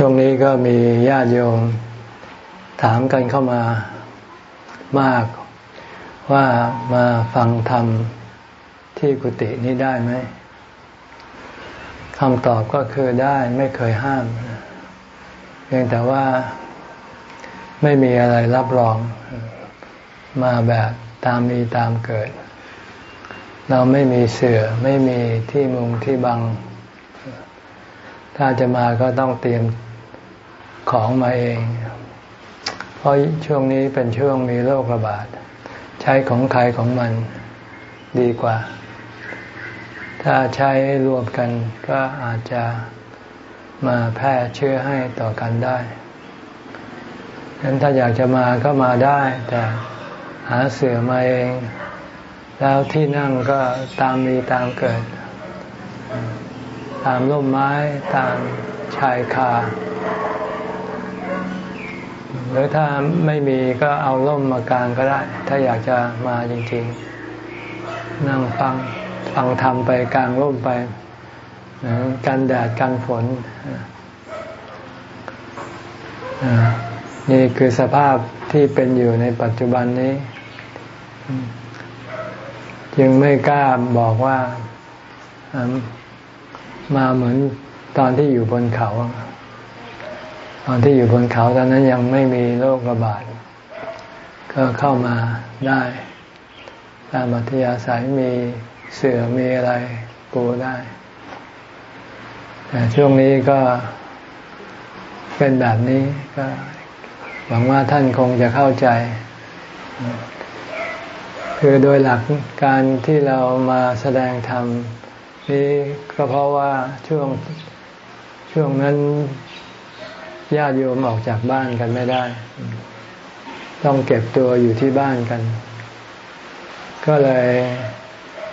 ช่วงนี้ก็มีญาติโยมถามกันเข้ามามาก ว่ามาฟังธรรมที่กุฏินี้ได้ไหมคำตอบก็คือได้ไม่เคยห้ามเพียงแต่ว่าไม่มีอะไรรับรอง มาแบบตามมีตามเกิด เราไม่มีเสือไม่มีที่มุงที่บัง ถ้าจะมาก็ต้องเตรียม ของมาเอง เพราะช่วงนี้เป็นช่วงมีโรคระบาด ใช้ของใครของมันดีกว่า ถ้าใช้รวมกันก็อาจจะมาแพร่เชื้อให้ต่อกันได้ฉะนั้นถ้าอยากจะมาก็มาได้ แต่หาเสือมาเอง แล้วที่นั่งก็ตามมีตามเกิด ตามร่มไม้ตามชายคา หรือถ้าไม่มีก็เอาร่มมากางก็ได้ ถ้าอยากจะมาจริงๆ นั่งฟังฟังธรรมไปกลางร่มไปกันแดดกันฝนนี่คือสภาพที่เป็นอยู่ในปัจจุบันนี้ จึงไม่กล้าบอกว่ามาเหมือนตอนที่อยู่บนเขา ตอนที่อยู่บนเขาตอนนั้นยังไม่มีโรคระบาด ก็เข้ามาได้ตามอัธยาศัยมีเสือมีอะไรปูได้ แต่ช่วงนี้ก็เป็นแบบนี้ก็หวังว่าท่านคงจะเข้าใจ คือโดยหลักการที่เรามาแสดงธรรมนี้ก็เพราะว่าช่วงช่วงนั้น ญาติโยมออกจากบ้านกันไม่ได้ ต้องเก็บตัวอยู่ที่บ้านกัน ก็เลย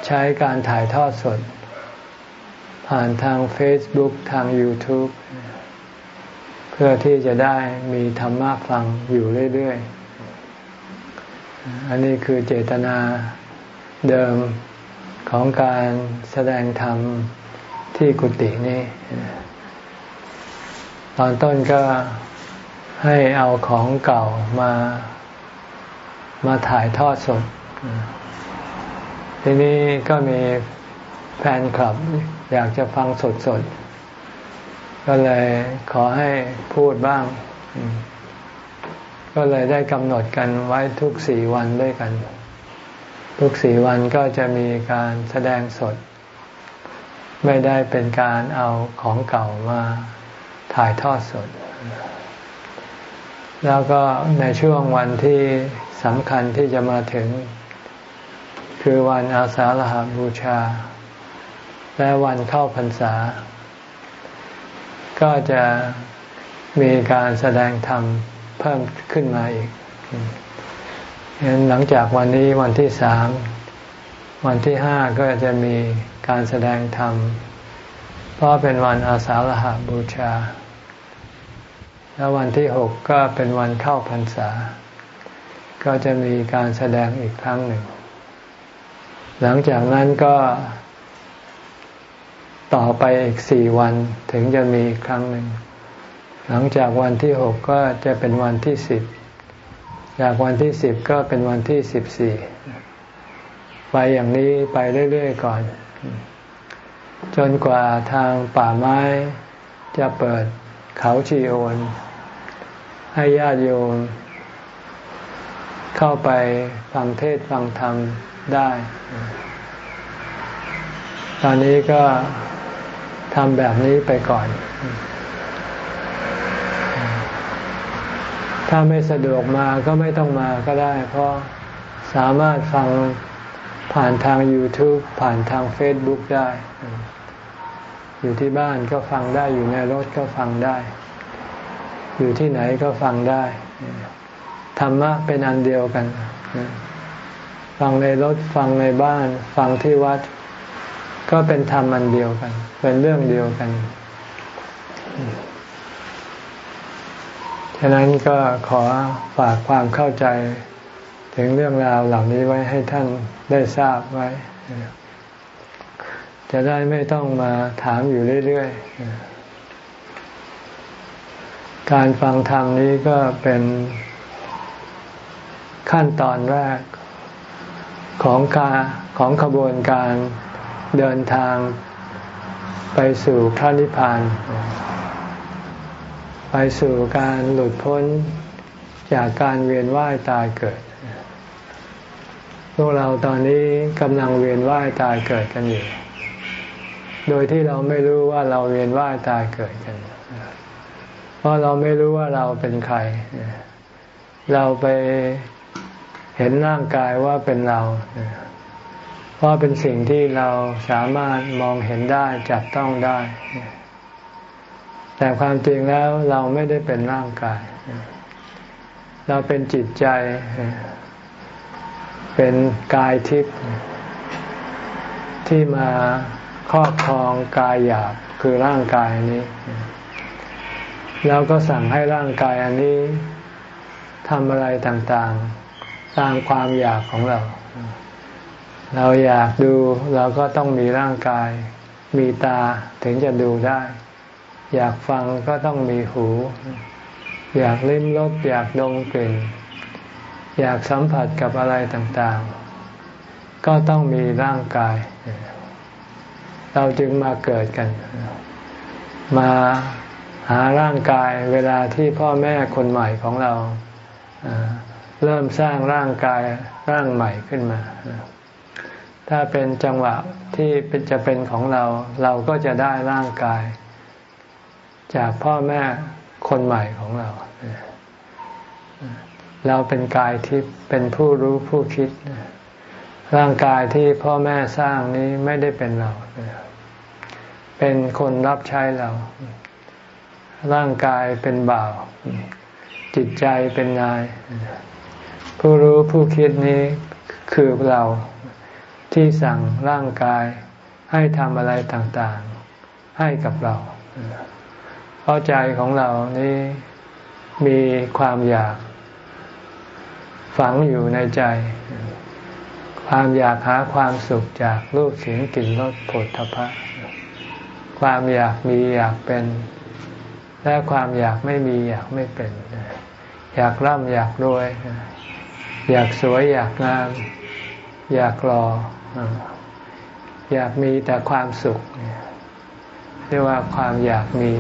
ใช้การถ่ายทอดสด ผ่านทาง Facebook ทาง YouTube เพื่อที่จะได้มีธรรมะฟังอยู่เรื่อย ๆ อันนี้คือเจตนาเดิมของการแสดงธรรมที่กุฏินี้ ตอนต้นก็ให้เอาของเก่ามามาถ่ายทอดสด ทีนี้ก็มีแฟนคลับอยากจะฟังสดๆก็เลยขอให้พูดบ้าง ก็เลยได้กำหนดกันไว้ทุกสี่วันด้วยกัน ทุกสี่วันก็จะมีการแสดงสด ไม่ได้เป็นการเอาของเก่ามา ถ่ายทอดสด แล้วก็ในช่วงวันที่สำคัญที่จะมาถึง คือวันอาสาฬหาบูชา และวันเข้าพรรษา ก็จะมีการแสดงธรรมเพิ่มขึ้นมาอีกเห็นหลังจากวันนี้วันที่สามวันที่ห้าก็จะมีการแสดงธรรม เพราะเป็นวันอาสาฬหาบูชา แล้ววันที่หกก็เป็นวันเข้าพรรษา ก็จะมีการแสดงอีกครั้งหนึ่ง หลังจากนั้นก็ต่อไปอีกสี่วันถึงจะมีอีกครั้งหนึ่ง หลังจากวันที่หกก็จะเป็นวันที่สิบ จากวันที่สิบก็เป็นวันที่สิบสี่ ไปอย่างนี้ไปเรื่อย ๆ ก่อน จนกว่าทางป่าไม้จะเปิด เขาชีโอนให้ญาติโยมเข้าไปฟังเทศฟังธรรมได้ ตอนนี้ก็ทำแบบนี้ไปก่อน ถ้าไม่สะดวกมาก็ไม่ต้องมาก็ได้ เพราะสามารถฟังผ่านทาง YouTube ผ่านทาง Facebook ได้ อยู่ที่บ้านก็ฟังได้อยู่ในรถก็ฟังได้ อยู่ที่ไหนก็ฟังได้ ธรรมะเป็นอันเดียวกัน ฟังในรถฟังในบ้าน ฟังที่วัด ก็เป็นธรรมอันเดียวกัน เป็นเรื่องเดียวกัน ฉะนั้นก็ขอฝากความเข้าใจถึงเรื่องราวเหล่านี้ไว้ให้ท่านได้ทราบไว้ จะได้ไม่ต้องมาถามอยู่เรื่อยๆ การฟังธรรมนี้ก็เป็นขั้นตอนแรกของการของขบวนการเดินทางไปสู่พระนิพพาน ไปสู่การหลุดพ้นจากการเวียนว่ายตายเกิด พวกเราตอนนี้กำลังเวียนว่ายตายเกิดกันอยู่ โดยที่เราไม่รู้ว่าเราเวียนว่ายตายเกิดกัน เพราะเราไม่รู้ว่าเราเป็นใคร เราไปเห็นร่างกายว่าเป็นเรา เพราะเป็นสิ่งที่เราสามารถมองเห็นได้จับต้องได้ แต่ความจริงแล้วเราไม่ได้เป็นร่างกาย เราเป็นจิตใจ เป็นกายทิพย์ที่มา ครอบครองกายหยาบคือร่างกายนี้ แล้วก็สั่งให้ร่างกายอันนี้ทำอะไรต่างๆ ตามความอยากของเรา เราอยากดูเราก็ต้องมีร่างกาย มีตาถึงจะดูได้ อยากฟังก็ต้องมีหู อยากลิ้มรสอยากดมกลิ่น อยากสัมผัสกับอะไรต่างๆ ก็ต้องมีร่างกายเราจึงมาเกิดกัน มาหาร่างกายเวลาที่พ่อแม่คนใหม่ของเราเริ่มสร้างร่างกายร่างใหม่ขึ้นมา ถ้าเป็นจังหวะที่จะเป็นของเรา เราก็จะได้ร่างกาย จากพ่อแม่คนใหม่ของเรา เราเป็นกายที่เป็นผู้รู้ผู้คิด ร่างกายที่พ่อแม่สร้างนี้ไม่ได้เป็นเรา เป็นคนรับใช้เรา ร่างกายเป็นบ่าว จิตใจเป็นนาย ผู้รู้ผู้คิดนี้คือเราที่สั่งร่างกายให้ทำอะไรต่างๆ ให้กับเรา เพราะใจของเรานี้มีความอยาก ฝังอยู่ในใจ ความอยากหาความสุขจากรูปเสียงกลิ่นรสผลทพะ ความอยากมีอยากเป็น และความอยากไม่มีอยากไม่เป็น อยากร่ำอยากรวย อยากสวยอยากงาม อยากรอ อยากมีแต่ความสุขเรียกว่าความอยากมี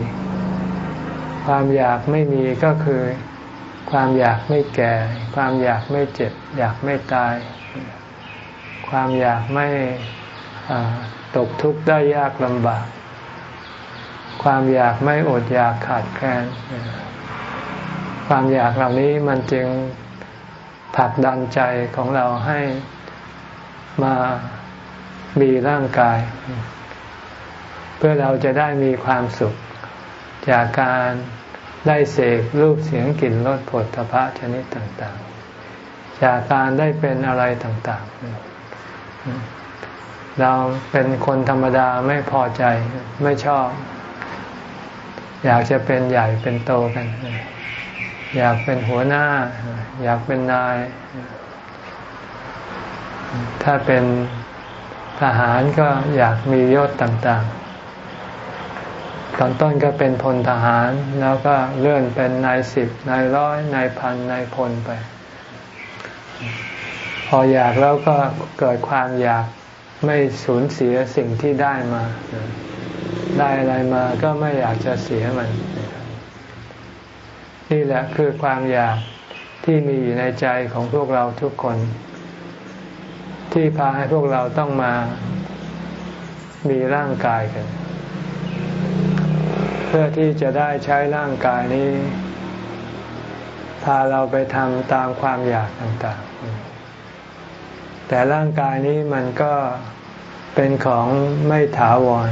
ความอยากไม่มีก็คือ ความอยากไม่แก่ ความอยากไม่เจ็บ อยากไม่ตาย ความอยากไม่ตกทุกข์ได้ยากลำบาก ความอยากไม่อดอยากขาดแคลนความอยากเหล่านี้มันจึงผลักดันใจของเราให้มามีร่างกาย เพื่อเราจะได้มีความสุข จากการได้เสกรูปเสียงกลิ่นรสผลทพะชนิดต่างๆ จากการได้เป็นอะไรต่างๆ เราเป็นคนธรรมดาไม่พอใจไม่ชอบ อยากจะเป็นใหญ่เป็นโตกัน อยากเป็นหัวหน้า อยากเป็นนาย ถ้าเป็นทหารก็อยากมียศต่าง ๆ ตอนต้นก็เป็นพลทหาร แล้วก็เลื่อนเป็นนายสิบนายร้อยนายพันนายพลไป พออยากแล้วก็เกิดความอยากไม่สูญเสียสิ่งที่ได้มา ได้อะไรมาก็ไม่อยากจะเสียมัน นี่แหละคือความอยากที่มีอยู่ในใจของพวกเราทุกคน ที่พาให้พวกเราต้องมามีร่างกายกัน เพื่อที่จะได้ใช้ร่างกายนี้ พาเราไปทำตามความอยากต่างๆ แต่ร่างกายนี้มันก็เป็นของไม่ถาวร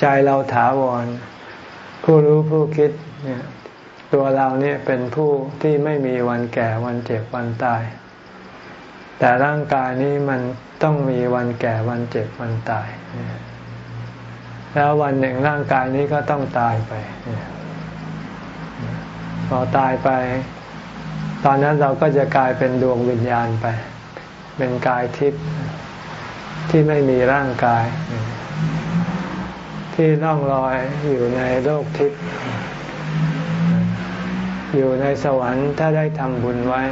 ใจเราถาวร ผู้รู้ผู้คิดเนี่ยตัวเราเนี่ยเป็นผู้ที่ไม่มีวันแก่วันเจ็บวันตาย แต่ร่างกายนี้มันต้องมีวันแก่วันเจ็บวันตาย แล้ววันหนึ่งร่างกายนี้ก็ต้องตายไป พอตายไป ตอนนั้นเราก็จะกลายเป็นดวงวิญญาณไป เป็นกายทิพย์ที่ไม่มีร่างกาย ที่ล่องลอยอยู่ในโลกทิพย์อยู่ในสวรรค์ถ้าได้ทำบุญไว้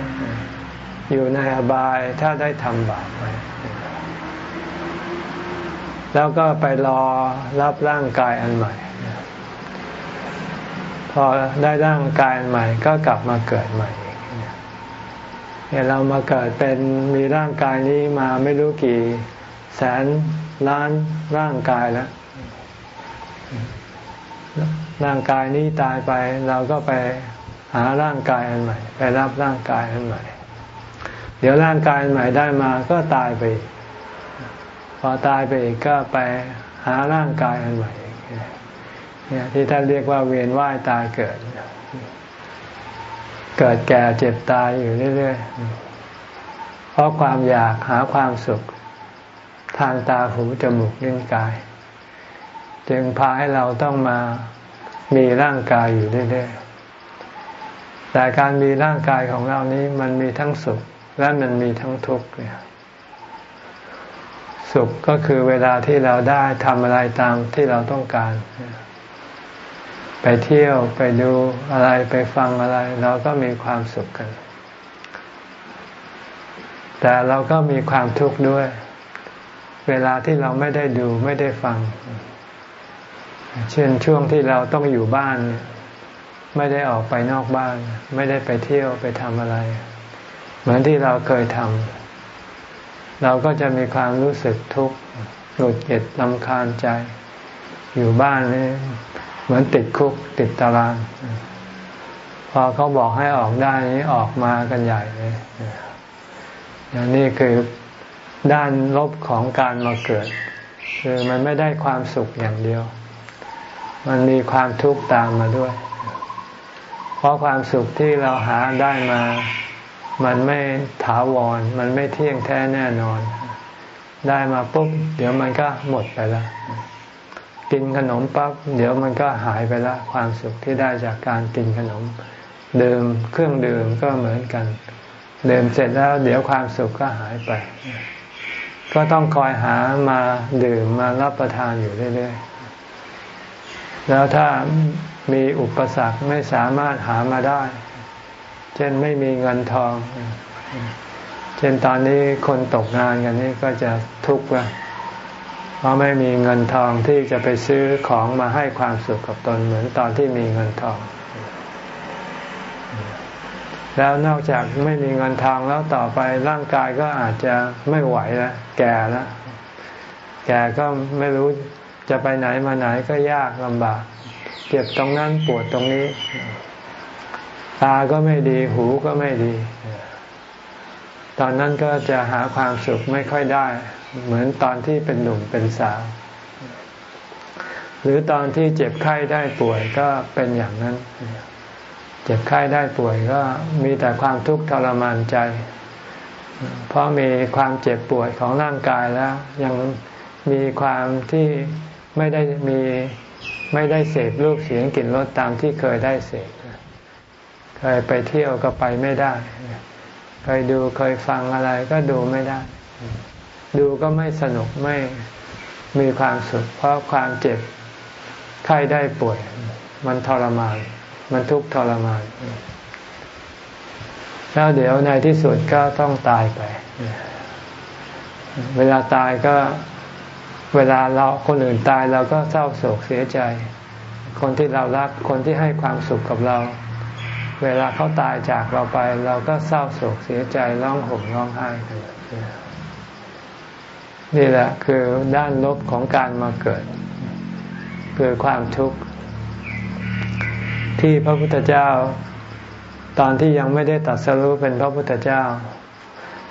อยู่ในอบายถ้าได้ทำบาปไว้ แล้วก็ไปรอรับร่างกายอันใหม่ พอได้ร่างกายอันใหม่ ก็กลับมาเกิดใหม่เนี่ยเรามาเกิดเป็นมีร่างกายนี้มาไม่รู้กี่ แสนล้านร่างกายแล้ว ร่างกายนี้ตายไปเราก็ไปหาร่างกายอันใหม่ ไปรับร่างกายอันใหม่ เดี๋ยวร่างกายอันใหม่ได้มาก็ตายไป พอตายไปอีกก็ไปหาร่างกายอันใหม่เนี่ยที่ท่านเรียกว่าเวียนว่ายตายเกิด เกิดแก่เจ็บตายอยู่เรื่อยๆเพราะความอยากหาความสุข ทางตาหูจมูกลิ้นกาย จึงพาให้เราต้องมามีร่างกายอยู่เรื่อยๆแต่การมีร่างกายของเรานี้มันมีทั้งสุขและมันมีทั้งทุกข์เนี่ยสุขก็คือเวลาที่เราได้ทำอะไรตามที่เราต้องการ ไปเที่ยวไปดูอะไรไปฟังอะไร เราก็มีความสุขกัน แต่เราก็มีความทุกข์ด้วย เวลาที่เราไม่ได้ดูไม่ได้ฟัง เช่นช่วงที่เราต้องอยู่บ้านเนี่ยไม่ได้ออกไปนอกบ้าน ไม่ได้ไปเที่ยวไปทำอะไร เหมือนที่เราเคยทำเราก็จะมีความรู้สึกทุกข์หงุดหงิดลำคาญใจ อยู่บ้านนี่เหมือนติดคุกติดตาราง พอเขาบอกให้ออกได้นี้ออกมากันใหญ่เลยอย่างนี้คือด้านลบของการมาเกิด คือมันไม่ได้ความสุขอย่างเดียว มันมีความทุกข์ตามมาด้วย เพราะความสุขที่เราหาได้มา มันไม่ถาวร มันไม่เที่ยงแท้แน่นอน ได้มาปุ๊บเดี๋ยวมันก็หมดไปแล้วกินขนมปั๊บเดี๋ยวมันก็หายไปแล้วความสุขที่ได้จากการกินขนมดื่มเครื่องดื่มก็เหมือนกันดื่มเสร็จแล้วเดี๋ยวความสุขก็หายไป ก็ต้องคอยหามาดื่มมารับประทานอยู่เรื่อยๆ แล้วถ้ามีอุปสรรคไม่สามารถหามาได้ เช่นไม่มีเงินทอง เช่นตอนนี้คนตกงานกันนี่ก็จะทุกข์ละเพราะไม่มีเงินทองที่จะไปซื้อของมาให้ความสุขกับตนเหมือนตอนที่มีเงินทอง แล้วนอกจากไม่มีเงินทองแล้วต่อไปร่างกายก็อาจจะไม่ไหวแล้วแก่แล้วแก่ก็ไม่รู้ จะไปไหนมาไหนก็ยากลำบาก เจ็บตรงนั้นปวดตรงนี้ ตาก็ไม่ดี หูก็ไม่ดี ตอนนั้นก็จะหาความสุขไม่ค่อยได้ เหมือนตอนที่เป็นหนุ่มเป็นสาว หรือตอนที่เจ็บไข้ได้ป่วยก็เป็นอย่างนั้น เจ็บไข้ได้ป่วยก็มีแต่ความทุกข์ทรมานใจ เพราะมีความเจ็บป่วยของร่างกายแล้ว ยังมีความที่ ไม่ได้มีไม่ได้เสพรูปเสียงกลิ่นรสตามที่เคยได้เสพเคยไปเที่ยวก็ไปไม่ได้ เคยดูเคยฟังอะไรก็ดูไม่ได้ ดูก็ไม่สนุกไม่มีความสุข เพราะความเจ็บไข้ได้ป่วย มันทรมาน มันทุกข์ทรมาน แล้วเดี๋ยวในที่สุดก็ต้องตายไป เวลาตายก็ เวลาเราคนอื่นตายเราก็เศร้าโศกเสียใจ คนที่เรารักคนที่ให้ความสุขกับเรา เวลาเขาตายจากเราไป เราก็เศร้าโศกเสียใจร้องห่มร้องไห้กันนี่แหละคือด้านลบของการมาเกิด คือความทุกข์ ที่พระพุทธเจ้า ตอนที่ยังไม่ได้ตัดสรู้เป็นพระพุทธเจ้า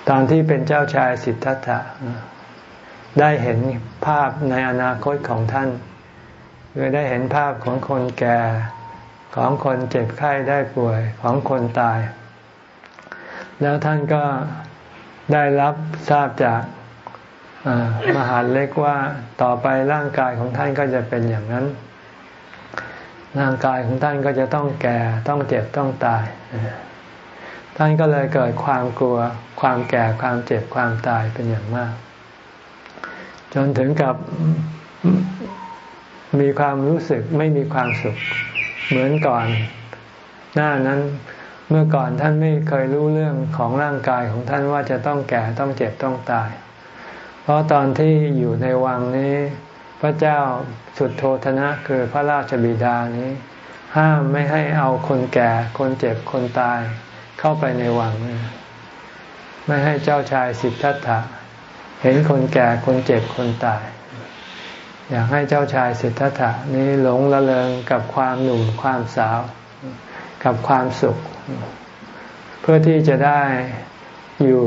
ตอนที่เป็นเจ้าชายสิทธัตถะ ได้เห็นภาพในอนาคตของท่านคือได้เห็นภาพของคนแก่ของคนเจ็บไข้ได้ป่วยของคนตาย แล้วท่านก็ได้รับทราบจากมหาเล็กว่าต่อไปร่างกายของท่านก็จะเป็นอย่างนั้น ร่างกายของท่านก็จะต้องแก่ต้องเจ็บต้องตาย ท่านก็เลยเกิดความกลัวความแก่ความเจ็บความตายเป็นอย่างมาก จนถึงกับมีความรู้สึกไม่มีความสุข เหมือนก่อน หน้านั้นเมื่อก่อนท่านไม่เคยรู้เรื่องของร่างกายของท่านว่าจะต้องแก่ต้องเจ็บต้องตาย เพราะตอนที่อยู่ในวังนี้ พระเจ้าสุดโทธนะคือพระราชบิดานี้ ห้ามไม่ให้เอาคนแก่คนเจ็บคนตายเข้าไปในวัง ไม่ให้เจ้าชายสิทธัตถะ เห็นคนแก่คนเจ็บคนตาย อยากให้เจ้าชายสิทธัตถะนี้หลงละเลงกับความหนุ่มความสาว กับความสุข เพื่อที่จะได้อยู่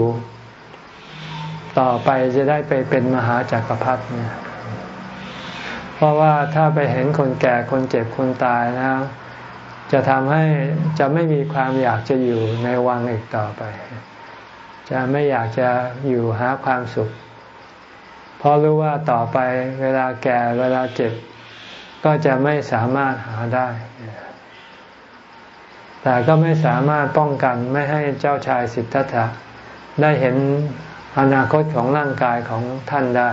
ต่อไปจะได้ไปเป็นมหาจากักรพรรดิเนี่ยเพราะว่าถ้าไปเห็นคนแก่คนเจ็บคนตายนะจะทำให้จะไม่มีความอยากจะอยู่ในวังอีกต่อไป จะไม่อยากจะอยู่หาความสุข เพราะรู้ว่าต่อไปเวลาแก่เวลาเจ็บ ก็จะไม่สามารถหาได้ แต่ก็ไม่สามารถป้องกันไม่ให้เจ้าชายสิทธัตถะได้เห็นอนาคตของร่างกายของท่านได้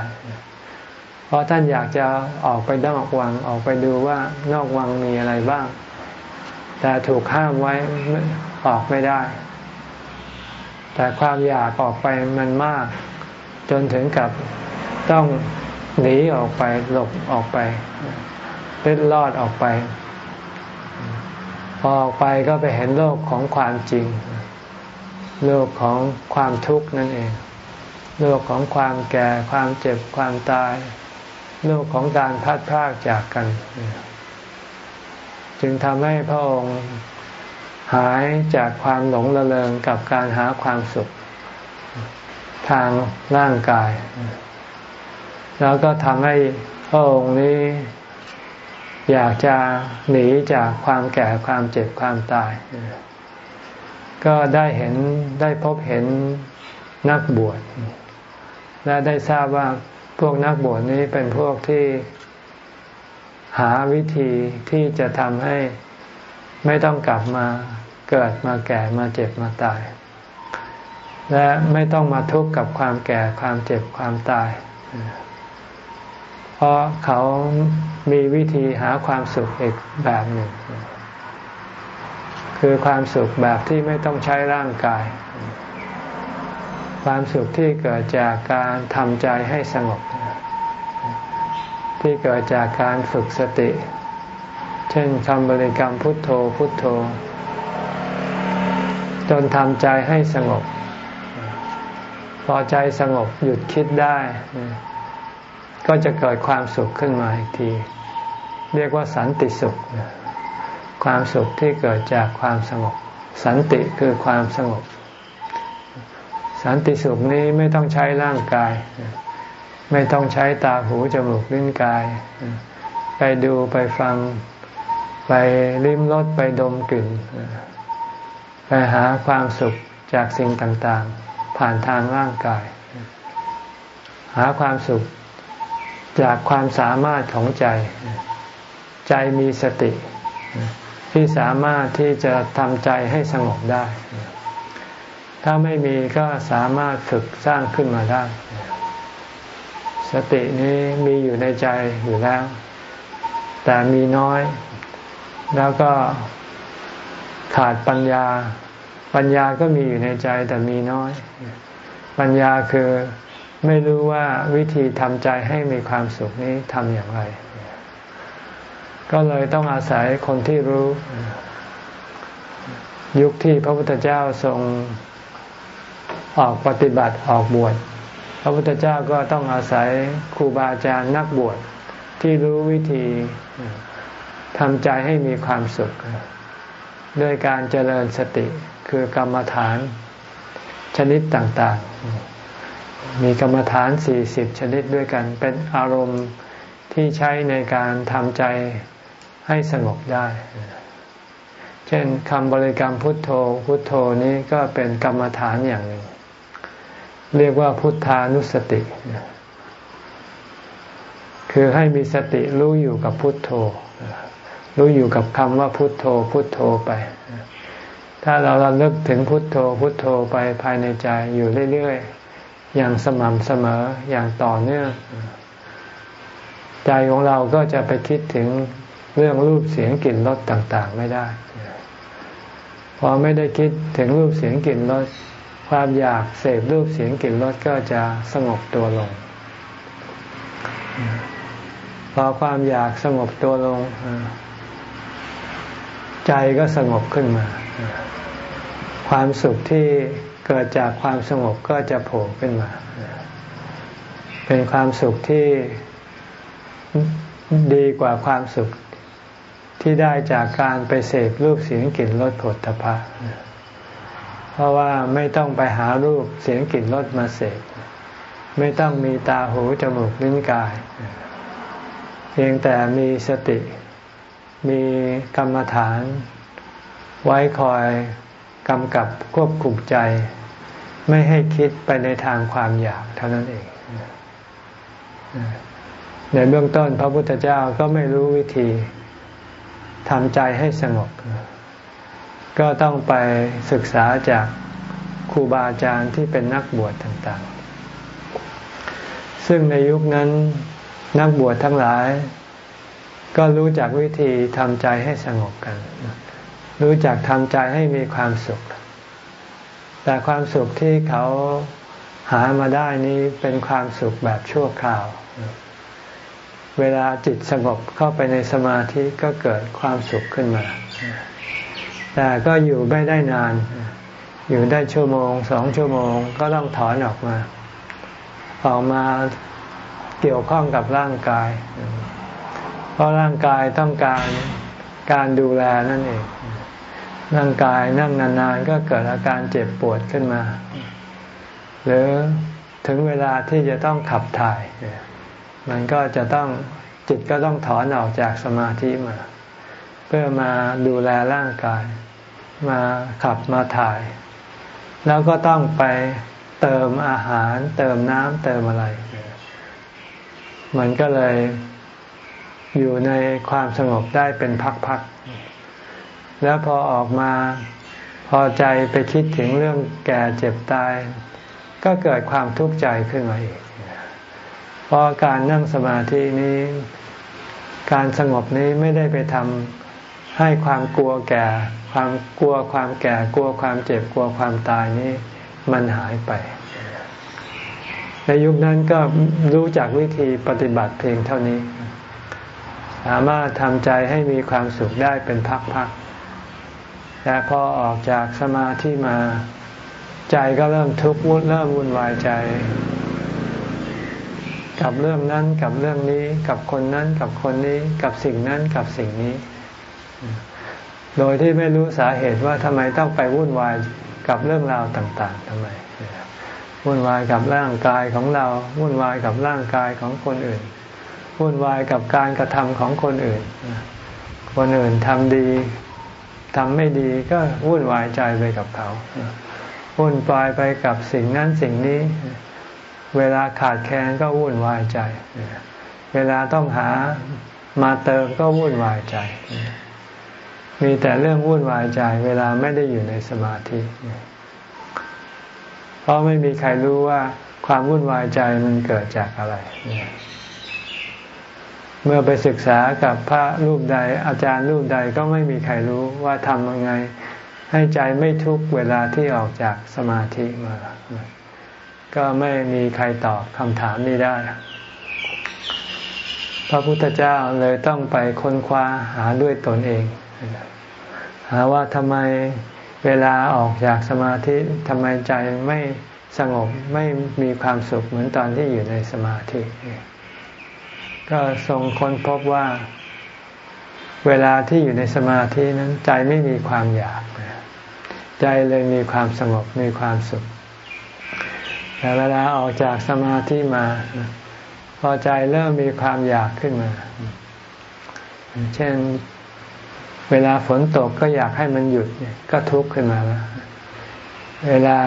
เพราะท่านอยากจะออกไปนอกวังออกไปดูว่านอกวังมีอะไรบ้าง แต่ถูกห้ามไว้ออกไม่ได้ แต่ความอยากออกไปมันมาก จนถึงกับต้องหนีออกไปหลบออกไปเล็ดลอดออกไป พอออกไปก็ไปเห็นโลกของความจริง โลกของความทุกข์นั่นเอง โลกของความแก่ความเจ็บความตาย โลกของการพัดพากจากกัน จึงทำให้พระองค์ หายจากความหลงระเริงกับการหาความสุข ทางร่างกาย แล้วก็ทำให้พระองค์นี้อยากจะหนีจากความแก่ความเจ็บความตาย ก็ได้เห็นได้พบเห็นนักบวช และได้ทราบว่าพวกนักบวชนี้เป็นพวกที่หาวิธีที่จะทำให้ไม่ต้องกลับมา เกิดมาแก่มาเจ็บมาตาย และไม่ต้องมาทุกข์กับความแก่ความเจ็บความตาย เพราะเขามีวิธีหาความสุขอีกแบบหนึ่ง คือความสุขแบบที่ไม่ต้องใช้ร่างกาย ความสุขที่เกิดจากการทำใจให้สงบ ที่เกิดจากการฝึกสติ เช่นคำบริกรรมพุทโธพุทโธ จนทำใจให้สงบ พอใจสงบหยุดคิดได้ ก็จะเกิดความสุขขึ้นมาอีกที เรียกว่าสันติสุข ความสุขที่เกิดจากความสงบ สันติคือความสงบ สันติสุขนี้ไม่ต้องใช้ร่างกาย ไม่ต้องใช้ตาหูจมูกลิ้นกาย ไปดูไปฟัง ไปลิ้มรสไปดมกลิ่น ไปหาความสุขจากสิ่งต่างๆ ผ่านทางร่างกาย หาความสุขจากความสามารถของใจ ใจมีสติ ที่สามารถที่จะทำใจให้สงบได้ ถ้าไม่มีก็สามารถฝึกสร้างขึ้นมาได้ สตินี้มีอยู่ในใจอยู่แล้ว แต่มีน้อย แล้วก็ ขาดปัญญา ปัญญาก็มีอยู่ในใจแต่มีน้อย ปัญญาคือไม่รู้ว่าวิธีทำใจให้มีความสุขนี้ทำอย่างไร ก็เลยต้องอาศัยคนที่รู้ ยุคที่พระพุทธเจ้าทรงออกปฏิบัติออกบวชพระพุทธเจ้าก็ต้องอาศัยครูบาอาจารย์นักบวชที่รู้วิธีทำใจให้มีความสุข ด้วยการเจริญสติคือกรรมฐานชนิดต่างๆ มีกรรมฐานสี่สิบชนิดด้วยกัน เป็นอารมณ์ที่ใช้ในการทำใจให้สงบได้ เช่นคำบริกรรมพุทโธ พุทโธนี้ก็เป็นกรรมฐานอย่างหนึ่ง เรียกว่าพุทธานุสติ คือให้มีสติรู้อยู่กับพุทโธ รู้อยู่กับคำว่าพุทโธพุทโธไป ถ้าเราเราเลิกถึงพุทโธพุทโธไปภายในใจอยู่เรื่อยๆ อย่างสม่ำเสมออย่างต่อเนื่อง ใจของเราก็จะไปคิดถึงเรื่องรูปเสียงกลิ่นรสต่างๆ ไม่ได้ พอไม่ได้คิดถึงรูปเสียงกลิ่นรสความอยากเสพรูปเสียงกลิ่นรสก็จะสงบตัวลง พอความอยากสงบตัวลง ใจก็สงบขึ้นมา ความสุขที่เกิดจากความสงบก็จะโผล่ขึ้นมา เป็นความสุขที่ดีกว่าความสุขที่ได้จากการไปเสพรูปเสียงกลิ่นรสผลตภะเพราะว่าไม่ต้องไปหารูปเสียงกลิ่นรสมาเสพไม่ต้องมีตาหูจมูกลิ้นกาย เพียงแต่มีสติ มีกรรมฐาน ไว้คอยกำกับควบคุมใจ ไม่ให้คิดไปในทางความอยากเท่านั้นเองในเบื้องต้นพระพุทธเจ้าก็ไม่รู้วิธีทำใจให้สงบ ก็ต้องไปศึกษาจากครูบาอาจารย์ที่เป็นนักบวชต่างๆ ซึ่งในยุคนั้นนักบวชทั้งหลาย ก็รู้จักวิธีทำใจให้สงบกัน รู้จักทำใจให้มีความสุข แต่ความสุขที่เขาหามาได้นี้เป็นความสุขแบบชั่วคราว เวลาจิตสงบเข้าไปในสมาธิก็เกิดความสุขขึ้นมา แต่ก็อยู่ไม่ได้นาน อยู่ได้ชั่วโมงสองชั่วโมงก็ต้องถอนออกมา ออกมาเกี่ยวข้องกับร่างกาย เพราะร่างกายต้องการการดูแลนั่นเอง ร่างกายนั่งนานๆก็เกิดอาการเจ็บปวดขึ้นมา หรือถึงเวลาที่จะต้องขับถ่าย มันก็จะต้องจิตก็ต้องถอนออกจากสมาธิมา เพื่อมาดูแลร่างกาย มาขับมาถ่าย แล้วก็ต้องไปเติมอาหาร เติมน้ำเติมอะไร มันก็เลย อยู่ในความสงบได้เป็นพักๆ แล้วพอออกมาพอใจไปคิดถึงเรื่องแก่เจ็บตาย ก็เกิดความทุกข์ใจขึ้นมาอีก เพราะการนั่งสมาธินี้ การสงบนี้ไม่ได้ไปทำให้ความกลัวแก่ ความกลัวความแก่กลัวความเจ็บกลัวความตายนี้ มันหายไป ในยุคนั้นก็รู้จักวิธีปฏิบัติเพียงเท่านี้ สามารถทำใจให้มีความสุขได้เป็นพักๆแต่พอออกจากสมาธิมา ใจก็เริ่มทุกข์วุ่นเริ่มวุ่นวายใจ กับเรื่องนั้นกับเรื่องนี้ กับคนนั้นกับคนนี้ กับสิ่งนั้นกับสิ่งนี้ โดยที่ไม่รู้สาเหตุว่าทำไมต้องไปวุ่นวายกับเรื่องราวต่าง ๆทำไมวุ่นวายกับร่างกายของเรา วุ่นวายกับร่างกายของคนอื่น วุ่นวายกับการกระทำของคนอื่น คนอื่นทำดีทำไม่ดีก็วุ่นวายใจไปกับเขา วุ่นวายไปกับสิ่งนั้นสิ่งนี้ เวลาขาดแคลนก็วุ่นวายใจ เวลาต้องหามาเติมก็วุ่นวายใจ มีแต่เรื่องวุ่นวายใจ เวลาไม่ได้อยู่ในสมาธิ เพราะไม่มีใครรู้ว่าความวุ่นวายใจมันเกิดจากอะไร เมื่อไปศึกษากับพระรูปใดอาจารย์รูปใดก็ไม่มีใครรู้ว่าทำยังไง ให้ใจไม่ทุกเวลาที่ออกจากสมาธิมา ก็ไม่มีใครตอบคำถามนี้ได้ พระพุทธเจ้าเลยต้องไปค้นคว้าหาด้วยตนเอง หาว่าทำไมเวลาออกจากสมาธิทำไมใจไม่สงบไม่มีความสุขเหมือนตอนที่อยู่ในสมาธิ ก็ทรงค้นพบว่า เวลาที่อยู่ในสมาธินั้น ใจไม่มีความอยาก ใจเลยมีความสงบมีความสุข แต่เวลาออกจากสมาธิมา พอใจเริ่มมีความอยากขึ้นมา เช่นเวลาฝนตกก็อยากให้มันหยุดก็ทุกข์ขึ้นมาแล้ว เวลา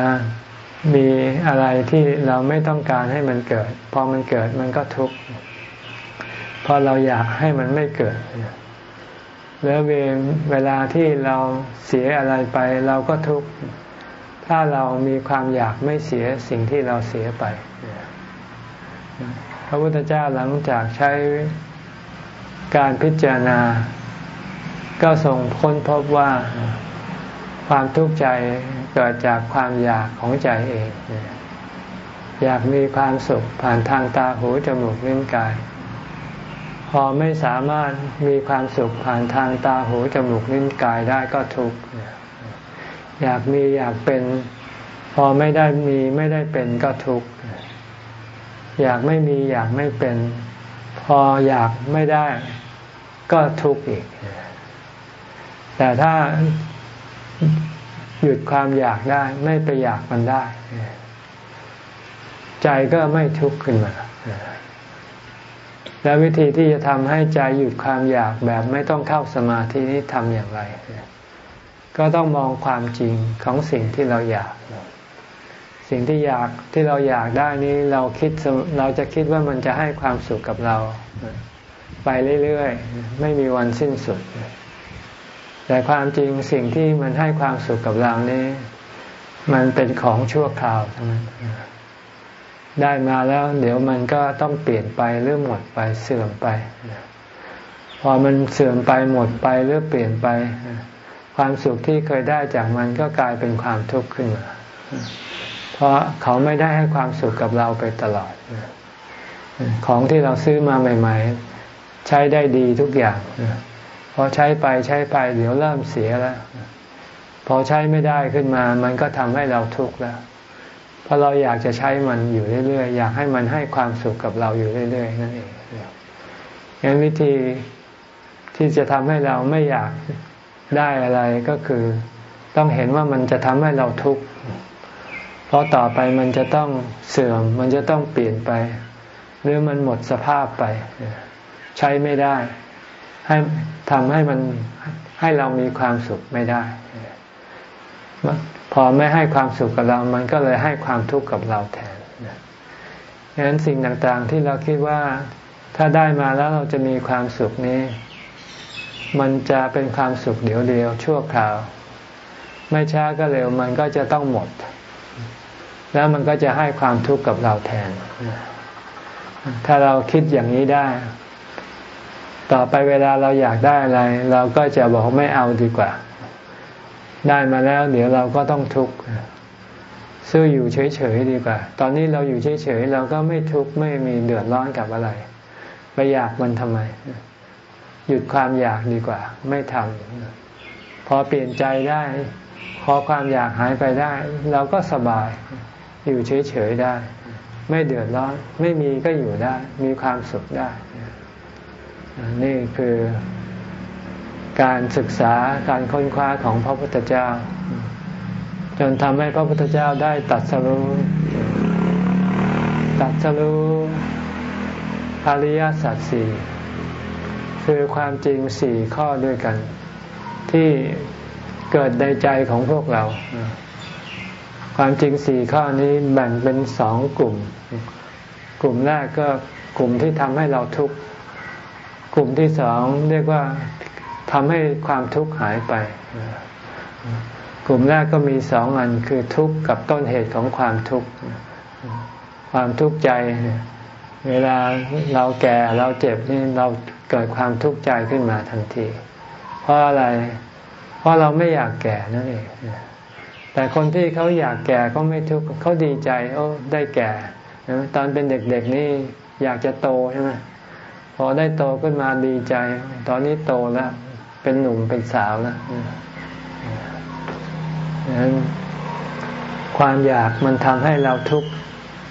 มีอะไรที่เราไม่ต้องการให้มันเกิด พอมันเกิดมันก็ทุกข์ พอเราอยากให้มันไม่เกิดแล้วเวลาที่เราเสียอะไรไปเราก็ทุกข์ถ้าเรามีความอยากไม่เสียสิ่งที่เราเสียไป พระพุทธเจ้าหลังจากใช้การพิจารณา ก็ส่งค้นพบว่าความทุกข์ใจเกิดจากความอยากของใจเอง อยากมีความสุขผ่านทางตาหูจมูกลิ้นกาย พอไม่สามารถมีความสุขผ่านทางตาหูจมูกลิ้นกายได้ก็ทุกข์อยากมีอยากเป็น พอไม่ได้มีไม่ได้เป็นก็ทุกข์อยากไม่มีอยากไม่เป็น พออยากไม่ได้ก็ทุกข์อีก แต่ถ้าหยุดความอยากได้ ไม่ไปอยากมันได้ ใจก็ไม่ทุกข์ขึ้นมา แล้ววิธีที่จะทำให้ใจหยุดความอยากแบบไม่ต้องเข้าสมาธินี้ทำอย่างไร ก็ต้องมองความจริงของสิ่งที่เราอยาก สิ่งที่อยากที่เราอยากได้นี้เราคิดเราจะคิดว่ามันจะให้ความสุขกับเรา ไปเรื่อยๆ ไม่มีวันสิ้นสุด แต่ความจริงสิ่งที่มันให้ความสุขกับเรานี้ มันเป็นของชั่วคราวทั้งนั้น ได้มาแล้ว เดี๋ยวมันก็ต้องเปลี่ยนไปหรือหมดไปเสื่อมไป พอมันเสื่อมไปหมดไปหรือเปลี่ยนไป ความสุขที่เคยได้จากมันก็กลายเป็นความทุกข์ขึ้นมา เพราะเขาไม่ได้ให้ความสุขกับเราไปตลอด ของที่เราซื้อมาใหม่ ๆ ใช้ได้ดีทุกอย่างพอใช้ไปใช้ไป เดี๋ยวเริ่มเสียแล้ว พอใช้ไม่ได้ขึ้นมา มันก็ทำให้เราทุกข์แล้ว ราะเราอยากจะใช้มันอยู่เรื่อยๆ อยากให้มันให้ความสุขกับเราอยู่เรื่อยๆนั่นเองงั้นวิธีที่จะทำให้เราไม่อยากได้อะไรก็คือ ต้องเห็นว่ามันจะทำให้เราทุกข์ เพราะต่อไปมันจะต้องเสื่อม มันจะต้องเปลี่ยนไป หรือมันหมดสภาพไป ใช้ไม่ได้ ให้ทำให้มันให้เรามีความสุขไม่ได้ พอไม่ให้ความสุขกับเรา มันก็เลยให้ความทุกข์กับเราแทนดังนั้นสิ่งต่างๆที่เราคิดว่าถ้าได้มาแล้วเราจะมีความสุขนี้ มันจะเป็นความสุขเดียวเดียวชั่วคราว ไม่ช้าก็เร็วมันก็จะต้องหมด แล้วมันก็จะให้ความทุกข์กับเราแทน ถ้าเราคิดอย่างนี้ได้ ต่อไปเวลาเราอยากได้อะไร เราก็จะบอกไม่เอาดีกว่า ได้มาแล้ว เดี๋ยวเราก็ต้องทุกข์ซื้ออยู่เฉยๆดีกว่า ตอนนี้เราอยู่เฉยๆเราก็ไม่ทุกข์ไม่มีเดือดร้อนกับอะไร ไปอยากมันทำไม หยุดความอยากดีกว่า ไม่ทำพอเปลี่ยนใจได้ พอความอยากหายไปได้ เราก็สบาย อยู่เฉยๆได้ ไม่เดือดร้อน ไม่มีก็อยู่ได้ มีความสุขได้ นี่คือ การศึกษาการค้นคว้าของพระพุทธเจ้า จนทำให้พระพุทธเจ้าได้ตัดสรู้ตัดสรู้อริยสัจสี่คือความจริงสี่ข้อด้วยกัน ที่เกิดในใจของพวกเรา ความจริงสี่ข้อนี้แบ่งเป็นสองกลุ่ม กลุ่มแรกก็กลุ่มที่ทำให้เราทุกข์กลุ่มที่สองเรียกว่า ทำให้ความทุกข์หายไป กลุ่มแรกก็มีสองอันคือทุกข์กับต้นเหตุของความทุกข์ ความทุกข์ใจ เวลาเราแก่เราเจ็บนี่เราเกิดความทุกข์ใจขึ้นมาทันที เพราะอะไร เพราะเราไม่อยากแก่นั่นเองแต่คนที่เขาอยากแก่ก็ไม่ทุกข์เขาดีใจโอ้ได้แก่ตอนเป็นเด็กๆนี่อยากจะโตใช่ไหมพอได้โตขึ้นมาดีใจ ตอนนี้โตแล้ว เป็นหนุ่มเป็นสาวแล้วนั้นความอยากมันทำให้เราทุกข์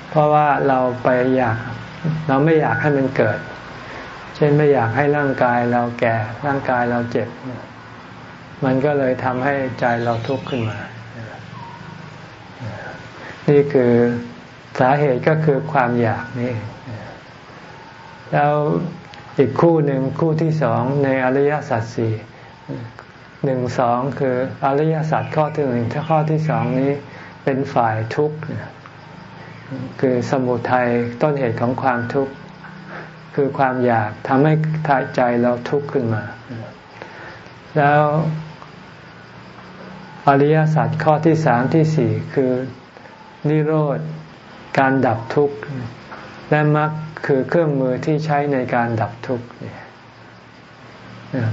เพราะว่าเราไปอยาก เราไม่อยากให้มันเกิด เช่นไม่อยากให้ร่างกายเราแก่ร่างกายเราเจ็บ มันก็เลยทำให้ใจเราทุกข์ขึ้นมา นี่คือสาเหตุก็คือความอยากนี่แล้ว อีกคู่หนึ่งคู่ที่สองในอริยสัจสี่หนึ่งสองคืออริยสัจข้อที่หนึ่งถ้าข้อที่สองนี้เป็นฝ่ายทุกข์คือสมุทัยต้นเหตุของความทุกข์คือความอยากทำให้ใจเราทุกข์ขึ้นมา แล้วอริยสัจข้อที่สามที่สี่คือนิโรธการดับทุกข์และมรรค คือเครื่องมือที่ใช้ในการดับทุกข์เนี่ย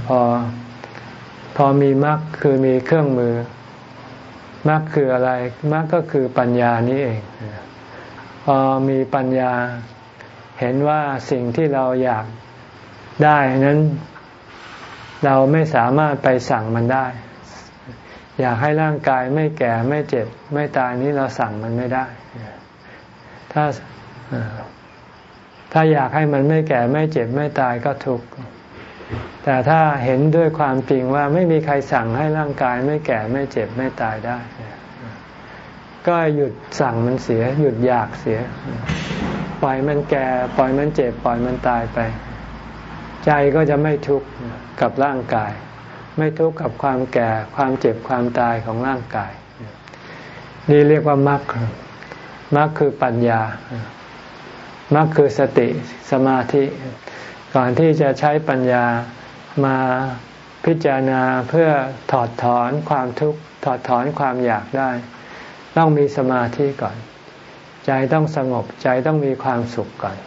พอพอมีมรรคคือมีเครื่องมือมรรคคืออะไรมรรคก็คือปัญญานี้เอง พอมีปัญญาเห็นว่าสิ่งที่เราอยากได้นั้นเราไม่สามารถไปสั่งมันได้ อยากให้ร่างกายไม่แก่ไม่เจ็บ ไม่ตายนี้เราสั่งมันไม่ได้ ถ้า ถ้าอยากให้มันไม่แก่ไม่เจ็บไม่ตายก็ทุกข์แต่ถ้าเห็นด้วยความจริงว่าไม่มีใครสั่งให้ร่างกายไม่แก่ไม่เจ็บไม่ตายได้ ก็หยุดสั่งมันเสีย หยุดอยากเสีย ปล่อยมันแก่ ปล่อยมันเจ็บ ปล่อยมันตายไป ใจก็จะไม่ทุกข์กับร่างกาย ไม่ทุกข์กับความแก่ความเจ็บความตายของร่างกาย นี่เรียกว่ามรรคมรรคคือปัญญา มรรคคือสติสมาธิ ก่อนที่จะใช้ปัญญามาพิจารณาเพื่อถอดถอนความทุกข์ถอดถอนความอยากได้ ต้องมีสมาธิก่อน ใจต้องสงบใจต้องมีความสุขก่อน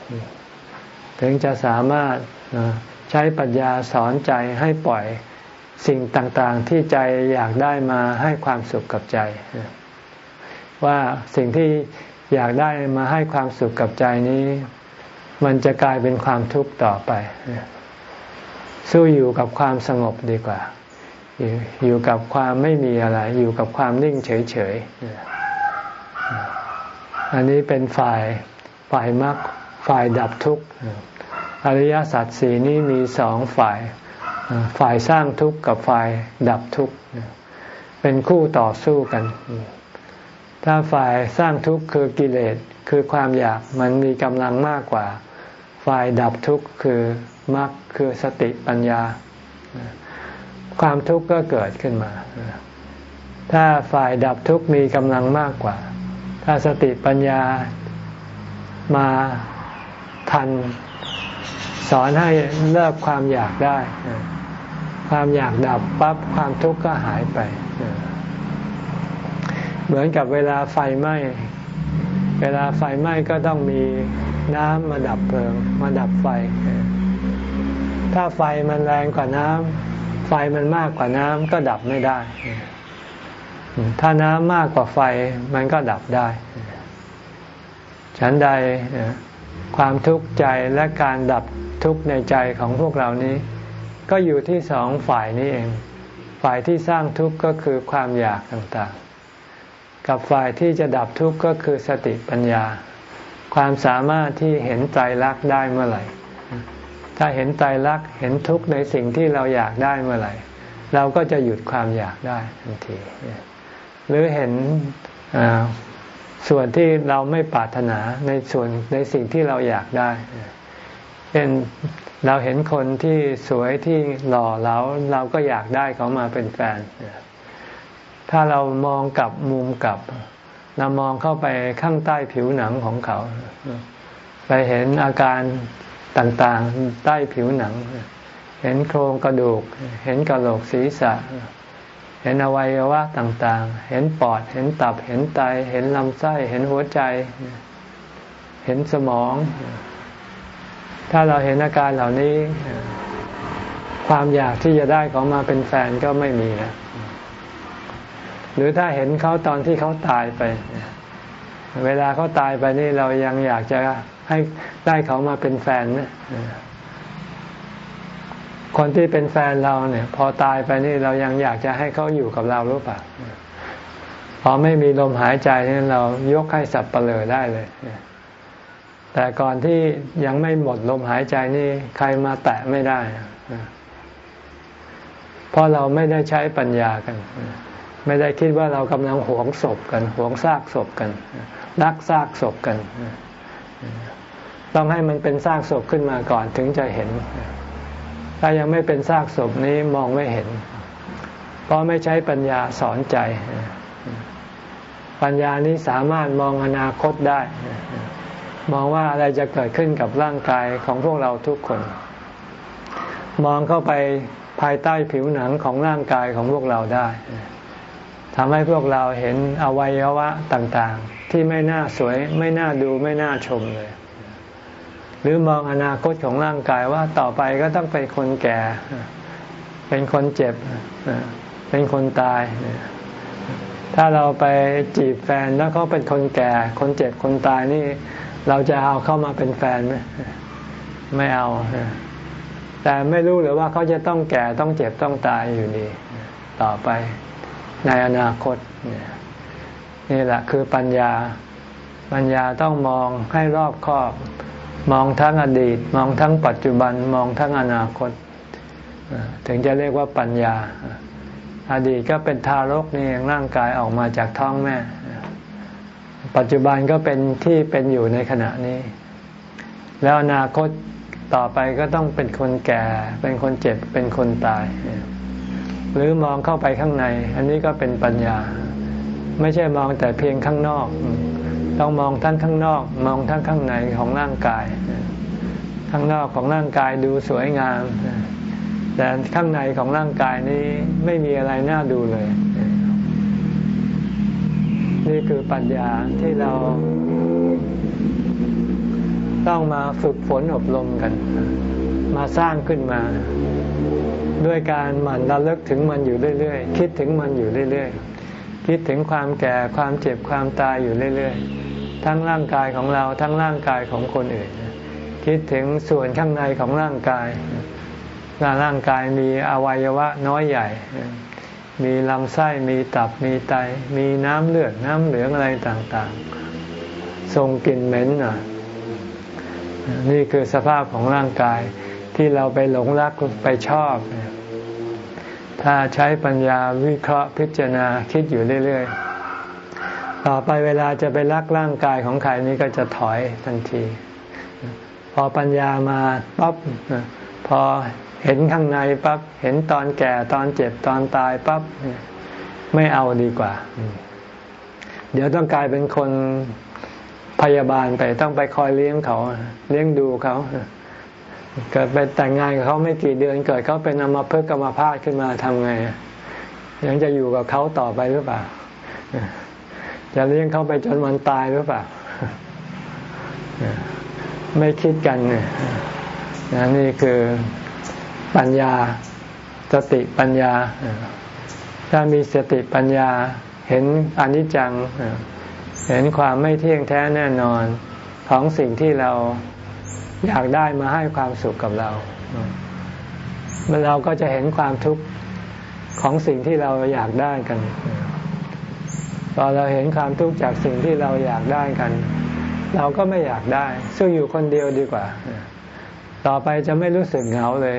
ถึงจะสามารถใช้ปัญญาสอนใจให้ปล่อยสิ่งต่างๆ ที่ใจอยากได้มาให้ความสุขกับใจ ว่าสิ่งที่ อยากได้มาให้ความสุขกับใจนี้ มันจะกลายเป็นความทุกข์ต่อไป สู้อยู่กับความสงบดีกว่า อยู่กับความไม่มีอะไร อยู่กับความนิ่งเฉยๆ อันนี้เป็นฝ่ายฝ่ายมรรคฝ่ายดับทุกข์อริยสัจสี่นี้มีสองฝ่าย ฝ่ายสร้างทุกข์กับฝ่ายดับทุกข์เป็นคู่ต่อสู้กัน ถ้าฝ่ายสร้างทุกข์คือกิเลสคือความอยากมันมีกำลังมากกว่า ฝ่ายดับทุกข์คือมรรคคือสติปัญญา ความทุกข์ก็เกิดขึ้นมา ถ้าฝ่ายดับทุกข์มีกำลังมากกว่า ถ้าสติปัญญามาทันสอนให้เลิกความอยากได้ ความอยากดับปั๊บความทุกข์ก็หายไป เหมือนกับเวลาไฟไหม้เวลาไฟไหม้ก็ต้องมีน้ำมาดับเพลิง มาดับไฟ ถ้าไฟมันแรงกว่าน้ำไฟมันมากกว่าน้ำก็ดับไม่ได้ ถ้าน้ำมากกว่าไฟมันก็ดับได้ ฉันใดความทุกข์ใจและการดับทุกข์ในใจของพวกเรานี้ ก็อยู่ที่สองฝ่ายนี้เอง ฝ่ายที่สร้างทุกข์ก็คือความอยากต่างๆ กับฝ่ายที่จะดับทุกข์ก็คือสติปัญญา ความสามารถที่เห็นใจรักได้เมื่อไหร่ ถ้าเห็นใจรักเห็นทุกข์ในสิ่งที่เราอยากได้เมื่อไหร่ เราก็จะหยุดความอยากได้ทันที หรือเห็นส่วนที่เราไม่ปรารถนาในส่วนในสิ่งที่เราอยากได้เป็นเราเห็นคนที่สวยที่หล่อเราเราก็อยากได้เขามาเป็นแฟน ถ้าเรามองกลับมุมกลับเรามองเข้าไปข้างใต้ผิวหนังของเขา ไปเห็นอาการต่างๆใต้ผิวหนัง เห็นโครงกระดูก เห็นกระโหลกศีรษะ เห็นอวัยวะต่างๆ เห็นปอด เห็นตับ เห็นไต เห็นลำไส้ เห็นหัวใจ เห็นสมอง ถ้าเราเห็นอาการเหล่านี้ ความอยากที่จะได้ของมาเป็นแฟนก็ไม่มีแล้ว รือถ้าเห็นเขาตอนที่เขาตายไป เวลาเขาตายไปนี่เรายังอยากจะให้ได้เขามาเป็นแฟนนะคนที่เป็นแฟนเราเนี่ย พอตายไปนี่เรายังอยากจะให้เขาอยู่กับเราหรือเปล่าพอไม่มีลมหายใจนี่เรายกให้สับเปลือได้เลยแต่ก่อนที่ยังไม่หมดลมหายใจนี่ใครมาแตะไม่ได้เพราะเราไม่ได้ใช้ปัญญากัน ไม่ได้คิดว่าเรากำลังหวงศพกันหวงซากศพกันรักซากศพกัน ต้องให้มันเป็นซากศพขึ้นมาก่อนถึงจะเห็น ถ้ายังไม่เป็นซากศพนี้มองไม่เห็น เพราะไม่ใช้ปัญญาสอนใจ ปัญญานี้สามารถมองอนาคตได้ มองว่าอะไรจะเกิดขึ้นกับร่างกายของพวกเราทุกคน มองเข้าไปภายใต้ผิวหนังของร่างกายของพวกเราได้ ทำให้พวกเราเห็นอวัยวะต่างๆ ที่ไม่น่าสวย ไม่น่าดูไม่น่าชมเลย หรือมองอนาคตของร่างกายว่าต่อไปก็ต้องเป็นคนแก่ เป็นคนเจ็บ เป็นคนตาย ถ้าเราไปจีบแฟนแล้วเขาเป็นคนแก่ คนเจ็บคนตายนี่ เราจะเอาเข้ามาเป็นแฟนไหมไม่เอา แต่ไม่รู้หรือว่าเขาจะต้องแก่ต้องเจ็บต้องตายอยู่ดี ต่อไป ในอนาคต นี่แหละคือปัญญา ปัญญาต้องมองให้รอบคอบ มองทั้งอดีต มองทั้งปัจจุบัน มองทั้งอนาคต ถึงจะเรียกว่าปัญญา อดีตก็เป็นทารกนี่ร่างกายออกมาจากท้องแม่ ปัจจุบันก็เป็นที่เป็นอยู่ในขณะนี้ แล้วอนาคตต่อไปก็ต้องเป็นคนแก่ เป็นคนเจ็บ เป็นคนตาย หรือมองเข้าไปข้างใน อันนี้ก็เป็นปัญญา ไม่ใช่มองแต่เพียงข้างนอก ต้องมองทั้งข้างนอก มองทั้งข้างในของร่างกาย ข้างนอกของร่างกายดูสวยงาม แต่ข้างในของร่างกายนี้ไม่มีอะไรน่าดูเลย นี่คือปัญญาที่เราต้องมาฝึกฝนอบรมกัน มาสร้างขึ้นมา ด้วยการหมั่นระลึกถึงมันอยู่เรื่อยๆ คิดถึงมันอยู่เรื่อยๆ คิดถึงความแก่ความเจ็บความตายอยู่เรื่อยๆ ทั้งร่างกายของเราทั้งร่างกายของคนอื่น คิดถึงส่วนข้างในของร่างกายร่างกายมีอวัยวะน้อยใหญ่ มีลำไส้มีตับมีไต มีน้ำเลือดน้ำเหลืองอะไรต่างๆ ทรงกลิ่นเหม็นอะนี่คือสภาพของร่างกายที่เราไปหลงรักไปชอบ ถ้าใช้ปัญญาวิเคราะห์พิจารณาคิดอยู่เรื่อยๆ ต่อไปเวลาจะไปรักร่างกายของใครนี้ก็จะถอยทันที พอปัญญามาปั๊บพอเห็นข้างในปั๊บเห็นตอนแก่ตอนเจ็บตอนตายปั๊บไม่เอาดีกว่า เดี๋ยวต้องกลายเป็นคนพยาบาลไปต้องไปคอยเลี้ยงเขา เลี้ยงดูเขา เกิดไปแต่งงานกับเขาไม่กี่เดือน เกิดเขาเป็นอมาเพิกกรรมพาดขึ้นมาทำไง ยังจะอยู่กับเขาต่อไปหรือเปล่า จะเลี้ยงเขาไปจนวันตายหรือเปล่า ไม่คิดกันเนี่ยนี่คือปัญญาสติปัญญา ถ้ามีสติปัญญาเห็นอนิจจัง เห็นความไม่เที่ยงแท้แน่นอนของสิ่งที่เรา อยากได้มาให้ความสุขกับเราเราก็จะเห็นความทุกข์ของสิ่งที่เราอยากได้กันพอเราเห็นความทุกข์จากสิ่งที่เราอยากได้กัน เราก็ไม่อยากได้สู้อยู่คนเดียวดีกว่า ต่อไปจะไม่รู้สึกเหงาเลย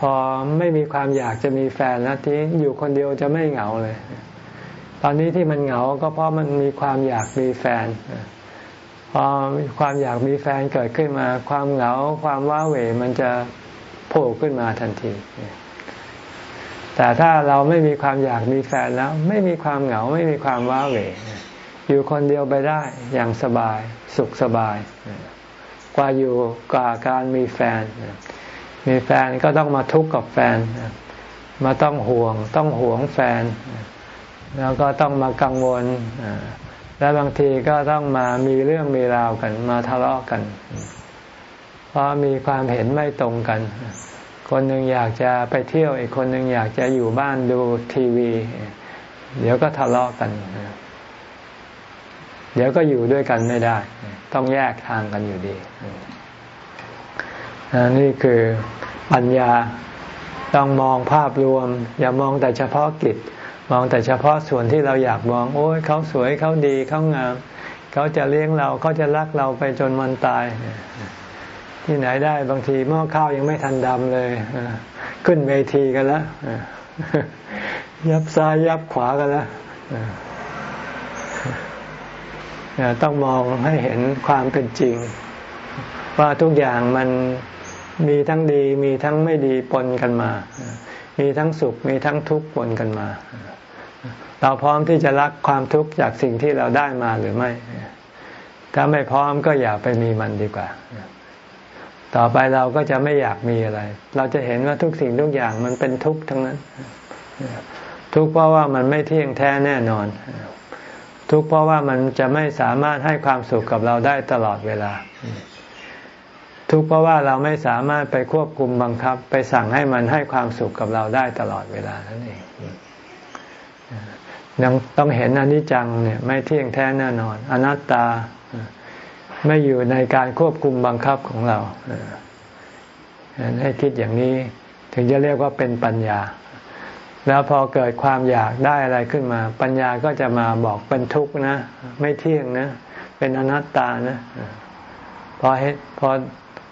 พอไม่มีความอยากจะมีแฟนแล้วที่อยู่คนเดียวจะไม่เหงาเลย ตอนนี้ที่มันเหงาก็เพราะมันมีความอยากมีแฟน พอความอยากมีแฟนเกิดขึ้นมา ความเหงาความว้าเหวมันจะโผล่ขึ้นมาทันที แต่ถ้าเราไม่มีความอยากมีแฟนแล้ว ไม่มีความเหงาไม่มีความว้าเหวอยู่คนเดียวไปได้อย่างสบายสุขสบาย กว่าอยู่กว่าการมีแฟน มีแฟนก็ต้องมาทุกข์กับแฟน มาต้องห่วง ต้องห่วงแฟน แล้วก็ต้องมากังวล และบางทีก็ต้องมามีเรื่องมีราวกัน มาทะเลาะกัน เพราะมีความเห็นไม่ตรงกัน คนหนึ่งอยากจะไปเที่ยวอีกคนหนึ่งอยากจะอยู่บ้านดูทีวี เดี๋ยวก็ทะเลาะกัน เดี๋ยวก็อยู่ด้วยกันไม่ได้ ต้องแยกทางกันอยู่ดีนี่คือปัญญาต้องมองภาพรวม อย่ามองแต่เฉพาะกิจ มองแต่เฉพาะส่วนที่เราอยากมอง โอ้ยเขาสวยเขาดีเขางาม เขาจะเลี้ยงเราเขาจะรักเราไปจนวันตาย ที่ไหนได้บางทีหม้อข้าวยังไม่ทันดำเลยขึ้นเวทีกันแล้วยับซ้ายยับขวากันแล้วต้องมองให้เห็นความเป็นจริง ว่าทุกอย่างมันมีทั้งดีมีทั้งไม่ดีปนกันมา มีทั้งสุขมีทั้งทุกข์ปนกันมา เราพร้อมที่จะรักความทุกข์จากสิ่งที่เราได้มาหรือไม่ ถ้าไม่พร้อมก็อย่าไปมีมันดีกว่า ต่อไปเราก็จะไม่อยากมีอะไร เราจะเห็นว่าทุกสิ่งทุกอย่างมันเป็นทุกข์ทั้งนั้น ทุกข์เพราะว่ามันไม่เที่ยงแท้แน่นอน ทุกข์เพราะว่ามันจะไม่สามารถให้ความสุขกับเราได้ตลอดเวลา ทุกข์เพราะว่าเราไม่สามารถไปควบคุมบังคับ ไปสั่งให้มันให้ความสุขกับเราได้ตลอดเวลานั่นเอง ยังต้องเห็นอนิจจังเนี่ยไม่เที่ยงแท้แน่นอน อนัตตาไม่อยู่ในการควบคุมบังคับของเราให้คิดอย่างนี้ถึงจะเรียกว่าเป็นปัญญา แล้วพอเกิดความอยากได้อะไรขึ้นมา ปัญญาก็จะมาบอกเป็นทุกข์นะ ไม่เที่ยงนะ เป็นอนัตตานะพอเห็นพอ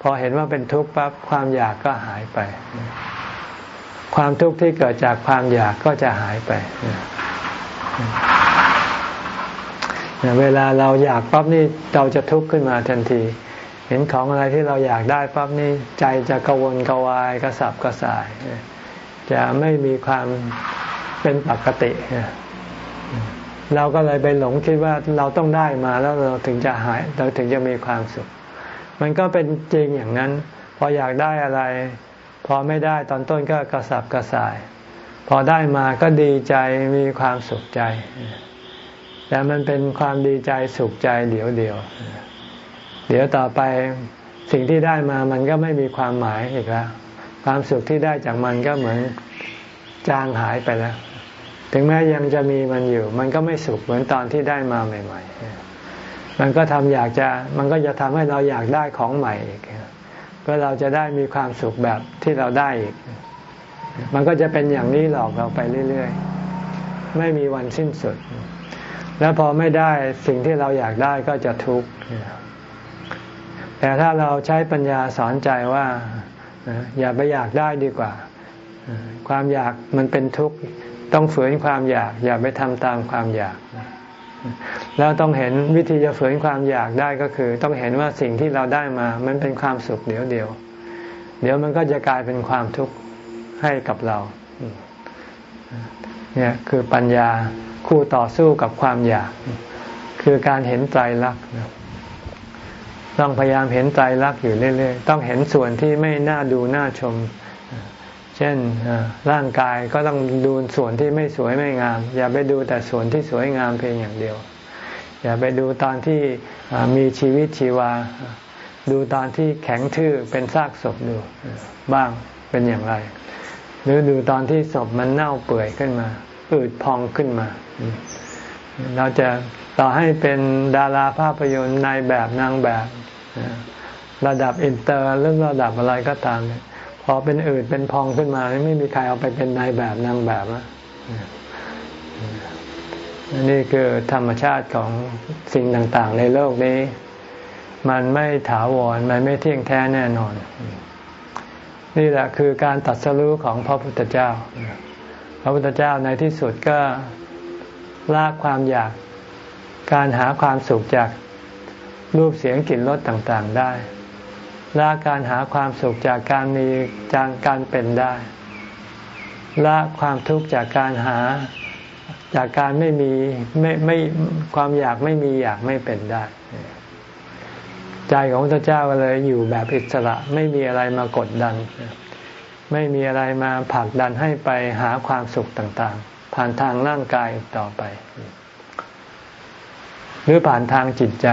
พอเห็นว่าเป็นทุกข์ปั๊บความอยากก็หายไป ความทุกข์ที่เกิดจากความอยากก็จะหายไป เวลาเราอยากปั๊บนี่เราจะทุกข์ขึ้นมาทันที เห็นของอะไรที่เราอยากได้ปั๊บนี่ใจจะกวนกวายกระสับกระส่าย จะไม่มีความเป็นปกติ เราก็เลยไปหลงคิดว่าเราต้องได้มาแล้วเราถึงจะหายเราถึงจะมีความสุข มันก็เป็นจริงอย่างนั้น พออยากได้อะไร พอไม่ได้ตอนต้นก็กระสับกระส่าย พอได้มาก็ดีใจมีความสุขใจ แต่มันเป็นความดีใจสุขใจเดี๋ยวเดียว เดี๋ยวต่อไปสิ่งที่ได้มามันก็ไม่มีความหมายอีกแล้ว ความสุขที่ได้จากมันก็เหมือนจางหายไปแล้ว ถึงแม้ยังจะมีมันอยู่ มันก็ไม่สุขเหมือนตอนที่ได้มาใหม่ ๆ มันก็ทำอยากจะมันก็จะทำให้เราอยากได้ของใหม่อีกเพื่อเราจะได้มีความสุขแบบที่เราได้อีก มันก็จะเป็นอย่างนี้หลอกเราไปเรื่อยๆ ไม่มีวันสิ้นสุด แล้วพอไม่ได้สิ่งที่เราอยากได้ก็จะทุกข์แต่ถ้าเราใช้ปัญญาสอนใจว่า อย่าไปอยากได้ดีกว่า ความอยากมันเป็นทุกข์ ต้องฝืนความอยาก อย่าไปทำตามความอยาก แล้วต้องเห็นวิธีจะฝืนความอยากได้ก็คือ ต้องเห็นว่าสิ่งที่เราได้มา มันเป็นความสุขเดี๋ยวเดียว เดี๋ยวมันก็จะกลายเป็นความทุกข์ ให้กับเรา เนี่ยคือปัญญาคู่ต่อสู้กับความอยาก คือการเห็นใจรักต้องพยายามเห็นใจรักอยู่เรื่อยๆ ต้องเห็นส่วนที่ไม่น่าดูน่าชม เช่นร่างกายก็ต้องดูส่วนที่ไม่สวยไม่งาม อย่าไปดูแต่ส่วนที่สวยงามเพียงอย่างเดียว อย่าไปดูตอนที่มีชีวิตชีวา ดูตอนที่แข็งทื่อเป็นซากศพดูบ้างเป็นอย่างไร หรือดูตอนที่ศพมันเน่าเปื่อยขึ้นมาอืดพองขึ้นมา เราจะต่อให้เป็นดาราภาพยนตร์นายแบบนางแบบระดับอินเตอร์หรือระดับอะไรก็ตามพอเป็นอืดเป็นพองขึ้นมา ไม่มีใครเอาไปเป็นนายแบบนางแบบนะนี่คือธรรมชาติของสิ่งต่าง ๆ ในโลกนี้ มันไม่ถาวรมันไม่เที่ยงแท้แน่นอน นี่แหละคือการตัดสรู้ของพระพุทธเจ้า พระพุทธเจ้าในที่สุดก็ละความอยากการหาความสุขจากรูปเสียงกลิ่นรสต่างๆได้ละการหาความสุขจากการมีจากการเป็นได้ละความทุกข์จากการหาจากการไม่มีไม่ไม่ความอยากไม่มีอยากไม่เป็นได้ ใจของพระเจ้าก็เลยอยู่แบบอิสระไม่มีอะไรมากดดัน ไม่มีอะไรมาผลักดันให้ไปหาความสุขต่างๆ ผ่านทางร่างกายต่อไป หรือผ่านทางจิตใจ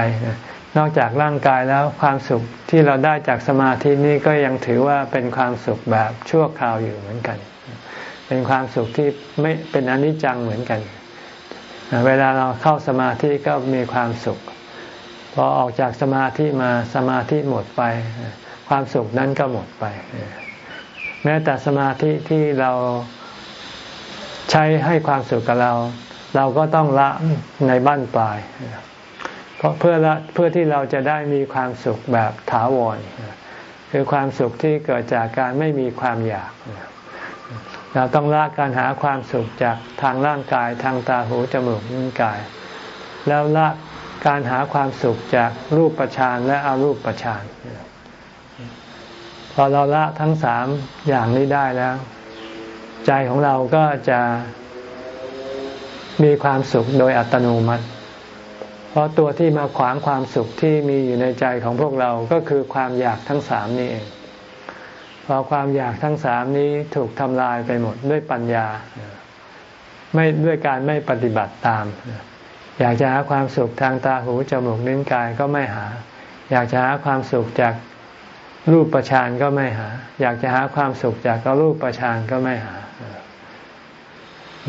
นอกจากร่างกายแล้วความสุขที่เราได้จากสมาธินี้ก็ยังถือว่าเป็นความสุขแบบชั่วคราวอยู่เหมือนกัน เป็นความสุขที่ไม่เป็นอนิจจังเหมือนกัน เวลาเราเข้าสมาธิก็มีความสุข พอออกจากสมาธิมาสมาธิหมดไป ความสุขนั้นก็หมดไป แม้แต่สมาธิที่เราใช้ให้ความสุขกับเรา เราก็ต้องละในบ้านปลายเพราะเพื่อละเพื่อที่เราจะได้มีความสุขแบบถาวรคือความสุขที่เกิดจากการไม่มีความอยาก เราต้องละการหาความสุขจากทางร่างกายทางตาหูจมูกนิ้วกาย แล้วละ การหาความสุขจากรูปประชานและอารูปประชานพอเราละทั้งสามอย่างนี้ได้แล้ว ใจของเราก็จะมีความสุขโดยอัตโนมัติ เพราะตัวที่มาขวางความสุขที่มีอยู่ในใจของพวกเราก็คือความอยากทั้งสามนี้เองพอความอยากทั้งสามนี้ถูกทำลายไปหมดด้วยปัญญา ไม่ด้วยการไม่ปฏิบัติตาม อยากจะหาความสุขทางตาหูจมูกนิ้วกายก็ไม่หา อยากจะหาความสุขจากรูปประชานก็ไม่หา อยากจะหาความสุขจากก็รูปประชานก็ไม่หาพ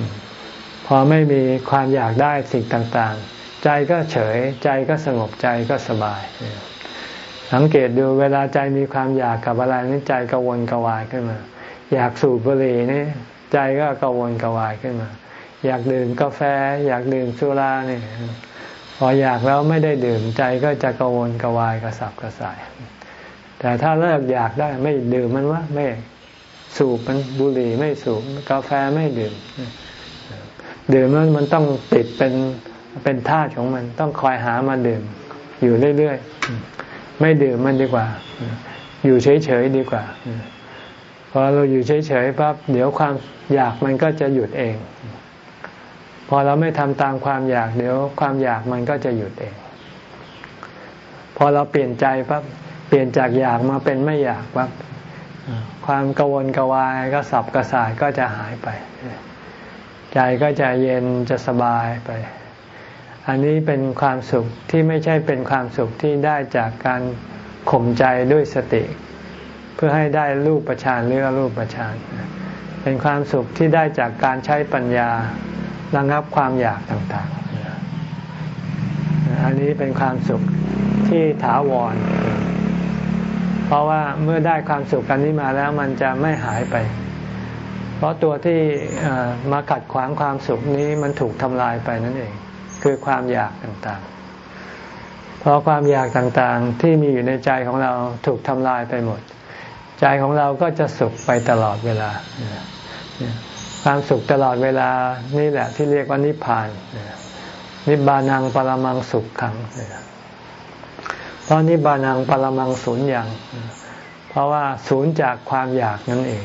พอไม่มีความอยากได้สิ่งต่างๆ ใจก็เฉย ใจก็สงบใจก็สบาย สังเกตดูเวลาใจมีความอยากกับอะไรนี่ใจกังวลกวายขึ้นมา อยากสูบบุหรี่นี่ใจก็กังวลกวายขึ้นมา อยากดื่มกาแฟ อยากดื่มสุราเนี่ยพออยากแล้วไม่ได้ดื่มใจก็จะกังวลกวายกระสับกระส่าย แต่ถ้าเลิกอยากได้ไม่ดื่มมันว่าไม่สูบมันบุหรี่ไม่สูบกาแฟไม่ดื่ม ดื่มแล้วมันต้องติดเป็นเป็นธาตุของมันต้องคอยหามาดื่ม อยู่เรื่อยๆไม่ดื่มมันดีกว่า อยู่เฉยๆดีกว่าพอเราอยู่เฉยๆปั๊บเดี๋ยวความอยากมันก็จะหยุดเอง พอเราไม่ทำตามความอยากเดี๋ยวความอยากมันก็จะหยุดเอง พอเราเปลี่ยนใจปั๊บเปลี่ยนจากอยากมาเป็นไม่อยากปั๊บความกังวลกวายก็สับกระส่ายก็จะหายไป ใจก็จะเย็นจะสบายไป อันนี้เป็นความสุขที่ไม่ใช่เป็นความสุขที่ได้จากการข่มใจด้วยสติ เพื่อให้ได้รูปประชานหรือรูปประชานเป็นความสุขที่ได้จากการใช้ปัญญา ระงับความอยากต่างๆ อันนี้เป็นความสุขที่ถาวร เพราะว่าเมื่อได้ความสุขกันนี้มาแล้วมันจะไม่หายไป เพราะตัวที่มาขัดขวางความสุขนี้มันถูกทำลายไปนั่นเอง คือความอยากต่างๆพราะความอยากต่างๆที่มีอยู่ในใจของเราถูกทำลายไปหมด ใจของเราก็จะสุขไปตลอดเวลา ความสุขตลอดเวลานี่แหละที่เรียกว่านิพพาน นิบานังปรมังสุขขังเพราะนิบานังปรมังศูนย์อย่าง เพราะว่าศูนย์จากความอยากนั่นเอง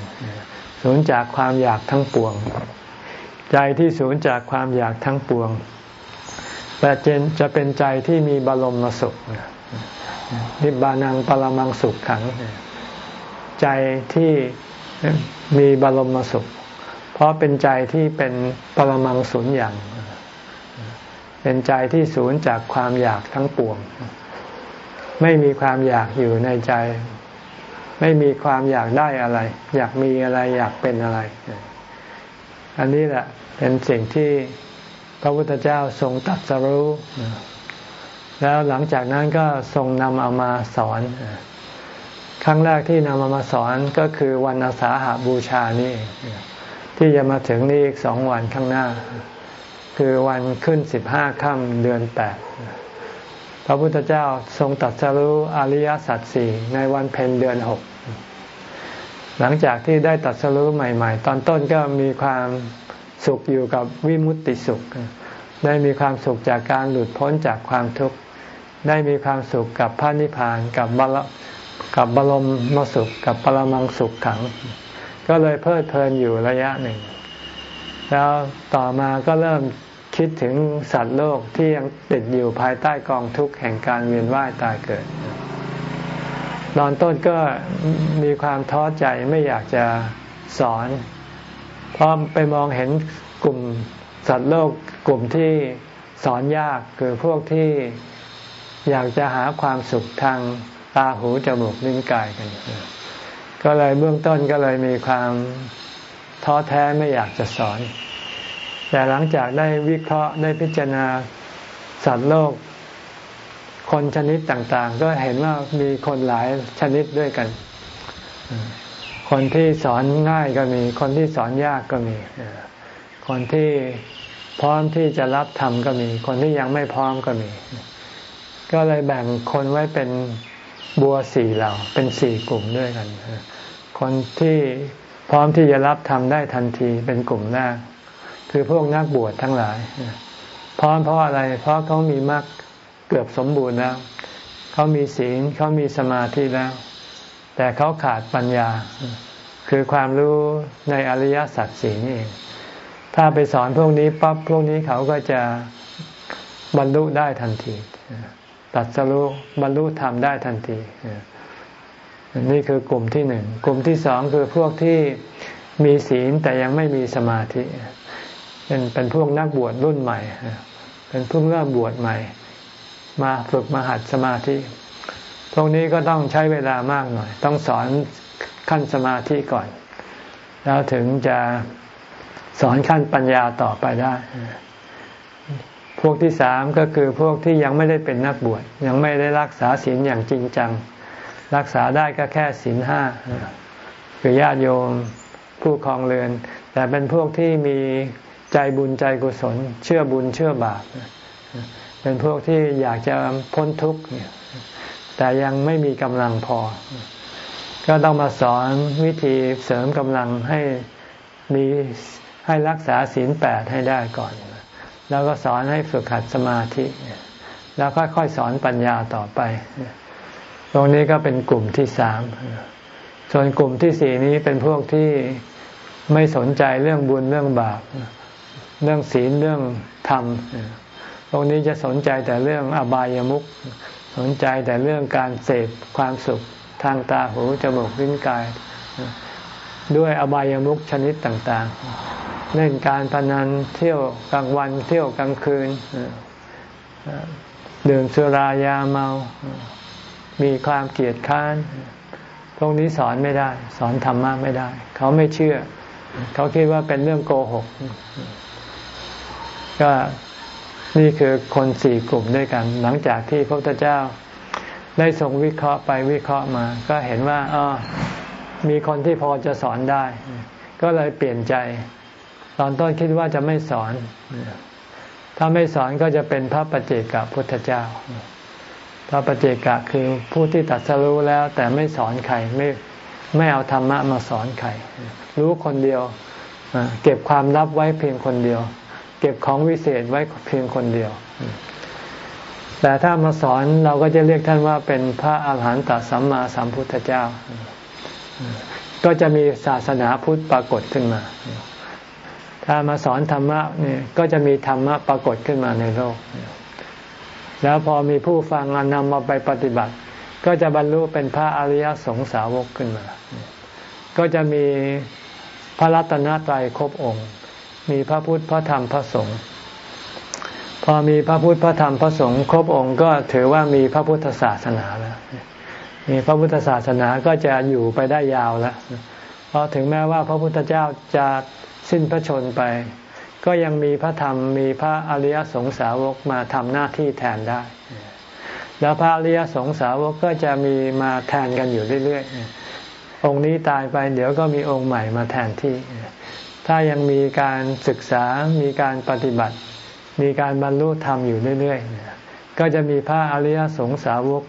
สูญจากความอยากทั้งปวง ใจที่สูญจากความอยากทั้งปวงแต่จะเป็นใจที่มีบรมสุขนิบานังปรมังสุขขัง ใจที่มีบรมสุข ราะเป็นใจที่เป็นปรมังสุญญ์อย่าง เป็นใจที่สูญจากความอยากทั้งปวง ไม่มีความอยากอยู่ในใจ ไม่มีความอยากได้อะไร อยากมีอะไรอยากเป็นอะไร อันนี้แหละเป็นสิ่งที่พระพุทธเจ้าทรงตัดสรู้ แล้วหลังจากนั้นก็ทรงนำเอามาสอน ครั้งแรกที่นำเอามาสอนก็คือวันอาสาหาบูชานี่ ที่จะมาถึงนี่อีกสองวันข้างหน้า คือวันขึ้นสิบห้าค่ำเดือนแปดพระพุทธเจ้าทรงตัดสรู้อริยสัจสี่ในวันเพ็ญเดือนหกหลังจากที่ได้ตัดสรู้ใหม่ ๆ ตอนต้นก็มีความสุขอยู่กับวิมุตติสุข ได้มีความสุขจากการหลุดพ้นจากความทุกข์ได้มีความสุขกับพระนิพพานกับบรกับบรมมสุข กับปรมังสุขขัง ก็เลยเพลิดเพลินอยู่ระยะหนึ่ง แล้วต่อมาก็เริ่มคิดถึงสัตว์โลกที่ยังติดอยู่ภายใต้กองทุกข์แห่งการเวียนว่ายตายเกิด ตอนต้นก็มีความท้อใจไม่อยากจะสอน เพราะไปมองเห็นกลุ่มสัตว์โลกกลุ่มที่สอนยากคือพวกที่อยากจะหาความสุขทางตาหูจมูกลิ้นกายกัน ก็เลยเบื้องต้นก็เลยมีความท้อแท้ไม่อยากจะสอน แต่หลังจากได้วิเคราะห์ได้พิจารณาสัตว์โลก คนชนิดต่างๆ ก็เห็นว่ามีคนหลายชนิดด้วยกัน คนที่สอนง่ายก็มี คนที่สอนยากก็มี คนที่พร้อมที่จะรับธรรมก็มี คนที่ยังไม่พร้อมก็มี ก็เลยแบ่งคนไว้เป็นบัวสี่เหล่าเป็นสี่กลุ่มด้วยกัน คนที่พร้อมที่จะรับธรรมได้ทันทีเป็นกลุ่มแรก คือพวกนักบวชทั้งหลาย พร้อมเพราะอะไร เพราะเขามีมรรคเกือบสมบูรณ์แล้ว เขามีศีลเขามีสมาธิแล้ว แต่เขาขาดปัญญา คือความรู้ในอริยสัจสี่นี่เองถ้าไปสอนพวกนี้ปั๊บพวกนี้เขาก็จะบรรลุได้ทันทีตัดสรุบรรลุธรรมได้ทันที นี่คือกลุ่มที่หนึ่ง กลุ่มที่สองคือพวกที่มีศีลแต่ยังไม่มีสมาธิ เป็นเป็นพวกนักบวชรุ่นใหม่ เป็นเพิ่งเริ่มบวชใหม่ มาฝึกมาหัดสมาธิ พวกนี้ก็ต้องใช้เวลามากหน่อย ต้องสอนขั้นสมาธิก่อน แล้วถึงจะสอนขั้นปัญญาต่อไปได้ พวกที่สามก็คือพวกที่ยังไม่ได้เป็นนักบวช ยังไม่ได้รักษาศีลอย่างจริงจัง รักษาได้ก็แค่ศีลห้าคือญาติโยมผู้คลองเรือน แต่เป็นพวกที่มีใจบุญใจกุศล เชื่อบุญเชื่อบาปเป็นพวกที่อยากจะพ้นทุกข์แต่ยังไม่มีกำลังพอ ก็ต้องมาสอนวิธีเสริมกำลังให้มีให้รักษาศีลแปดให้ได้ก่อน แล้วก็สอนให้ฝึกหัดสมาธิ แล้วค่อยๆสอนปัญญาต่อไป ตรงนี้ก็เป็นกลุ่มที่สาม ส่วนกลุ่มที่สี่นี้เป็นพวกที่ไม่สนใจเรื่องบุญเรื่องบาป เรื่องศีลเรื่องธรรมตรงนี้จะสนใจแต่เรื่องอบายามุขสนใจแต่เรื่องการเสพความสุขทางตาหูจมูกลิ้นกาย ด้วยอบายามุขชนิดต่างๆ เล่นการพนันเที่ยวกลางวันเที่ยวกลางคืน ดื่มสุรายาเมา มีความเกียดค้าน พวกนี้สอนไม่ได้ สอนธรรมะไม่ได้ เขาไม่เชื่อ เขาคิดว่าเป็นเรื่องโกหก ก็นี่คือคนสี่กลุ่มด้วยกัน หลังจากที่พระพุทธเจ้าได้ทรงวิเคราะห์ไปวิเคราะห์มา ก็เห็นว่าอ๋อมีคนที่พอจะสอนได้ ก็เลยเปลี่ยนใจ ตอนต้นคิดว่าจะไม่สอน ถ้าไม่สอนก็จะเป็นพระปฏิเจกับพุทธเจ้า พระปฏิเจกะคือผู้ที่ตัดสรู้แล้วแต่ไม่สอนใครไม่ไม่เอาธรรมะมาสอนใครรู้คนเดียวเก็บความลับไว้เพียงคนเดียว เก็บของวิเศษไว้เพียงคนเดียว แต่ถ้ามาสอนเราก็จะเรียกท่านว่าเป็นพระอาหารหันตสัมมาสัมพุทธเจ้า ก็จะมีศาสนาพุทธปรากฏขึ้นมา ถ้ามาสอนธรรมะเนี่ยก็จะมีธรรมะปรากฏขึ้นมาในโลก แล้วพอมีผู้ฟังนำมาไปปฏิบัติ ก็จะบรรลุเป็นพระอริยสงสาวกขึ้นมา ก็จะมีพระรัตนตรัยครบองค์ มีพระพุทธพระธรรมพระสงฆ์พอมีพระพุทธพระธรรมพระสงฆ์ครบองค์ก็ถือว่ามีพระพุทธศาสนาแล้วมีพระพุทธศาสนาก็จะอยู่ไปได้ยาวแล้วเพราะถึงแม้ว่าพระพุทธเจ้าจะสิ้นพระชนไป ก็ยังมีพระธรรมมีพระอริยสงสาวกมาทำหน้าที่แทนได้ แล้วพระอริยสงสาวกก็จะมีมาแทนกันอยู่เรื่อยๆ องค์นี้ตายไปเดี๋ยวก็มีองค์ใหม่มาแทนที่ ถ้ายังมีการศึกษา มีการปฏิบัติ มีการบรรลุธรรมอยู่เรื่อยๆ ก็จะมีพระอริยสงสาวก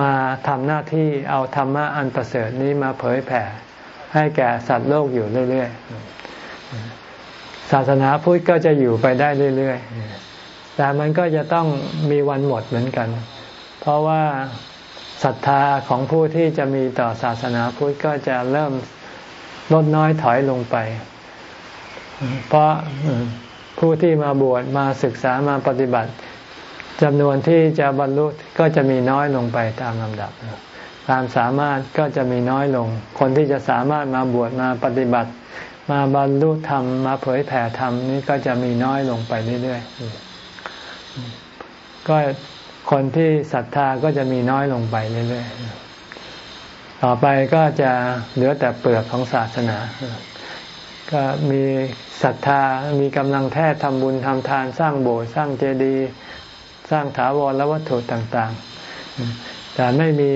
มาทำหน้าที่เอาธรรมะอันประเสริฐนี้มาเผยแผ่ให้แก่สัตว์โลกอยู่เรื่อยๆ ศาสนาพุทธก็จะอยู่ไปได้เรื่อยๆ แต่มันก็จะต้องมีวันหมดเหมือนกัน เพราะว่าศรัทธาของผู้ที่จะมีต่อศาสนาพุทธก็จะเริ่มลดน้อยถอยลงไป เพราะผู้ที่มาบวชมาศึกษามาปฏิบัติจำนวนที่จะบรรลุก็จะมีน้อยลงไปตามลำดับความสามารถก็จะมีน้อยลง คนที่จะสามารถมาบวชมาปฏิบัติ มาบรรลุธรรมมาเผยแผ่ธรรมนี้ก็จะมีน้อยลงไปเรื่อยๆ ก็คนที่ศรัทธาก็จะมีน้อยลงไปเรื่อยๆ ต่อไปก็จะเหลือแต่เปลือกของศาสนา ก็มีศรัทธา มีกำลังแท้ทำบุญทำทานสร้างโบสถ์สร้างเจดีย์สร้างถาวรและวัตถุต่างๆ แต่ไม่มี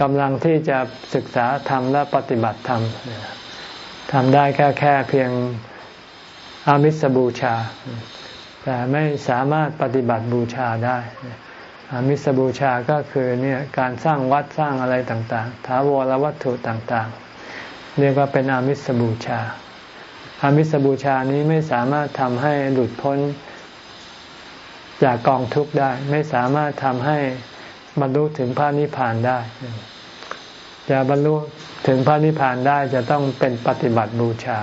กำลังที่จะศึกษาธรรมและปฏิบัติธรรม ทำได้แค่แค่เพียงอามิสบูชา แต่ไม่สามารถปฏิบัติบูชาได้อามิสบูชาก็คือเนี่ยการสร้างวัดสร้างอะไรต่างๆถาวรวัตถุต่างๆ เรียกว่าเป็นอามิสบูชาอามิสบูชานี้ไม่สามารถทำให้หลุดพ้นจากกองทุกข์ได้ ไม่สามารถทำให้บรรลุถึงพระนิพพานได้ จะบรรลุถึงพระนิพพานได้จะต้องเป็นปฏิบัติบูชา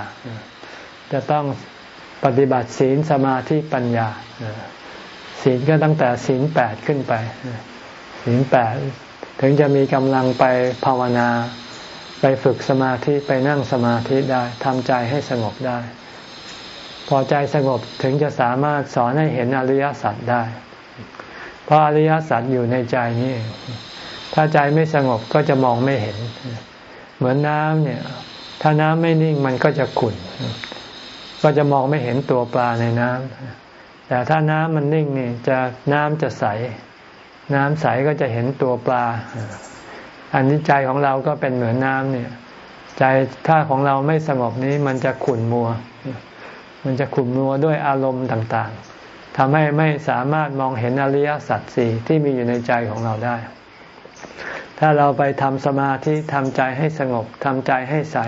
จะต้องปฏิบัติศีลสมาธิปัญญาศีลก็ตั้งแต่ศีลแปดขึ้นไปศีลแปดถึงจะมีกำลังไปภาวนา ไปฝึกสมาธิไปนั่งสมาธิได้ทำใจให้สงบได้ พอใจสงบถึงจะสามารถสอนให้เห็นอริยสัจได้ เพราะอริยสัจอยู่ในใจนี่ ถ้าใจไม่สงบก็จะมองไม่เห็น เหมือนน้ำเนี่ย ถ้าน้ำไม่นิ่งมันก็จะขุ่นก็จะมองไม่เห็นตัวปลาในน้ำแต่ถ้าน้ำมันนิ่งนี่จะน้ำจะใส น้ำใสก็จะเห็นตัวปลา อันนี้ใจของเราก็เป็นเหมือนน้ำเนี่ย ใจถ้าของเราไม่สงบนี้มันจะขุ่นมัว มันจะขุ่นมัวด้วยอารมณ์ต่าง ๆทำให้ไม่สามารถมองเห็นอริยสัจสี่ที่มีอยู่ในใจของเราได้ ถ้าเราไปทำสมาธิทำใจให้สงบทำใจให้ใส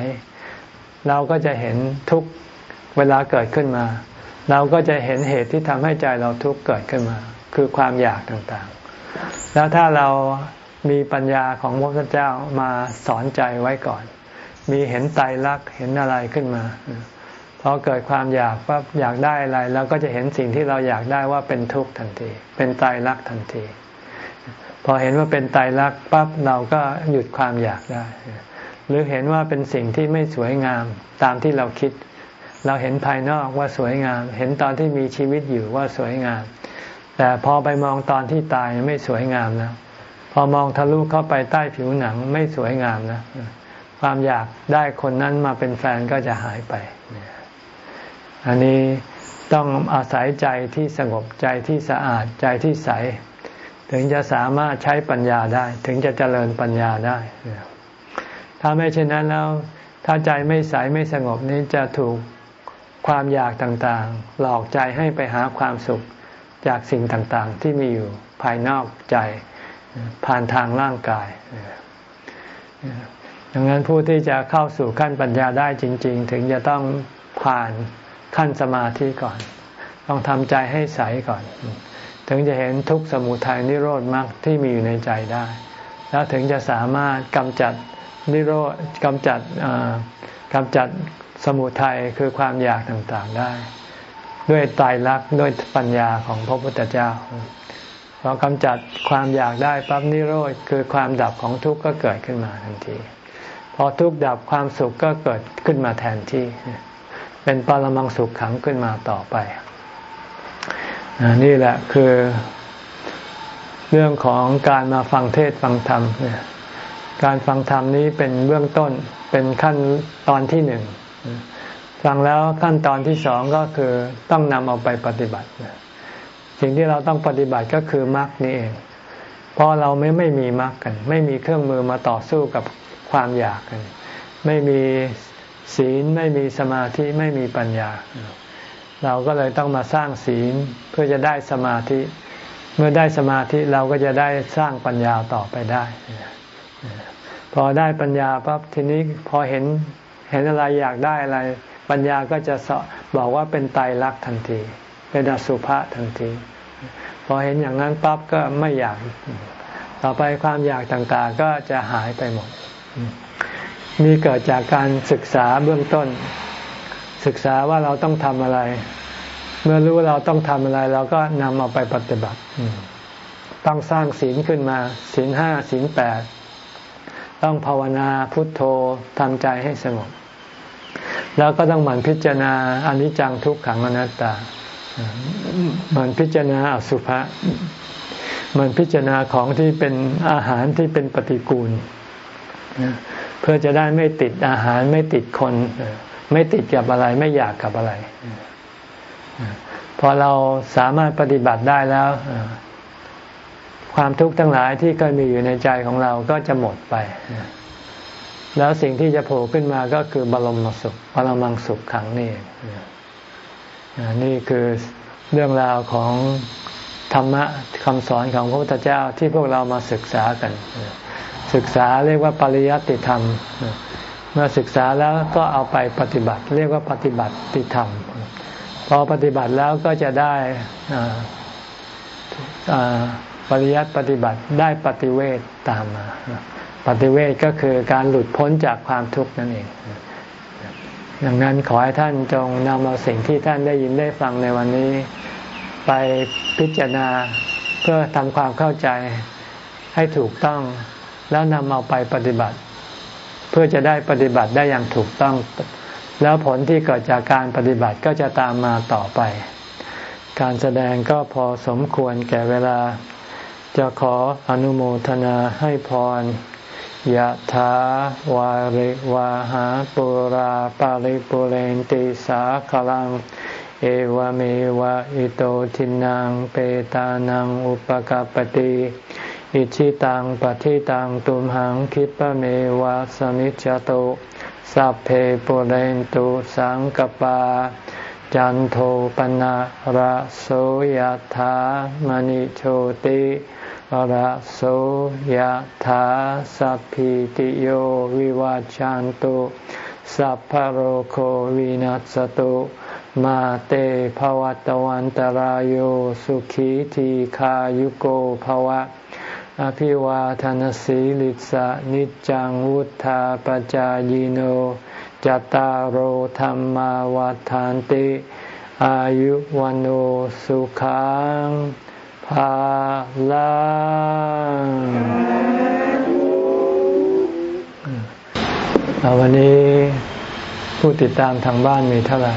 เราก็จะเห็นทุกเวลาเกิดขึ้นมา เราก็จะเห็นเหตุที่ทำให้ใจเราทุกข์เกิดขึ้นมา คือความอยากต่างๆ แล้วถ้าเรามีปัญญาของพระพุทธเจ้ามาสอนใจไว้ก่อน มีเห็นไตรลักษณ์เห็นอะไรขึ้นมาพอเกิดความอยากปั๊บอยากได้อะไรเราก็จะเห็นสิ่งที่เราอยากได้ว่าเป็นทุกข์ทันที เป็นไตรลักษณ์ทันที พอเห็นว่าเป็นไตรลักปั๊บเราก็หยุดความอยากได้ หรือเห็นว่าเป็นสิ่งที่ไม่สวยงามตามที่เราคิด เราเห็นภายนอกว่าสวยงาม เห็นตอนที่มีชีวิตอยู่ว่าสวยงาม แต่พอไปมองตอนที่ตายไม่สวยงามนะพอมองทะลุเข้าไปใต้ผิวหนังไม่สวยงามนะความอยากได้คนนั้นมาเป็นแฟนก็จะหายไป อันนี้ต้องอาศัยใจที่สงบใจที่สะอาดใจที่ใส ถึงจะสามารถใช้ปัญญาได้ ถึงจะเจริญปัญญาได้ ถ้าไม่เช่นนั้นแล้ว ถ้าใจไม่ใสไม่สงบนี้จะถูกความอยากต่างๆ หลอกใจให้ไปหาความสุขจากสิ่งต่างๆ ที่มีอยู่ภายนอกใจผ่านทางร่างกายดังนั้นผู้ที่จะเข้าสู่ขั้นปัญญาได้จริง ๆ ถึงจะต้องผ่านขั้นสมาธิก่อน ต้องทำใจให้ใสก่อน ถึงจะเห็นทุกสมุทัยนิโรธมรรคที่มีอยู่ในใจได้ แล้วถึงจะสามารถกำจัดนิโรธกำจัดกำจัดสมุทัยคือความอยากต่างๆได้ ด้วยตายรักด้วยปัญญาของพระพุทธเจ้าพอกำจัดความอยากได้ปั๊บนิโรธคือความดับของทุกข์ก็เกิดขึ้นมาทันทีพอทุกข์ดับความสุขก็เกิดขึ้นมาแทนที่ เป็นปรมังสุขขังขึ้นมาต่อไป นี่แหละคือเรื่องของการมาฟังเทศฟังธรรมเนี่ยการฟังธรรมนี้เป็นเบื้องต้นเป็นขั้นตอนที่หนึ่งฟังแล้วขั้นตอนที่สองก็คือต้องนำเอาไปปฏิบัติสิ่งที่เราต้องปฏิบัติก็คือมรรคนี่เอง เพราะเราไม่ไม่มีมรรคกัน ไม่มีเครื่องมือมาต่อสู้กับความอยากกัน ไม่มีศีลไม่มีสมาธิไม่มีปัญญา เราก็เลยต้องมาสร้างศีลเพื่อจะได้สมาธิ เมื่อได้สมาธิเราก็จะได้สร้างปัญญาต่อไปได้ พอได้ปัญญาปั๊บทีนี้พอเห็นเห็นอะไรอยากได้อะไร ปัญญาก็จะบอกว่าเป็นไตรลักษณ์ทันที เป็นอสุภะทันที พอเห็นอย่างนั้นปั๊บก็ไม่อยาก ต่อไปความอยากต่างๆก็จะหายไปหมดนี่เกิดจากการศึกษาเบื้องต้น ศึกษาว่าเราต้องทำอะไร เมื่อรู้เราต้องทำอะไร เราก็นำเอาไปปฏิบัติ ต้องสร้างศีลขึ้นมา ศีลห้าศีลแปดต้องภาวนาพุทโธทำใจให้สงบแล้วก็ต้องหมั่นพิจารณาอนิจจังทุกขังอนัตตาหมั่นพิจารณาอสุภะหมั่นพิจารณาของที่เป็นอาหารที่เป็นปฏิกูล เพื่อจะได้ไม่ติดอาหารไม่ติดคน ไม่ติดกับอะไร ไม่อยากกับอะไร พอเราสามารถปฏิบัติได้แล้ว ความทุกข์ทั้งหลายที่เคยมีอยู่ในใจของเราก็จะหมดไป แล้วสิ่งที่จะโผล่ขึ้นมาก็คือบรมสุขบรมังสุขขังนี่นี่คือเรื่องราวของธรรมะคำสอนของพระพุทธเจ้าที่พวกเรามาศึกษากัน ศึกษาเรียกว่าปริยัติธรรม เมื่อศึกษาแล้วก็เอาไปปฏิบัติ เรียกว่าปฏิบัติติธรรม พอปฏิบัติแล้วก็จะได้ปริยัติปฏิบัติได้ปฏิเวทตามมา ปฏิเวทก็คือการหลุดพ้นจากความทุกข์นั่นเอง ดังนั้นขอให้ท่านจงนำเอาสิ่งที่ท่านได้ยินได้ฟังในวันนี้ ไปพิจารณาเพื่อทำความเข้าใจให้ถูกต้อง แล้วนำเอาไปปฏิบัติ เพื่อจะได้ปฏิบัติได้อย่างถูกต้อง แล้วผลที่เกิดจากการปฏิบัติก็จะตามมาต่อไป การแสดงก็พอสมควรแก่เวลา จะขออนุโมทนาให้พรยะถาวาริวาหาปุราปาริปุเรนติสาขลัง เอวเมวะอิโตทินังเปตานังอุปกาปติ อิชิตังปฏิตังตุมหังคิปะเมวะสมิจจโตสัพเพปุเรนตุสังกปา จันโทปนะระโสยธามณิโชติระโสยธาสัพพิติโยวิวาจันตุสัพพโรโควินัสตุมาเตภวัตวันตารโยสุขีทีขายุโกภวะ อภิวาทานสีลิสะนิจังวุธาปจายโนจตารโหธรรมาวาทานติ อายุวันโอสุขังภาลังวันนี้ผู้ติดตามทางบ้านมีเท่าไหร่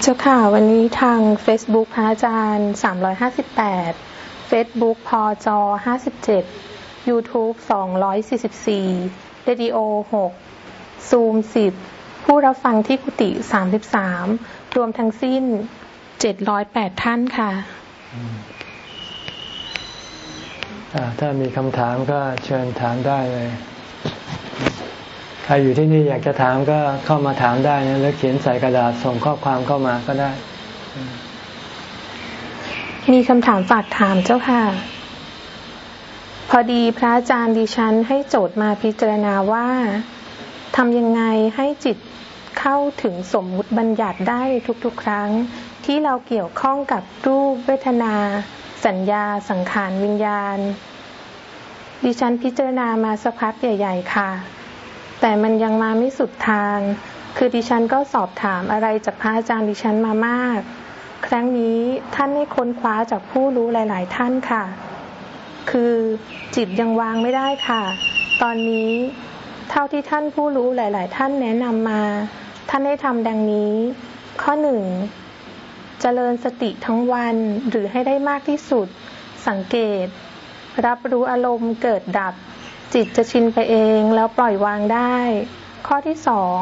เจ้าค่ะ วันนี้ทาง Facebook พระอาจารย์ 358 Facebook พอจอ 57 YouTube 244 Radio 6 Zoom 10 ผู้รับฟังที่กุฏิ33 รวมทั้งสิ้น 708 ท่านค่ะ ถ้ามีคำถามก็เชิญถามได้เลย ใครอยู่ที่นี่อยากจะถามก็เข้ามาถามได้นะ แล้วเขียนใส่กระดาษส่งข้อความเข้ามาก็ได้ มีคำถามฝากถามเจ้าค่ะ พอดีพระอาจารย์ดิฉันให้โจทย์มาพิจารณาว่าทำยังไงให้จิตเข้าถึงสมมุติบัญญัติได้ทุกๆ ครั้ง ที่เราเกี่ยวข้องกับรูปเวทนา สัญญา สังขารวิญญาณ ดิฉันพิจารณามาสักพักใหญ่ ๆ ค่ะ แต่มันยังมาไม่สุดทาง คือดิฉันก็สอบถามอะไรจากพระอาจารย์ดิฉันมามาก ครั้งนี้ท่านให้ค้นคว้าจากผู้รู้หลาย ๆ ท่านค่ะ คือจิตยังวางไม่ได้ค่ะ ตอนนี้เท่าที่ท่านผู้รู้หลาย ๆ ท่านแนะนำมา ท่านให้ทำดังนี้ ข้อหนึ่งเจริญสติทั้งวันหรือให้ได้มากที่สุด สังเกต รับรู้อารมณ์เกิดดับ จิตจะชินไปเองแล้วปล่อยวางได้ ข้อที่สอง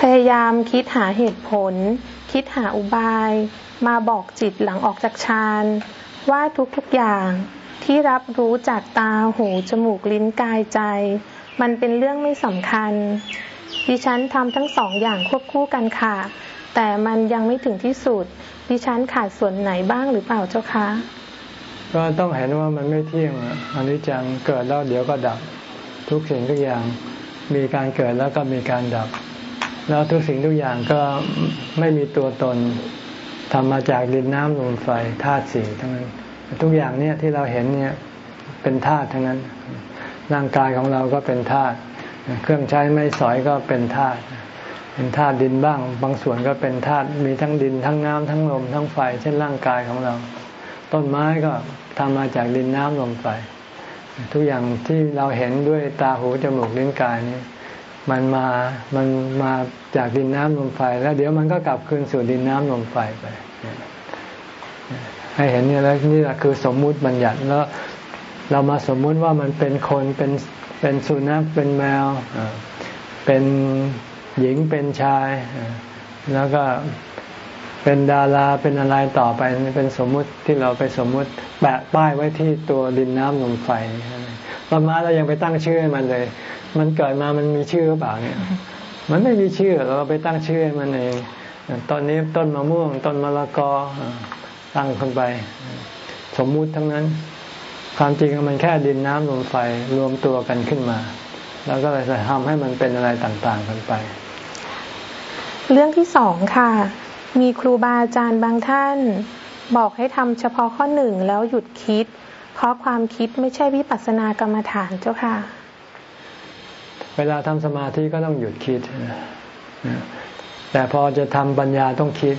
พยายามคิดหาเหตุผล คิดหาอุบาย มาบอกจิตหลังออกจากฌานว่าทุกๆอย่างที่รับรู้จากตาหูจมูกลิ้นกายใจ มันเป็นเรื่องไม่สำคัญ ดิฉันทำทั้งสองอย่างควบคู่กันค่ะ แต่มันยังไม่ถึงที่สุด ดิฉันขาดส่วนไหนบ้างหรือเปล่าเจ้าคะก็ต้องเห็นว่ามันไม่เที่ยงอันนี้จังเกิดแล้วเดี๋ยวก็ดับ ทุกสิ่งทุกอย่างมีการเกิดแล้วก็มีการดับ แล้วทุกสิ่งทุกอย่างก็ไม่มีตัวตนทำมาจากดินน้ำลมไฟธาตุสี่ทั้งนั้น ทุกอย่างเนี่ยที่เราเห็นเนี่ยเป็นธาตุทั้งนั้น ร่างกายของเราก็เป็นธาตุเครื่องใช้ไม่สอยก็เป็นธาตุเป็นธาตุดินบ้าง บางส่วนก็เป็นธาตุมีทั้งดินทั้งน้ำทั้งลมทั้งไฟ เช่นร่างกายของเรา ต้นไม้ก็ทำมาจากดินน้ำลมไฟ ทุกอย่างที่เราเห็นด้วยตาหูจมูกลิ้นกายนี้ มันมา มันมาจากดินน้ำลมไฟ แล้วเดี๋ยวมันก็กลับคืนสู่ดินน้ำลมไฟไป ให้เห็นนี่แล้วนี่แหละคือสมมุติบัญญัติแล้ว เรามาสมมุติว่ามันเป็นคนเป็นเป็นสุนัขเป็นแมวเป็นหญิงเป็นชาย แล้วก็เป็นดาราเป็นอะไรต่อไปเป็นสมมุติที่เราไปสมมุติแปะป้ายไว้ที่ตัวดินน้ำลมไฟต้นไม้เรายังไปตั้งชื่อให้มันเลย มันเกิดมามันมีชื่อหรือเปล่าเนี่ย มันไม่มีชื่อเราไปตั้งชื่อให้มันเองตอนนี้ต้นมะม่วง ต้นมะละกอตั้งคนไป สมมุติทั้งนั้น ความจริงมันแค่ดินน้ำลมไฟรวมตัวกันขึ้นมา แล้วก็เลยทำให้มันเป็นอะไรต่างๆกันไป เรื่องที่สองค่ะ มีครูบาอาจารย์บางท่าน บอกให้ทำเฉพาะข้อหนึ่งแล้วหยุดคิด เพราะความคิดไม่ใช่วิปัสสนากรรมฐานเจ้าค่ะ เวลาทำสมาธิก็ต้องหยุดคิด แต่พอจะทำปัญญาต้องคิด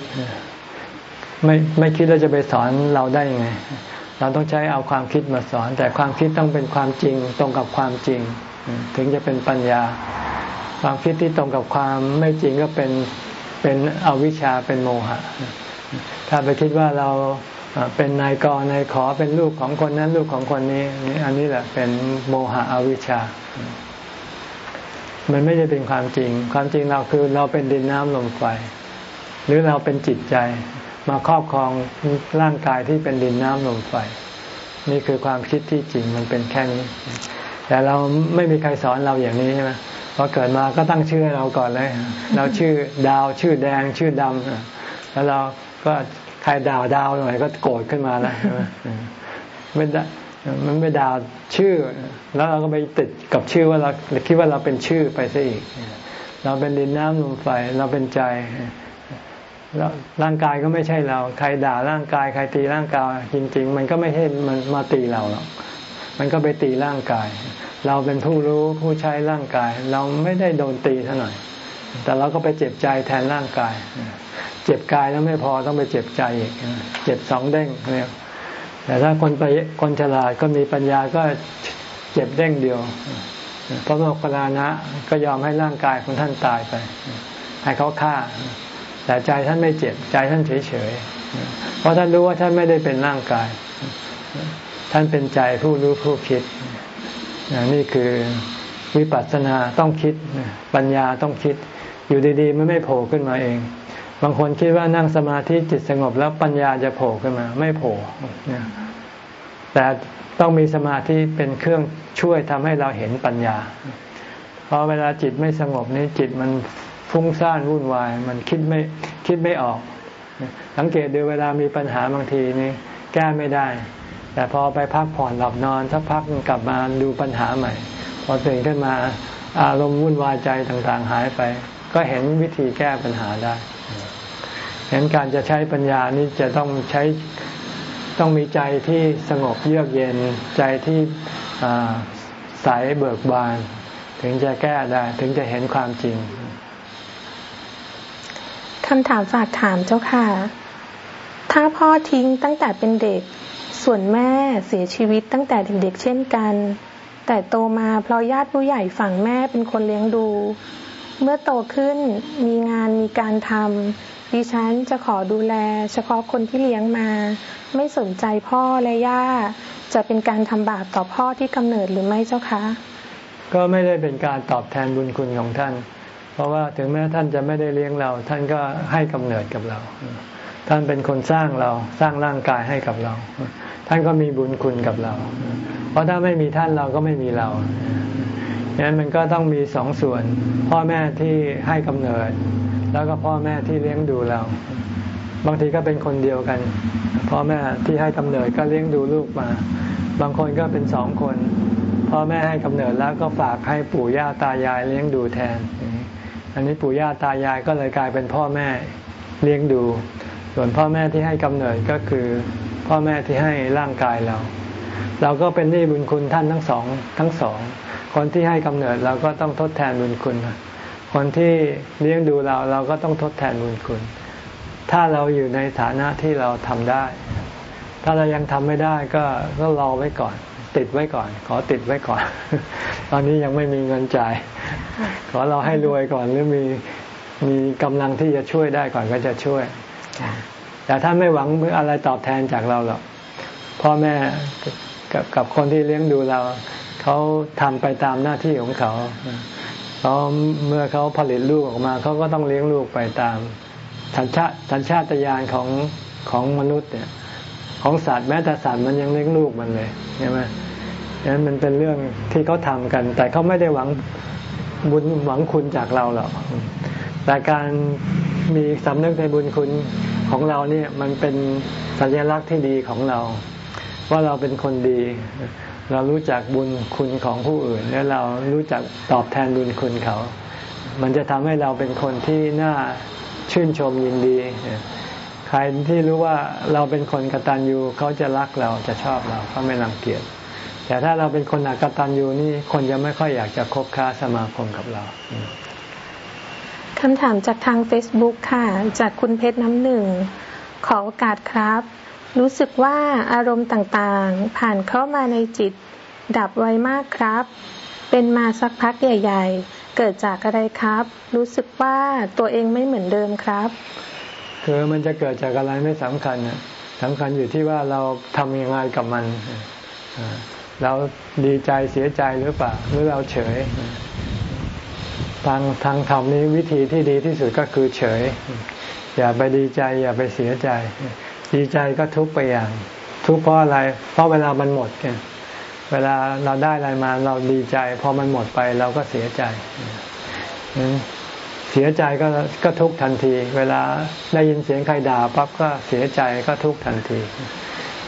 ไม่ไม่คิดแล้วจะไปสอนเราได้ยังไง เราต้องใช้เอาความคิดมาสอน แต่ความคิดต้องเป็นความจริงตรงกับความจริง ถึงจะเป็นปัญญา ความคิดที่ตรงกับความไม่จริงก็เป็นเป็นอวิชชาเป็นโมหะ ถ้าไปคิดว่าเราเป็นนายกนายขอเป็นลูกของคนนั้นลูกของคนนี้ อันนี้แหละเป็นโมหะอวิชชา มันไม่ได้เป็นความจริง ความจริงเราคือเราเป็นดินน้ำลมไฟ หรือเราเป็นจิตใจ มาครอบครองร่างกายที่เป็นดินน้ำลมไฟ นี่คือความคิดที่จริงมันเป็นแค่นี้ แต่เราไม่มีใครสอนเราอย่างนี้ใช่ไหมพอเกิดมาก็ตั้งชื่อเราก่อนเลย เราชื่อดาวชื่อแดงชื่อดำแล้วเราก็ใครดาวดาวหน่อยก็โกรธขึ้นมาแล้วไม่ได้มั มันไม่าวชื่อ แล้วเราก็ไปติดกับชื่อว่าเราคิดว่าเราเป็นชื่อไปซะอีก เราเป็นดินน้ำลมไฟเราเป็นใจแล้วร่างกายก็ไม่ใช่เรา ใครด่าร่างกาย ใครตีร่างกาย จริง ๆ มันก็ไม่ใช่มันมาตีเราหรอกมันก็ไปตีร่างกาย เราเป็นผู้รู้ผู้ใช้ร่างกาย เราไม่ได้โดนตีเท่าไหน่แต่เราก็ไปเจ็บใจแทนร่างกาย เจ็บกายแล้วไม่พอต้องไปเจ็บใจอีกเจ็บสองเด้งเนี่ย แต่ถ้าคนไปคนฉลาดก็มีปัญญาก็เจ็บเด้งเดียว พระโมคคัลลานะก็ยอมให้ร่างกายของท่านตายไป ให้เขาฆ่า แต่ใจท่านไม่เจ็บ ใจท่านเฉยเฉยเพราะท่านรู้ว่าท่านไม่ได้เป็นร่างกาย ท่านเป็นใจผู้รู้ผู้คิด นี่คือวิปัสสนาต้องคิดปัญญาต้องคิด อยู่ดีๆมันไม่โผล่ขึ้นมาเอง บางคนคิดว่านั่งสมาธิจิตสงบแล้วปัญญาจะโผล่ขึ้นมา ไม่โผล่แต่ต้องมีสมาธิเป็นเครื่องช่วยทำให้เราเห็นปัญญา เพราะเวลาจิตไม่สงบนี้จิตมันฟุ้งซ่านวุ่นวาย มันคิดไม่คิดไม่ออก สังเกตดูเวลามีปัญหาบางทีนี่แก้ไม่ได้ แต่พอไปพักผ่อนหลับนอนสักพักกลับมาดูปัญหาใหม่ พอตื่นขึ้นมาอารมณ์วุ่นวายใจต่างๆหายไป ก็เห็นวิธีแก้ปัญหาได้ เห็นการจะใช้ปัญญานี้จะต้องใช้ต้องมีใจที่สงบเยือกเย็นใจที่ใสเบิกบาน ถึงจะแก้ได้ ถึงจะเห็นความจริงคำถามฝากถามเจ้าค่ะ ถ้าพ่อทิ้งตั้งแต่เป็นเด็ก ส่วนแม่เสียชีวิตตั้งแต่เด็กๆเช่นกัน แต่โตมาเพราะญาติผู้ใหญ่ฝั่งแม่เป็นคนเลี้ยงดู เมื่อโตขึ้นมีงานมีการทำ ดิฉันจะขอดูแล เฉพาะคนที่เลี้ยงมา ไม่สนใจพ่อและย่า จะเป็นการทำบาปต่อพ่อที่กำเนิดหรือไม่เจ้าคะ ก็ไม่ได้เป็นการตอบแทนบุญคุณของท่าน เพราะว่าถึงแม้ท่านจะไม่ได้เลี้ยงเรา ท่านก็ให้กำเนิดกับเรา ท่านเป็นคนสร้างเราสร้างร่างกายให้กับเรา ท่านก็มีบุญคุณกับเรา เพราะถ้าไม่มีท่านเราก็ไม่มีเรา นั้นมันก็ต้องมีสองส่วน พ่อแม่ที่ให้กำเนิด แล้วก็พ่อแม่ที่เลี้ยงดูเรา บางทีก็เป็นคนเดียวกัน พ่อแม่ที่ให้กำเนิดก็เลี้ยงดูลูกมา บางคนก็เป็นสองคน พ่อแม่ให้กำเนิดแล้วก็ฝากให้ปู่ย่าตายายเลี้ยงดูแทน อันนี้ปู่ย่าตายายก็เลยกลายเป็นพ่อแม่เลี้ยงดู ส่วนพ่อแม่ที่ให้กำเนิดก็คือพ่อแม่ที่ให้ร่างกายเรา เราก็เป็นหนี้บุญคุณท่านทั้งสองทั้งสอง คนที่ให้กำเนิดเราก็ต้องทดแทนบุญคุณ คนที่เลี้ยงดูเราเราก็ต้องทดแทนบุญคุณ ถ้าเราอยู่ในฐานะที่เราทำได้ ถ้าเรายังทำไม่ได้ก็ก็รอไว้ก่อน ติดไว้ก่อน ขอติดไว้ก่อน ตอนนี้ยังไม่มีเงินจ่าย ขอเราให้รวยก่อนหรือมีมีกำลังที่จะช่วยได้ก่อนก็จะช่วย แต่ถ้าไม่หวังอะไรตอบแทนจากเราหรอกพ่อแม่กับกับคนที่เลี้ยงดูเรา เขาทำไปตามหน้าที่ของเขาเขาเมื่อเขาผลิตลูกออกมาเขาก็ต้องเลี้ยงลูกไปตามสัญชาติสัญชาตญาณของของมนุษย์เนี่ย ของสัตว์แม้แต่สัตว์มันยังเลี้ยงลูกมันเลยใช่ไหมดังนั้นมันเป็นเรื่องที่เขาทากัน แต่เขาไม่ได้หวังบุญหวังคุณจากเราหรอกแต่การมีสำนึกในบุญคุณของเราเนี่ยมันเป็นสัญลักษณ์ที่ดีของเรา ว่าเราเป็นคนดี เรารู้จักบุญคุณของผู้อื่น และเรารู้จักตอบแทนบุญคุณเขา มันจะทำให้เราเป็นคนที่น่าชื่นชมยินดี ใครที่รู้ว่าเราเป็นคนกตัญญูเขาจะรักเราจะชอบเราเขาไม่รังเกียจแต่ถ้าเราเป็นคนอกตัญญูนี่คนจะไม่ค่อยอยากจะคบค้าสมาคมกับเราคำถามจากทาง Facebook ค่ะ จากคุณเพชรน้ำหนึ่ง ขอโอกาสครับ รู้สึกว่าอารมณ์ต่างๆ ผ่านเข้ามาในจิต ดับไวมากครับ เป็นมาสักพักใหญ่ ๆ เกิดจากอะไรครับ รู้สึกว่าตัวเองไม่เหมือนเดิมครับ คือมันจะเกิดจากอะไรไม่สำคัญสำคัญอยู่ที่ว่าเราทำยังไงกับมัน เราดีใจเสียใจหรือเปล่า หรือเราเฉย ทางทางธรรมนี้วิธีที่ดีที่สุดก็คือเฉย อย่าไปดีใจ อย่าไปเสียใจ ดีใจก็ทุกไปอย่าง ทุกเพราะอะไร เพราะเวลามันหมดไงเวลาเราได้อะไรมาเราดีใจ พอมันหมดไปเราก็เสียใจเสียใจก็ก็ทุกทันที เวลาได้ยินเสียงใครด่าปั๊บก็เสียใจก็ทุกทันที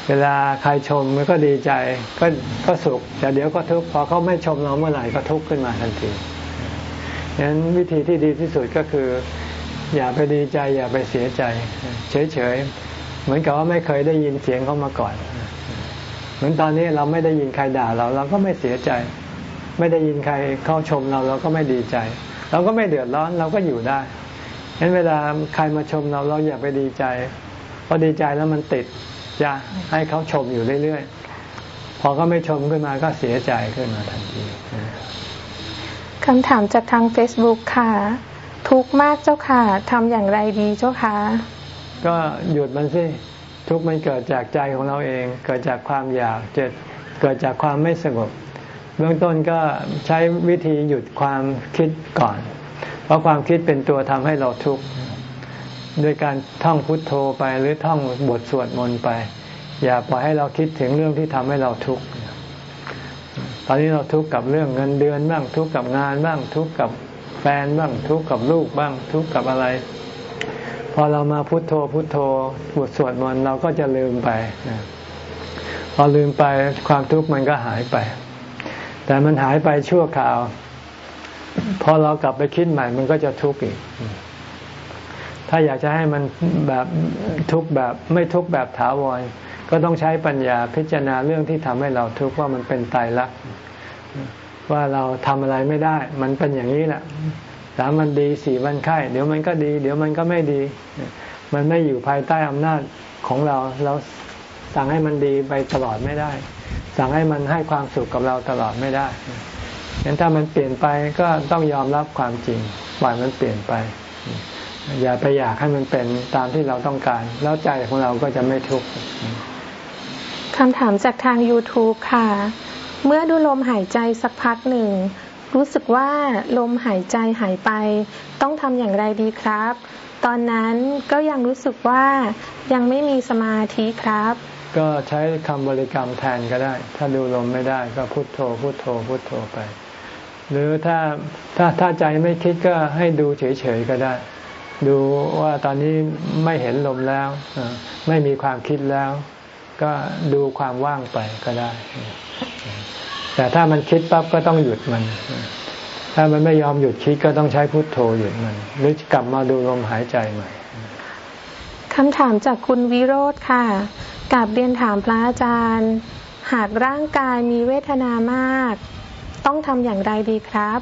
เวลาใครชมมันก็ดีใจก็ก็สุขแต่เดี๋ยวก็ทุกพอเขาไม่ชมเราเมื่อไหร่ก็ทุกขึ้นมาทันทีฉะนั้นวิธีที่ดีที่สุดก็คือ อย่าไปดีใจ อย่าไปเสียใจ เฉยๆ เหมือนกับว่าไม่เคยได้ยินเสียงเขามาก่อน เหมือนตอนนี้เราไม่ได้ยินใครด่าเรา เราก็ไม่เสียใจ ไม่ได้ยินใครเข้าชมเราเราก็ไม่ดีใจ เราก็ไม่เดือดร้อนเราก็อยู่ได้ฉะนั้นเวลาใครมาชมเราเราอย่าไปดีใจพอดีใจแล้วมันติดจะให้เขาชมอยู่เรื่อยๆ พอเขาไม่ชมขึ้นมาก็เสียใจขึ้นมาทันทีคำถามจากทาง Facebook ค่ะ ทุกมากเจ้าค่ะทำอย่างไรดีเจ้าค่ะ ก็หยุดมันสิทุกมันเกิดจากใจของเราเอง เกิดจากความอยากเกิดเกิดจากความไม่สงบ เบื้องต้นก็ใช้วิธีหยุดความคิดก่อน เพราะความคิดเป็นตัวทำให้เราทุกข์ด้วยการท่องพุทโธไปหรือท่องบทสวดมนต์ไป อย่าปล่อยให้เราคิดถึงเรื่องที่ทำให้เราทุกข์ตอนนี้เราทุกข์กับเรื่องเงินเดือนบ้างทุกข์กับงานบ้างทุกข์กับแฟนบ้างทุกข์กับลูกบ้างทุกข์กับอะไร พอเรามาพุโทโธพุโทโธบทสวดมนต์เราก็จะลืมไป พอลืมไปความทุกข์มันก็หายไป แต่มันหายไปชั่วคราว พอเรากลับไปคิดใหม่มันก็จะทุกข์อีก ถ้าอยากจะให้มันแบบทุกข์แบบไม่ทุกข์แบบถาวรก็ต้องใช้ปัญญาพิจารณาเรื่องที่ทำให้เราทุกข์ว่ามันเป็นตายรักว่าเราทำอะไรไม่ได้ มันเป็นอย่างนี้แหละ สามวันดีสี่วันไข้เดี๋ยวมันก็ดี เดี๋ยวมันก็ไม่ดี มันไม่อยู่ภายใต้อำนาจของเรา เราสั่งให้มันดีไปตลอดไม่ได้ สั่งให้มันให้ความสุขกับเราตลอดไม่ได้งั้นถ้ามันเปลี่ยนไปก็ต้องยอมรับความจริงปล่อยมันเปลี่ยนไป อย่าไปอยากให้มันเป็นตามที่เราต้องการ แล้วใจของเราก็จะไม่ทุกข์คำถามจากทาง YouTube ค่ะ เมื่อดูลมหายใจสักพักหนึ่ง รู้สึกว่าลมหายใจหายไป ต้องทำอย่างไรดีครับ ตอนนั้นก็ยังรู้สึกว่ายังไม่มีสมาธิครับ ก็ใช้คำบริกรรมแทนก็ได้ ถ้าดูลมไม่ได้ก็พุโทโธ พุโทโธ พุโทโธไป หรือถ้าถ้าถ้าใจไม่คิดก็ให้ดูเฉยๆก็ได้ ดูว่าตอนนี้ไม่เห็นลมแล้ว ไม่มีความคิดแล้ว ก็ดูความว่างไปก็ได้ แต่ถ้ามันคิดปั๊บก็ต้องหยุดมัน ถ้ามันไม่ยอมหยุดคิดก็ต้องใช้พุทโธหยุดมัน หรือกลับมาดูลมหายใจใหม่คำถามจากคุณวิโรธค่ะกับเรียนถามพระอาจารย์ หากร่างกายมีเวทนามาก ต้องทำอย่างไรดีครับ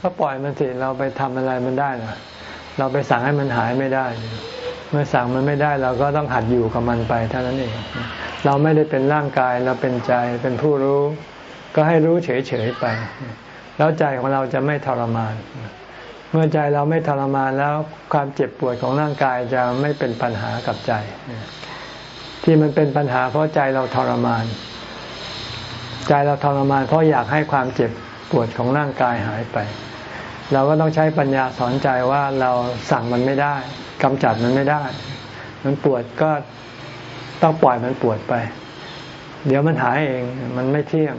ก็ปล่อยมันสิเราไปทำอะไรมันได้หรอเราไปสั่งให้มันหายไม่ได้ เมื่อสั่งมันไม่ได้เราก็ต้องหัดอยู่กับมันไปเท่านั้นเอง เราไม่ได้เป็นร่างกายเราเป็นใจเป็นผู้รู้ ก็ให้รู้เฉยๆไป แล้วใจของเราจะไม่ทรมาน เมื่อใจเราไม่ทรมานแล้วความเจ็บปวดของร่างกายจะไม่เป็นปัญหากับใจ ที่มันเป็นปัญหาเพราะใจเราทรมาน ใจเราทรมานเพราะอยากให้ความเจ็บปวดของร่างกายหายไป เราก็ต้องใช้ปัญญาสอนใจว่าเราสั่งมันไม่ได้ กำจัดมันไม่ได้ มันปวดก็ต้องปล่อยมันปวดไป เดี๋ยวมันหายเองมันไม่เที่ยง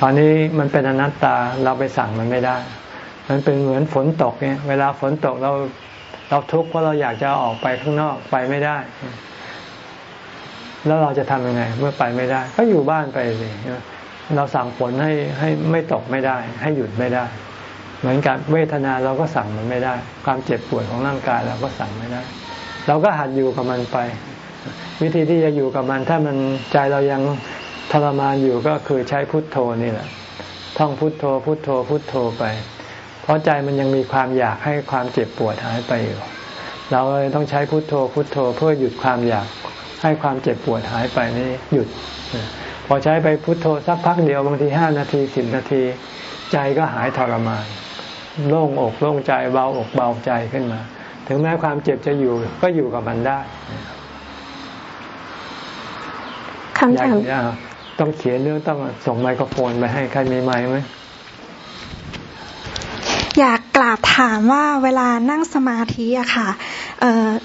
ตอนนี้มันเป็นอนัตตาเราไปสั่งมันไม่ได้ มันเป็นเหมือนฝนตกเนี่ย เวลาฝนตกเราเราทุกข์เพราะเราอยากจะออกไปข้างนอกไปไม่ได้ แล้วเราจะทำยังไง เมื่อไปไม่ได้ ก็อยู่บ้านไปสิเราสั่งฝนให้ให้ไม่ตกไม่ได้ ให้หยุดไม่ได้ เหมือนกับเวทนาเราก็สั่งมันไม่ได้ ความเจ็บปวดของร่างกายเราก็สั่งไม่ได้ เราก็หัดอยู่กับมันไป วิธีที่จะอยู่กับมัน ถ้ามันใจเรายังทรมานอยู่ก็คือใช้พุทโธนี่แหละท่องพุทโธ พุทโธ พุทโธไป เพราะใจมันยังมีความอยากให้ความเจ็บปวดหายไปอยู่ เราเลยต้องใช้พุทโธ พุทโธเพื่อหยุดความอยากให้ความเจ็บปวดหายไปนี่หยุด พอใช้ไปพุทโธสักพักเดียวบางทีห้านาทีสิบนาที ใจก็หายทรมาน โล่งอกโล่งใจเบาอกเบาใจขึ้นมา ถึงแม้ความเจ็บจะอยู่ก็อยู่กับมันได้คำถามต้องเขียนเรื่องต้องส่งไมโครโฟนไปให้ใครมีไมค์ไหมอยากกราบถามว่าเวลานั่งสมาธิอะค่ะ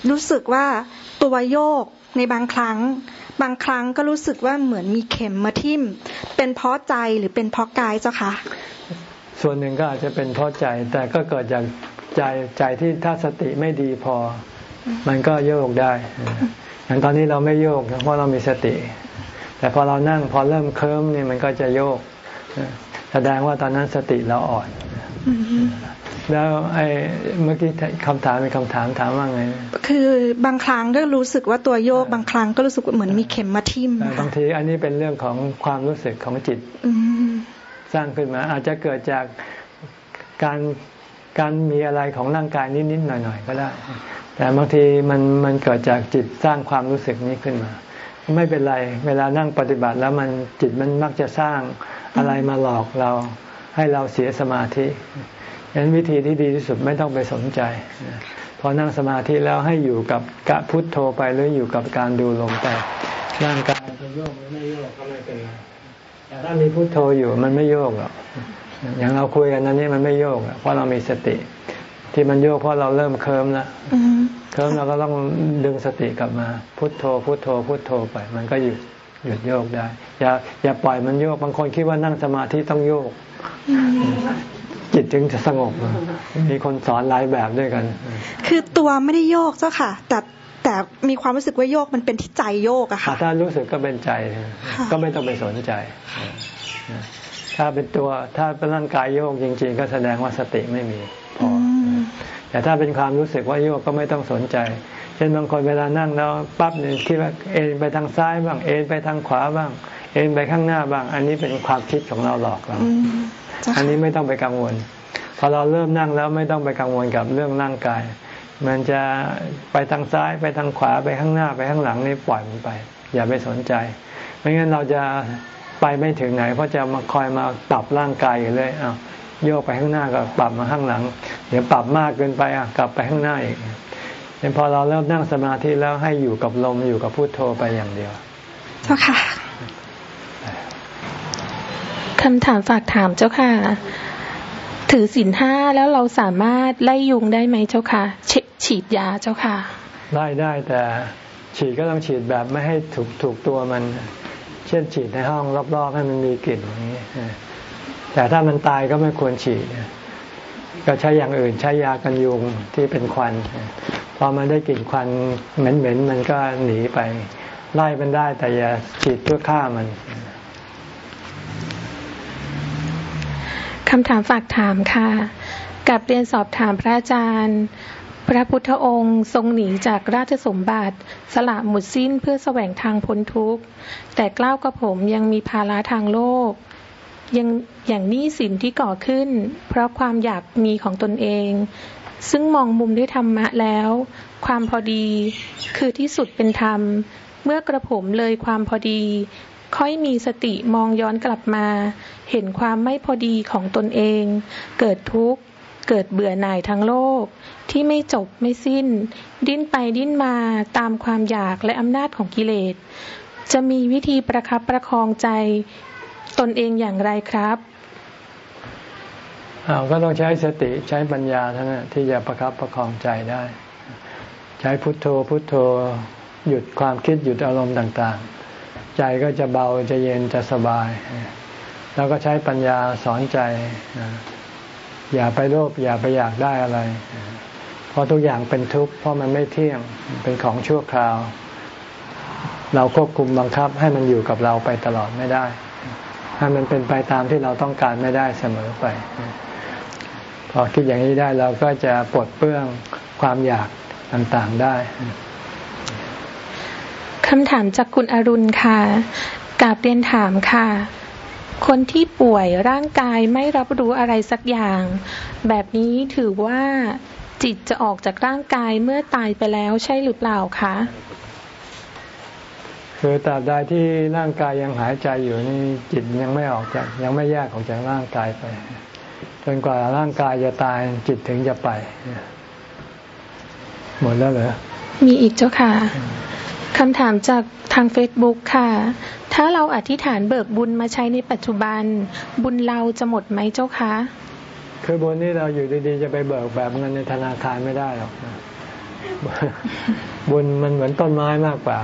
รู้สึกว่าตัวโยกในบางครั้ง บางครั้งก็รู้สึกว่าเหมือนมีเข็มมาทิ่ม เป็นเพราะใจหรือเป็นเพราะกายเจ้าคะ ส่วนหนึ่งก็อาจจะเป็นเพราะใจ แต่ก็เกิดจากใจใจที่ถ้าสติไม่ดีพอ มันก็โยกได้อย่างตอนนี้เราไม่โยกเพราะเรามีสติ แต่พอเรานั่งพอเริ่มเคิมนี่มันก็จะโยก แสดงว่าตอนนั้นสติเราอ่อน แล้วไอ้เมื่อกี้คำถามเป็นคำถามถามว่าไง คือบางครั้งก็รู้สึกว่าตัวโยก บางครั้งก็รู้สึกเหมือนมีเข็มมาทิ่มบางทีอันนี้เป็นเรื่องของความรู้สึกของจิต สร้างขึ้นมา อาจจะเกิดจากการการมีอะไรของร่างกายนิดๆหน่อยๆก็ได้ แต่บางทีมันมันเกิดจากจิตสร้างความรู้สึกนี้ขึ้นมา ไม่เป็นไร เวลานั่งปฏิบัติแล้วมันจิตมันมักจะสร้างอะไรมาหลอกเรา ให้เราเสียสมาธิฉะนั้นวิธีที่ดีที่สุดไม่ต้องไปสนใจ พอนั่งสมาธิแล้วให้อยู่กับกะพุทโธไปหรืออยู่กับการดูลมไปร่างกายจะโยกหรือไม่โยกก็ไม่เป็นไร แต่ถ้ามีพุทโธอยู่มันไม่โยกหรอกอย่างเราคุยกันนั้นนี่มันไม่โยกเพราะเรามีสติ ที่มันโยกเพราะเราเริ่มเคิมแล้วเคิมเราก็ต้องดึงสติกลับมา พุทโธ พุทโธ พุทโธไป มันก็หยุดหยุดโยกได้ อย่าอย่าปล่อยมันโยกบางคนคิดว่านั่งสมาธิต้องโยก จิตจึงจะสงบ มีคนสอนหลายแบบด้วยกัน คือตัวไม่ได้โยกเจ้าค่ะ แต่ แต่มีความรู้สึกว่าโยกมันเป็นที่ใจโยกอะค่ะถ้ารู้สึกก็เป็นใจก็ไม่ต้องไปสนใจ ถ้าเป็นตัวถ้าเป็นร่างกายโยกจริง ๆ ก็แสดงว่าสติไม่มีพอแต่ถ้าเป็นความรู้สึกว่าโยกก็ไม่ต้องสนใจ เช่นบางคนเวลานั่งแล้วปั๊บเนี่ยคิดว่าเอ็นไปทางซ้ายบ้างเอ็นไปทางขวาบ้าง เอ็นไปข้างหน้าบ้าง อันนี้เป็นความคิดของเราหลอกเราอันนี้ไม่ต้องไปกังวลพอเราเริ่มนั่งแล้วไม่ต้องไปกังวลกับเรื่องร่างกาย มันจะไปทางซ้ายไปทางขวาไปข้างหน้าไปข้างหลังนี่ปล่อยมันไป อย่าไปสนใจ ไม่งั้นเราจะไปไม่ถึงไหน เพราะจะมาคอยมาปรับร่างกายอยู่เลยอ้าวโยกไปข้างหน้าก็ปรับมาข้างหลัง เดี๋ยวปรับมากเกินไปอะกลับไปข้างหน้าอีกเป็นพอเราเริ่มนั่งสมาธิแล้วให้อยู่กับลมอยู่กับพุโทโธไปอย่างเดียว เจ้าค่ะคำถามฝากถามเจ้าค่ะ ถือศีลห้าแล้วเราสามารถไล่ยุงได้ไหมเจ้าค่ะ ฉีดยาเจ้าค่ะไล่ได้แต่ฉีดก็ต้องฉีดแบบไม่ให้ถูกถูกตัวมัน เช่นฉีดในห้องรอบๆให้มันมีกลิ่นอย่างนี้แต่ถ้ามันตายก็ไม่ควรฉีดก็ใช้อย่างอื่นใช้ยากันยุงที่เป็นควันพอมันได้กลิ่นควันเหม็นๆมันก็หนีไป ไล่มันได้แต่อย่าฉีดเพื่อฆ่ามันคำถามฝากถามค่ะกับเรียนสอบถามพระอาจารย์ พระพุทธองค์ทรงหนีจากราชสมบัติ สละหมดสิ้นเพื่อแสวงทางพ้นทุกข์ แต่กล้าวกับผมยังมีภาระทางโลก ยังอย่างนี้สินที่ก่อขึ้น เพราะความอยากมีของตนเอง ซึ่งมองมุมด้วยธรรมะแล้ว ความพอดี คือที่สุดเป็นธรรม เมื่อกระผมเลยความพอดี ค่อยมีสติมองย้อนกลับมา เห็นความไม่พอดีของตนเอง เกิดทุกข์ เกิดเบื่อหน่ายทั้งโลก ที่ไม่จบไม่สิ้น ดิ้นไปดิ้นมาตามความอยากและอำนาจของกิเลส จะมีวิธีประครับประคองใจ ตนเองอย่างไรครับอาก็ต้องใช้สติใช้ปัญญาท่านั้นที่จะประครับประคองใจได้ ใช้พุทโธพุทโธหยุดความคิดหยุดอารมณ์ต่างๆ ใจก็จะเบาจะเย็นจะสบาย แล้วก็ใช้ปัญญาสอนใจ อย่าไปโลภอย่าไปอยากได้อะไร เพราะทุกอย่างเป็นทุกข์เพราะมันไม่เที่ยงเป็นของชั่วคราว เราควบคุมบังคับให้มันอยู่กับเราไปตลอดไม่ได้ ให้มันเป็นไปตามที่เราต้องการไม่ได้เสมอไป พอคิดอย่างนี้ได้เราก็จะปลดเปื้องความอยากต่างๆได้คำถามจากคุณอรุณค่ะกาบเรียนถามค่ะ คนที่ป่วยร่างกายไม่รับรู้อะไรสักอย่าง แบบนี้ถือว่าจิตจะออกจากร่างกายเมื่อตายไปแล้วใช่หรือเปล่าคะ คือตราบใดที่ร่างกายยังหายใจอยู่นี่จิตยังไม่ออกจากยังไม่แยกออกจากร่างกายไป จนกว่าร่างกายจะตายจิตถึงจะไป หมดแล้วเหรอ มีอีกเจ้าค่ะ คำถามจากทางเฟซบุ๊กค่ะ ถ้าเราอธิษฐานเบิกบุญมาใช้ในปัจจุบัน บุญเราจะหมดไหมเจ้าคะ คือบุญนี่เราอยู่ดีๆ จะไปเบิกแบบเงินในธนาคารไม่ได้หรอกบุญมันเหมือนต้นไม้มากกว่า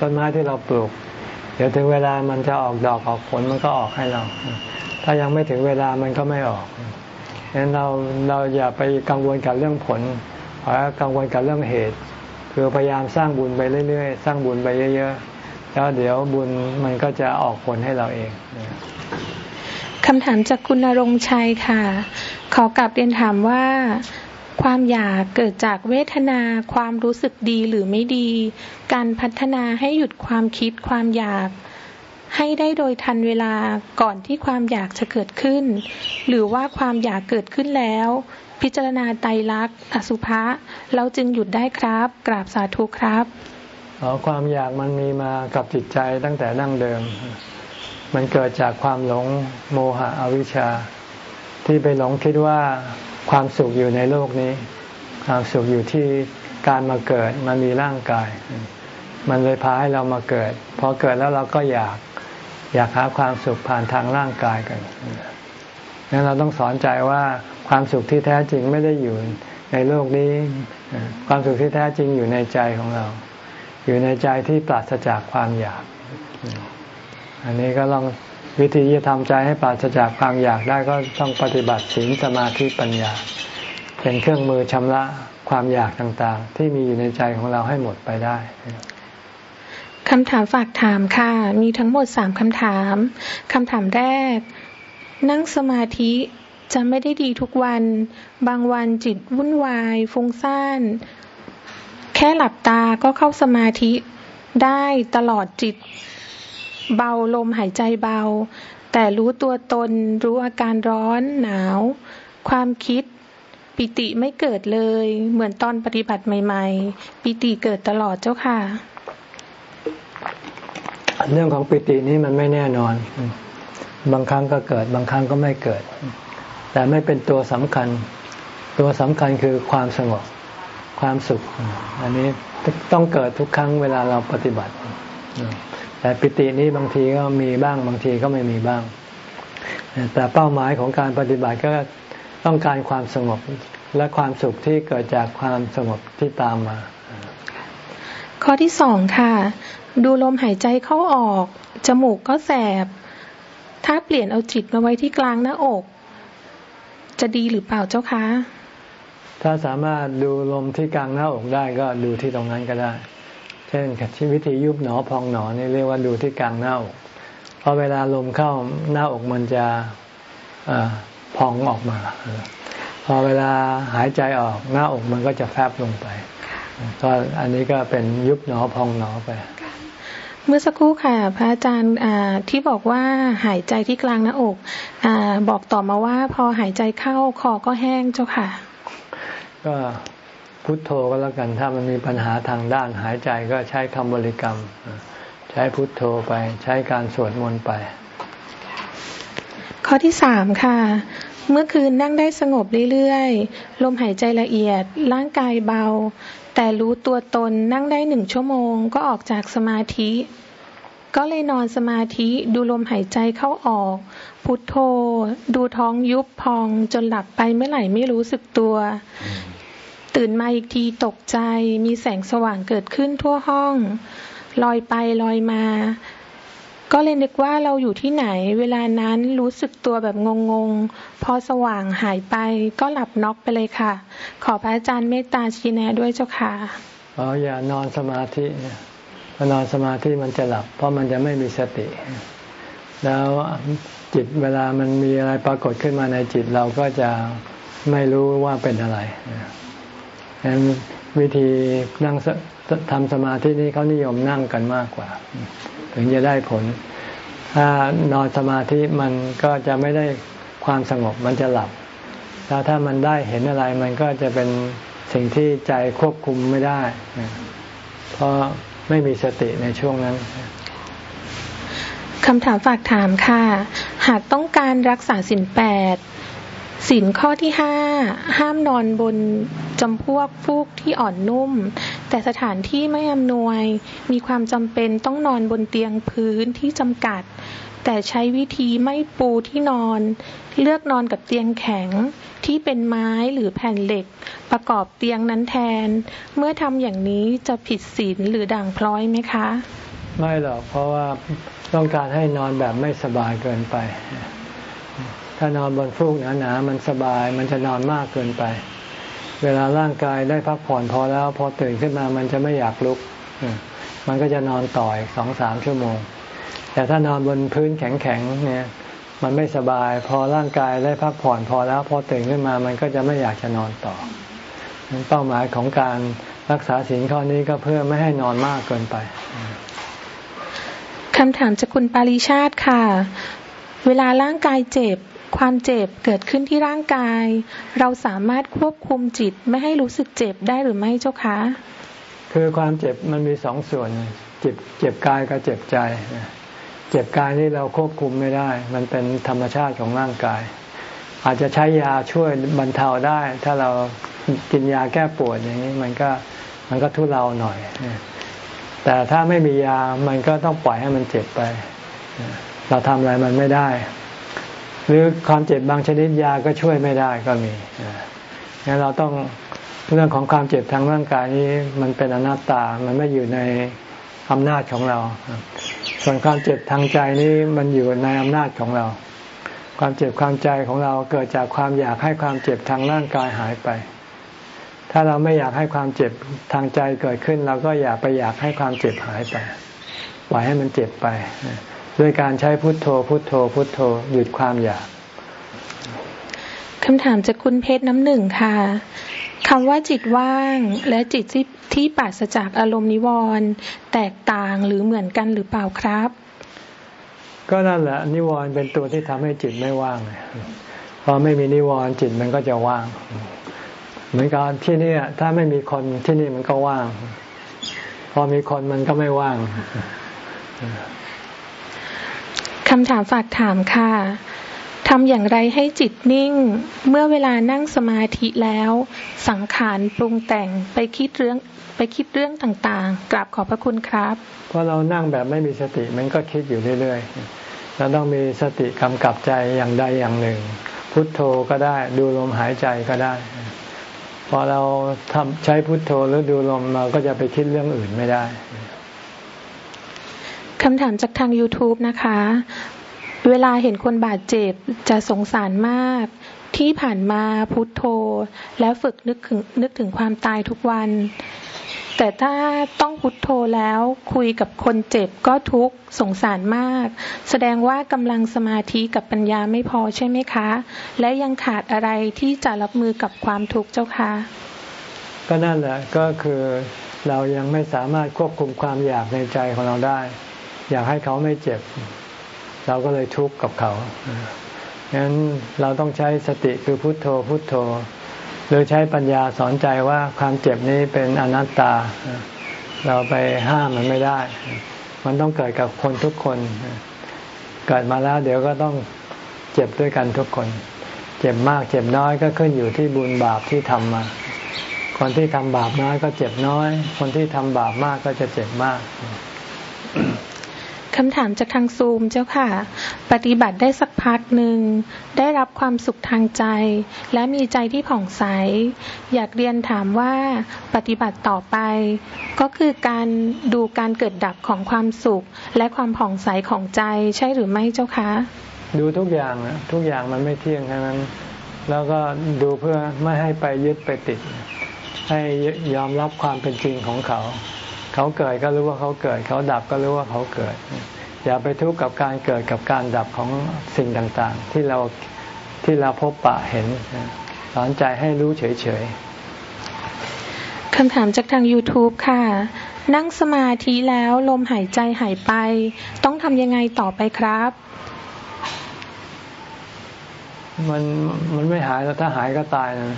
ต้นไม้ที่เราปลูก เดี๋ยวถึงเวลามันจะออกดอกออกผลมันก็ออกให้เรา ถ้ายังไม่ถึงเวลามันก็ไม่ออกฉะนั้นเราเราอย่าไปกังวลกับเรื่องผลขอกังวลกับเรื่องเหตุ คือพยายามสร้างบุญไปเรื่อยๆ สร้างบุญไปเยอะๆ แล้วเดี๋ยวบุญมันก็จะออกผลให้เราเองคำถามจากคุณนรงชัยค่ะ ขอกลับเรียนถามว่า ความอยากเกิดจากเวทนาความรู้สึกดีหรือไม่ดี การพัฒนาให้หยุดความคิดความอยาก ให้ได้โดยทันเวลาก่อนที่ความอยากจะเกิดขึ้น หรือว่าความอยากเกิดขึ้นแล้ว พิจารณาไตรลักษณ์อสุภะเราจึงหยุดได้ครับ กราบสาธุครับอ๋อความอยากมันมีมากับจิตใจตั้งแต่ดั้งเดิม มันเกิดจากความหลงโมหะอวิชชา ที่ไปหลงคิดว่าความสุขอยู่ในโลกนี้ ความสุขอยู่ที่การมาเกิดมามีร่างกาย มันเลยพาให้เรามาเกิด พอเกิดแล้วเราก็อยาก อยากหาความสุขผ่านทางร่างกายกันนั้นเราต้องสอนใจว่าความสุขที่แท้จริงไม่ได้อยู่ในโลกนี้ ความสุขที่แท้จริงอยู่ในใจของเรา อยู่ในใจที่ปราศจากความอยาก อันนี้ก็ลองวิธีจะทำใจให้ปราศจากความอยากได้ก็ต้องปฏิบัติศีลสมาธิปัญญา เป็นเครื่องมือชำระความอยากต่างๆ ที่มีอยู่ในใจของเราให้หมดไปได้ คำถามฝากถามค่ะ มีทั้งหมดสามคำถาม คำถามแรก นั่งสมาธิจะไม่ได้ดีทุกวัน บางวันจิตวุ่นวาย ฟุ้งซ่าน แค่หลับตาก็เข้าสมาธิได้ตลอดจิต เบาลมหายใจเบา แต่รู้ตัวตนรู้อาการร้อนหนาว ความคิดปิติไม่เกิดเลย เหมือนตอนปฏิบัติใหม่ ๆ ปิติเกิดตลอดเจ้าค่ะ เรื่องของปิตินี้มันไม่แน่นอน บางครั้งก็เกิด บางครั้งก็ไม่เกิด แต่ไม่เป็นตัวสำคัญ ตัวสำคัญคือความสงบ ความสุข อันนี้ต้องเกิดทุกครั้งเวลาเราปฏิบัติ แต่ปิตินี้บางทีก็มีบ้าง บางทีก็ไม่มีบ้าง แต่เป้าหมายของการปฏิบัติก็ต้องการความสงบและความสุขที่เกิดจากความสงบที่ตามมา ข้อที่สองค่ะ ดูลมหายใจเข้าออก จมูกก็แสบ ถ้าเปลี่ยนเอาจิตมาไว้ที่กลางหน้าอก จะดีหรือเปล่าเจ้าคะ ถ้าสามารถดูลมที่กลางหน้าอกได้ก็ดูที่ตรงนั้นก็ได้ เช่นที่วิธียุบหนอพองหนอนี่เรียกว่าดูที่กลางหน้าอกพอเวลาลมเข้าหน้าอกมันจะอพองออกมา พอเวลาหายใจออกหน้าอกมันก็จะแฟบลงไปก็อันนี้ก็เป็นยุบหนอพองหนอไป เมื่อสักครู่ค่ะ พระอาจารย์ที่บอกว่าหายใจที่กลางหน้าอกอบอกต่อมาว่า พอหายใจเข้าคอก็แห้งเจ้าค่ะ ก็พุทโธก็แล้วกัน ถ้ามันมีปัญหาทางด้านหายใจก็ใช้คำบริกรรม ใช้พุทโธไป ใช้การสวดมนต์ไป ข้อที่สามค่ะ เมื่อคืนนั่งได้สงบเรื่อยๆ ลมหายใจละเอียด ร่างกายเบา แต่รู้ตัวตนนั่งได้หนึ่งชั่วโมงก็ออกจากสมาธิ ก็เลยนอนสมาธิดูลมหายใจเข้าออก พุทโธ ดูท้องยุบพองจนหลับไปเมื่อไหร่ไม่รู้สึกตัว ตื่นมาอีกทีตกใจมีแสงสว่างเกิดขึ้นทั่วห้อง ลอยไปลอยมา ก็เลยนึกว่าเราอยู่ที่ไหน เวลานั้นรู้สึกตัวแบบงงๆ พอสว่างหายไปก็หลับน็อกไปเลยค่ะ ขอพระอาจารย์เมตตาชี้แนะด้วยเจ้าค่ะอ๋ออย่านอนสมาธิพอนอนสมาธิมันจะหลับ เพราะมันจะไม่มีสติ แล้วจิตเวลามันมีอะไรปรากฏขึ้นมาในจิตเราก็จะไม่รู้ว่าเป็นอะไรนั้นวิธีนั่ง ทำสมาธินี้เขานิยมนั่งกันมากกว่า ถึงจะได้ผล ถ้านอนสมาธิมันก็จะไม่ได้ความสงบมันจะหลับแล้วถ้ามันได้เห็นอะไรมันก็จะเป็นสิ่งที่ใจควบคุมไม่ได้ เพราะไม่มีสติในช่วงนั้นคำถามฝากถามค่ะ หากต้องการรักษาสินแปด สินข้อที่ห้าห้ามนอนบนจำพวกฟูกที่อ่อนนุ่ม แต่สถานที่ไม่อำนวย มีความจำเป็นต้องนอนบนเตียงพื้นที่จำกัด แต่ใช้วิธีไม่ปูที่นอน เลือกนอนกับเตียงแข็งที่เป็นไม้หรือแผ่นเหล็ก ประกอบเตียงนั้นแทน เมื่อทำอย่างนี้จะผิดศีลหรือด่างพร้อยไหมคะ ไม่หรอกเพราะว่าต้องการให้นอนแบบไม่สบายเกินไป ถ้านอนบนฟูกหนาๆมันสบาย มันจะนอนมากเกินไป เวลาร่างกายได้พักผ่อนพอแล้ว พอตื่นขึ้นมามันจะไม่อยากลุก มันก็จะนอนต่อยสองสามชั่วโมง แต่ถ้านอนบนพื้นแข็งๆเนี่ย มันไม่สบาย พอร่างกายได้พักผ่อนพอแล้ว พอตื่นขึ้นมามันก็จะไม่อยากจะนอนต่อเป้าหมายของการรักษาศีลข้อนี้ก็เพื่อไม่ให้นอนมากเกินไปคำถามจากคุณปาริชาติค่ะ เวลาร่างกายเจ็บ ความเจ็บเกิดขึ้นที่ร่างกาย เราสามารถควบคุมจิตไม่ให้รู้สึกเจ็บได้หรือไม่เจ้าคะ คือความเจ็บมันมีสองส่วนเจ็บเจ็บกายกับเจ็บใจ เจ็บกายนี่เราควบคุมไม่ได้ มันเป็นธรรมชาติของร่างกาย อาจจะใช้ยาช่วยบรรเทาได้ ถ้าเรากินยาแก้ปวดอย่างนี้มันก็มันก็ทุเลาหน่อย แต่ถ้าไม่มียามันก็ต้องปล่อยให้มันเจ็บไป เราทำอะไรมันไม่ได้ หรือความเจ็บบางชนิดยาก็ช่วยไม่ได้ก็มีงั้นเราต้องเรื่องของความเจ็บทางร่างกายนี้มันเป็นอนัตตา มันไม่อยู่ในอำนาจของเรา ส่วนความเจ็บทางใจนี้มันอยู่ในอำนาจของเรา ความเจ็บความใจของเราเกิดจากความอยากให้ความเจ็บทางร่างกายหายไป ถ้าเราไม่อยากให้ความเจ็บทางใจเกิดขึ้น เราก็อย่าไปอยากให้ความเจ็บหายไป ปล่อยให้มันเจ็บไป ด้วยการใช้พุทโธ พุทโธ พุทโธ หยุดความอยากคำถามจากคุณเพชรน้ำหนึ่งค่ะคำว่าจิตว่างและจิตที่ที่ปราศจากอารมณ์นิวรณ์แตกต่างหรือเหมือนกันหรือเปล่าครับ ก็นั่นแหละนิวรณ์เป็นตัวที่ทำให้จิตไม่ว่างพอไม่มีนิวรณ์จิตมันก็จะว่าง เหมือนกับที่นี่ถ้าไม่มีคนที่นี่มันก็ว่าง พอมีคนมันก็ไม่ว่าง คำถามฝากถามค่ะทำอย่างไรให้จิตนิ่ง เมื่อเวลานั่งสมาธิแล้ว สังขารปรุงแต่งไปคิดเรื่องไปคิดเรื่องต่างๆ กราบขอบพระคุณครับ เพราะเรานั่งแบบไม่มีสติมันก็คิดอยู่เรื่อยๆเราต้องมีสติกำกับใจอย่างใดอย่างหนึ่ง พุทโธก็ได้ดูลมหายใจก็ได้ พอเราทำใช้พุทโธหรือดูลมเราก็จะไปคิดเรื่องอื่นไม่ได้ คำถามจากทาง YouTube นะคะ เวลาเห็นคนบาดเจ็บจะสงสารมาก ที่ผ่านมาพุทโธ แล้วฝึกนึกถึงนึกถึงความตายทุกวัน แต่ถ้าต้องพุทโธแล้วคุยกับคนเจ็บก็ทุกสงสารมาก แสดงว่ากำลังสมาธิกับปัญญาไม่พอใช่ไหมคะ และยังขาดอะไรที่จะรับมือกับความทุกข์เจ้าคะก็นั่นแหละก็คือเรายังไม่สามารถควบคุมความอยากในใจของเราได้ อยากให้เขาไม่เจ็บ เราก็เลยทุกข์กับเขางั้นเราต้องใช้สติคือพุทโธพุทโธ หรือใช้ปัญญาสอนใจว่าความเจ็บนี้เป็นอนัตตา เราไปห้ามมันไม่ได้ มันต้องเกิดกับคนทุกคน เกิดมาแล้วเดี๋ยวก็ต้องเจ็บด้วยกันทุกคน เจ็บมากเจ็บน้อยก็ขึ้นอยู่ที่บุญบาปที่ทำมา คนที่ทำบาปน้อยก็เจ็บน้อย คนที่ทำบาปมากก็จะเจ็บมาก คำถามจากทางซูมเจ้าค่ะ ปฏิบัติได้สักพักหนึ่ง ได้รับความสุขทางใจ และมีใจที่ผ่องใส อยากเรียนถามว่าปฏิบัติต่อไป ก็คือการดูการเกิดดับของความสุข และความผ่องใสของใจใช่หรือไม่เจ้าคะ ดูทุกอย่างนะทุกอย่างมันไม่เที่ยงทั้งนั้น แล้วก็ดูเพื่อไม่ให้ไปยึดไปติด ให้ยอมรับความเป็นจริงของเขา เขาเกิดก็รู้ว่าเขาเกิด เขาดับก็รู้ว่าเขาเกิด อย่าไปทุกข์กับการเกิดกับการดับของสิ่งต่างๆ ที่เราที่เราพบปะเห็นสอนใจให้รู้เฉยๆคำถามจากทาง YouTube ค่ะ นั่งสมาธิแล้วลมหายใจหายไป ต้องทำยังไงต่อไปครับ มันมันไม่หายแล้วถ้าหายก็ตายนะ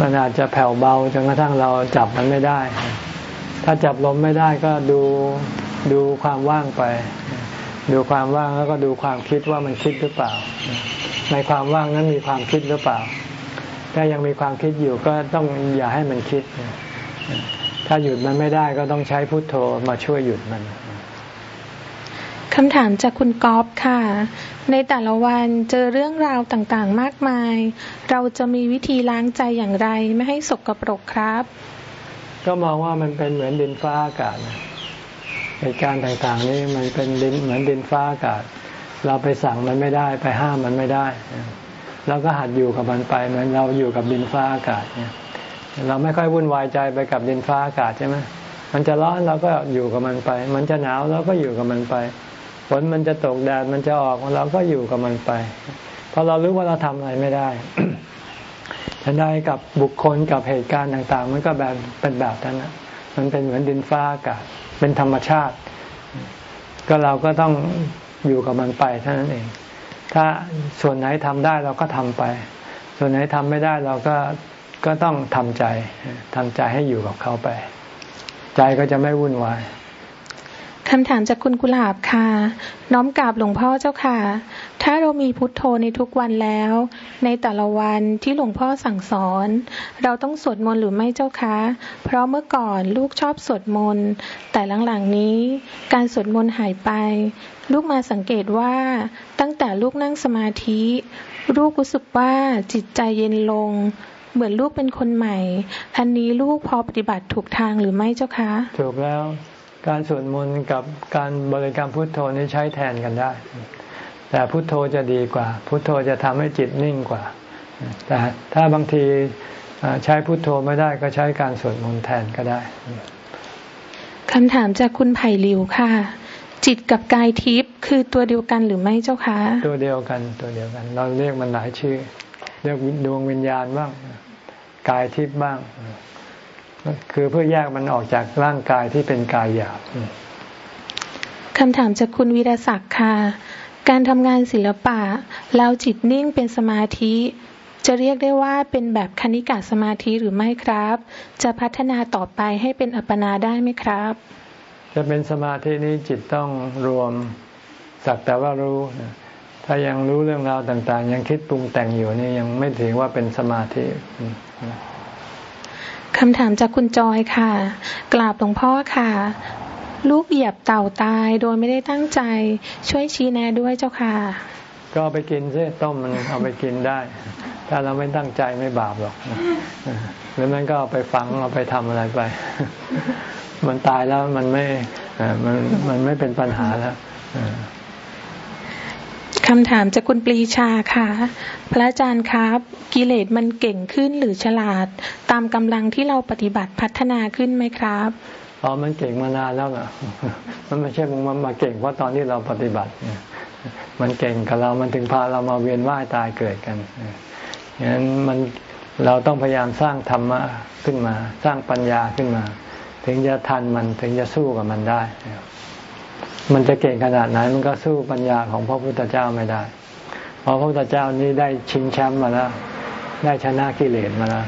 มันอาจจะแผ่วเบาจนกระทั่งเราจับมันไม่ได้ ถ้าจับลมไม่ได้ก็ดูดูความว่างไป ดูความว่างแล้วก็ดูความคิดว่ามันคิดหรือเปล่า ในความว่างนั้นมีความคิดหรือเปล่า ถ้ายังมีความคิดอยู่ก็ต้องอย่าให้มันคิด ถ้าหยุดมันไม่ได้ก็ต้องใช้พุทโธมาช่วยหยุดมัน คำถามจากคุณก๊อฟค่ะ ในแต่ละวันเจอเรื่องราวต่างๆ มากมาย เราจะมีวิธีล้างใจอย่างไรไม่ให้สกปรกครับ ก็มองว่ามันเป็นเหมือนดินฟ้าอากาศเหตุการณ์ต่างๆ นี่มันเป็นดินเหมือนดินฟ้าอากาศ เราไปสั่งมันไม่ได้ไปห้ามมันไม่ได้เราก็หัดอยู่กับมันไปเหมือนเราอยู่กับดินฟ้าอากาศเนี่ยเราไม่ค่อยวุ่นวายใจไปกับดินฟ้าอากาศใช่ไหมมันจะร้อนเราก็อยู่กับมันไป มันจะหนาวเราก็อยู่กับมันไป ฝนมันจะตกแดดมันจะออกเราก็อยู่กับมันไป เพราะเรารู้ว่าเราทำอะไรไม่ได้ฉันได้กับบุคคลกับเหตุการณ์ต่าง ๆ มันก็แบบเป็นแบบนั้นนะมันเป็นเหมือนดินฟ้าอากาศเป็นธรรมชาติ ก็เราก็ต้องอยู่กับมันไปเท่านั้นเอง ถ้าส่วนไหนทำได้เราก็ทำไป ส่วนไหนทำไม่ได้เราก็ก็ต้องทำใจทำใจให้อยู่กับเขาไป ใจก็จะไม่วุ่นวาย คำถามจากคุณกุหลาบค่ะ น้อมกราบหลวงพ่อเจ้าค่ะ ถ้าเรามีพุทโธในทุกวันแล้ว ในแต่ละวันที่หลวงพ่อสั่งสอน เราต้องสวดมนต์หรือไม่เจ้าคะเพราะเมื่อก่อนลูกชอบสวดมนต์แต่หลังๆนี้ การสวดมนต์หายไป ลูกมาสังเกตว่าตั้งแต่ลูกนั่งสมาธิ ลูกรู้สึกว่าจิตใจเย็นลง เหมือนลูกเป็นคนใหม่ อันนี้ลูกพอปฏิบัติถูกทางหรือไม่เจ้าคะถูกแล้ว การสวดมนต์กับการบริกรรมพุทโธนี้ใช้แทนกันได้ แต่พุทโธจะดีกว่า พุทโธจะทำให้จิตนิ่งกว่า แต่ถ้าบางทีใช้พุทโธไม่ได้ก็ใช้การสวดมนต์แทนก็ได้คำถามจากคุณไผ่ลิวค่ะ จิตกับกายทิพย์คือตัวเดียวกันหรือไม่เจ้าคะ ตัวเดียวกันตัวเดียวกัน เราเรียกมันหลายชื่อ เรียกดวงวิญญาณบ้างกายทิพย์บ้าง คือเพื่อแยกมันออกจากร่างกายที่เป็นกายหยาบคำถามจากคุณวิรศักดิ์ค่ะ การทำงานศิลปะแล้วจิตนิ่งเป็นสมาธิ จะเรียกได้ว่าเป็นแบบคณิกาสมาธิหรือไม่ครับ จะพัฒนาต่อไปให้เป็นอัปปนาได้ไหมครับ จะเป็นสมาธินี้จิตต้องรวมสักแต่ว่ารู้ ถ้ายังรู้เรื่องราวต่าง ๆ ยังคิดปรุงแต่งอยู่นี่ยังไม่ถือว่าเป็นสมาธิ คำถามจากคุณจอยค่ะ กราบหลวงพ่อค่ะ ลูกเหยียบเต่าตายโดยไม่ได้ตั้งใจ ช่วยชี้แนะด้วยเจ้าค่ะ ก็ไปกินซิต้มมันเอาไปกินได้ ถ้าเราไม่ตั้งใจไม่บาปหรอกหรือมันก็เอาไปฝังเอาไปทำอะไรไป มันตายแล้วมันไม่มันมันไม่เป็นปัญหาแล้ว คำถามจากคุณปรีชาค่ะ พระอาจารย์ครับ กิเลสมันเก่งขึ้นหรือฉลาด ตามกำลังที่เราปฏิบัติพัฒนาขึ้นไหมครับอ๋อมันเก่งมานานแล้วอะมันไม่ใช่มันมาเก่งเพราะตอนที่เราปฏิบัติ มันเก่งกับเรามันถึงพาเรามาเวียนว่ายตายเกิดกันอย่างนั้นมันเราต้องพยายามสร้างธรรมะขึ้นมา สร้างปัญญาขึ้นมา ถึงจะทันมันถึงจะสู้กับมันได้ มันจะเก่งขนาดไหนมันก็สู้ปัญญาของพระพุทธเจ้าไม่ได้ เพราะพระพุทธเจ้านี้ได้ชิงแชมป์มาแล้ว ได้ชนะกิเลสมาแล้ว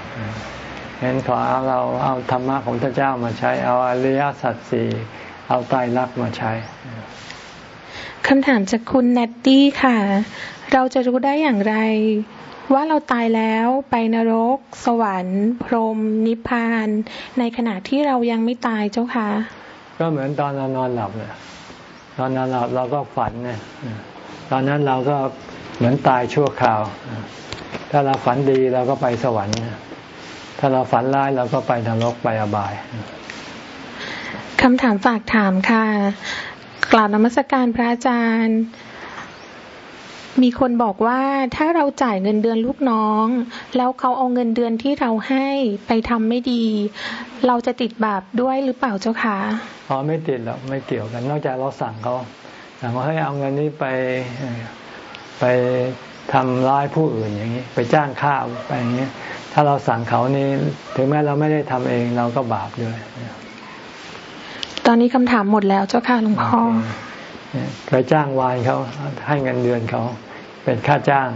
เห็นขอเอาเราเอาธรรมะของพระเจ้ามาใช้ เอาอริยสัจสี่เอาไตรลักษณ์มาใช้คำถามจากคุณเนตตี้ค่ะ เราจะรู้ได้อย่างไร ว่าเราตายแล้วไปนรก สวรรค์ พรหมนิพพาน ในขณะที่เรายังไม่ตายเจ้าค่ะ ก็เหมือนตอนเรานอนหลับเลย ตอนนั้นเราเราก็ฝันเนี่ยตอนนั้นเราก็เหมือนตายชั่วคราว ถ้าเราฝันดีเราก็ไปสวรรค์ ถ้าเราฝันร้ายเราก็ไปนรกไปอบายคำถามฝากถามค่ะ กล่าวนมัสการพระอาจารย์ มีคนบอกว่าถ้าเราจ่ายเงินเดือนลูกน้อง แล้วเขาเอาเงินเดือนที่เราให้ไปทำไม่ดี เราจะติดบาปด้วยหรือเปล่าเจ้าคะ อ๋อไม่ติดหรอกไม่เกี่ยวกัน นอกจากเราสั่งเขาสั่งว่าให้เอาเงินนี้ไปไปทำร้ายผู้อื่นอย่างนี้ ไปจ้างข้าวไปอย่างนี้ถ้าเราสั่งเขานี่ถึงแม้เราไม่ได้ทำเองเราก็บาปด้วย ตอนนี้คำถามหมดแล้วเจ้าค่ะหลวงพ่อไปจ้างวานเขาให้เงินเดือนเขาเป็นค่าจ้าง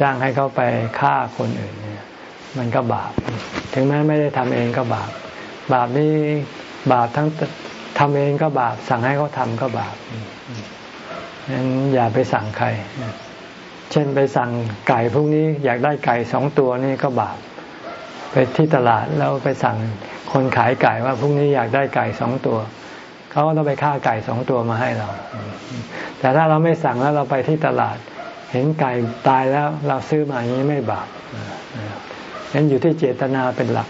จ้างให้เขาไปฆ่าคนอื่นเนี่ยมันก็บาป ถึงแม้ไม่ได้ทำเองก็บาป บาปนี้ บาปทั้งทำเองก็บาป สั่งให้เขาทำก็บาปงั้นอย่าไปสั่งใคร เช่นไปสั่งไก่พวกนี้อยากได้ไก่สองตัวนี่ก็บาปไปไปที่ตลาดแล้วไปสั่งคนขายไก่ว่าพรุ่งนี้อยากได้ไก่สองตัว เขาก็ต้องไปฆ่าไก่สองตัวมาให้เรา แต่ถ้าเราไม่สั่งแล้วเราไปที่ตลาด เห็นไก่ตายแล้วเราซื้อมาอย่างนี้ไม่บาปนั้นอยู่ที่เจตนาเป็นหลัก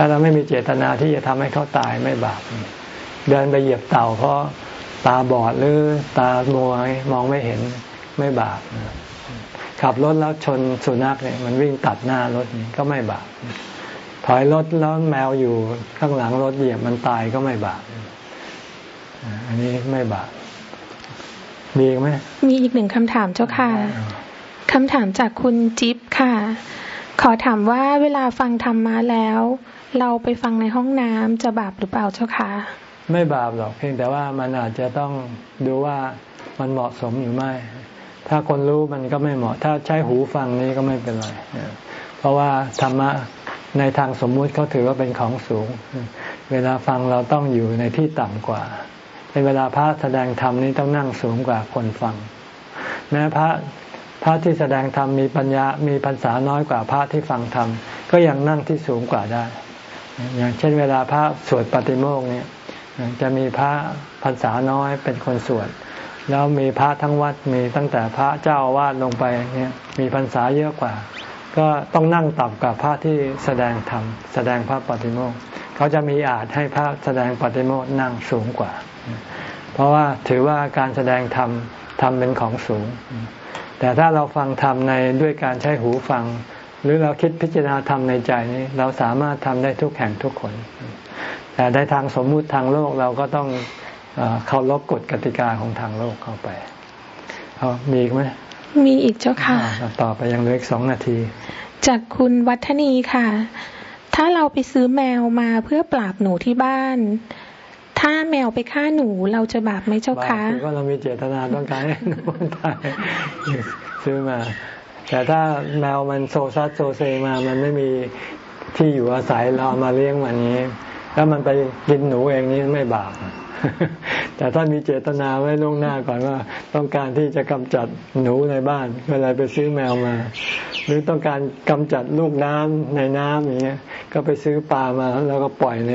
ถ้าเราไม่มีเจตนาที่จะทำให้เขาตายไม่บาป เดินไปเหยียบเต่าเพราะตาบอดหรือตามัวมองไม่เห็นไม่บาปขับรถแล้วชนสุนัขเนี่ยมันวิ่งตัดหน้ารถก็ไม่บาปถอยรถแล้วแมวอยู่ข้างหลังรถเหยียบมันตายก็ไม่บาปอันนี้ไม่บาปมีไหมมีอีกหนึ่งคำถามเจ้าค่ะคำถามจากคุณจิ๊บค่ะ ขอถามว่าเวลาฟังธรรมมาแล้ว เราไปฟังในห้องน้ำจะบาปหรือเปล่าเจ้าค่ะไม่บาปหรอกเพียงแต่ว่ามันอาจจะต้องดูว่ามันเหมาะสมหรือไม่ ถ้าคนรู้มันก็ไม่เหมาะ ถ้าใช้หูฟังนี้ก็ไม่เป็นไร เพราะว่าธรรมะในทางสมมุติเขาถือว่าเป็นของสูง เวลาฟังเราต้องอยู่ในที่ต่ำกว่าในเวลาพระแสดงธรรมนี้ต้องนั่งสูงกว่าคนฟัง แม้พระพระที่แสดงธรรมมีปัญญา มีพรรษาน้อยกว่าพระที่ฟังธรรม ก็ยังนั่งที่สูงกว่าได้ อย่างเช่นเวลาพระสวดปฏิโมกเนี่ยจะมีพระพรรษาน้อยเป็นคนสวด แล้วมีพระทั้งวัดมีตั้งแต่พระเจ้าวาดลงไปเนี่ยมีพรรษาเยอะกว่า ก็ต้องนั่งต่ำกว่าพระที่แสดงธรรมแสดงพระปฏิโมกเขาจะมีอาจให้พระแสดงปฏิโมกนั่งสูงกว่า เพราะว่าถือว่าการแสดงธรรมธรรมเป็นของสูง แต่ถ้าเราฟังธรรมในด้วยการใช้หูฟัง หรือเราคิดพิจารณาธรรมในใจนี้ เราสามารถทำได้ทุกแห่งทุกคน แต่ในทางสมมุติทางโลกเราก็ต้องเคารพกฎกติกาของทางโลกเข้าไปเอามีอีกไหมมีอีกเจ้าค่ะ ต่อไปยังเหลืออีกสองนาที จากคุณวัฒนีค่ะ ถ้าเราไปซื้อแมวมาเพื่อปราบหนูที่บ้าน ถ้าแมวไปฆ่าหนูเราจะบาปไหมเจ้าคะบาปก็เรามีเจตนาต้องการให้หนูตายซื้อมา แต่ถ้าแมวมันโซซัสโซเซมา มันไม่มีที่อยู่อาศัยเราเอามาเลี้ยงมันนี้ถ้ามันไปกินหนูเองนี่ไม่บาปแต่ถ้ามีเจตนาไว้ล่วงหน้าก่อนว่า ต้องการที่จะกำจัดหนูในบ้านเวลาไปซื้อแมวมา หรือต้องการกำจัดลูกน้ำในน้ำอย่างเงี้ย ก็ไปซื้อปลามา แล้วก็ปล่อยใน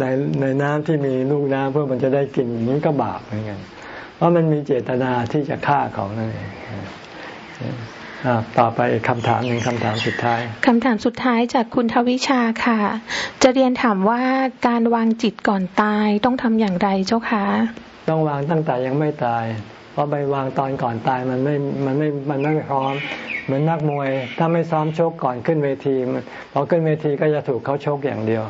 ในในน้ำที่มีลูกน้ำเพื่อมันจะได้กินมันก็บาปเหมือนกันเพราะมันมีเจตนาที่จะฆ่าเขานั่นเอง ต่อไปอีกคำถามหนึ่งคำถามสุดท้ายคำถามสุดท้ายจากคุณทวิชาค่ะ จะเรียนถามว่าการวางจิตก่อนตายต้องทำอย่างไรเจ้าคะต้องวางตั้งแต่ยังไม่ตาย เพราะไปวางตอนก่อนตายมันไม่มันไม่มันไม่พร้อม เหมือนนักมวย ถ้าไม่ซ้อมชกก่อนขึ้นเวทีพอขึ้นเวทีก็จะถูกเขาชกอย่างเดียว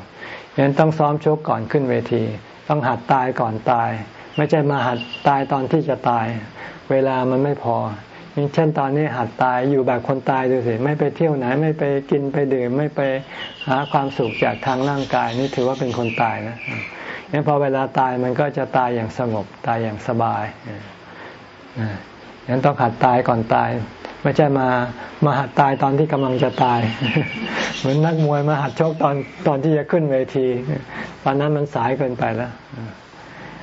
ยังต้องซ้อมชกก่อนขึ้นเวที ต้องหัดตายก่อนตาย ไม่ใช่มาหัดตายตอนที่จะตาย เวลามันไม่พออย่าง เช่นตอนนี้หัดตายอยู่แบบคนตายดูสิไม่ไปเที่ยวไหนไม่ไปกินไปดื่มไม่ไปหาความสุขจากทางร่างกาย นี่ถือว่าเป็นคนตายนะงั้นพอเวลาตายมันก็จะตายอย่างสงบตายอย่างสบายงั้นต้องหัดตายก่อนตาย ไม่ใช่มามาหัดตายตอนที่กำลังจะตาย เหมือนนักมวยมาหัดชกตอนตอนที่จะขึ้นเวที ตอนนั้นมันสายเกินไปแล้ว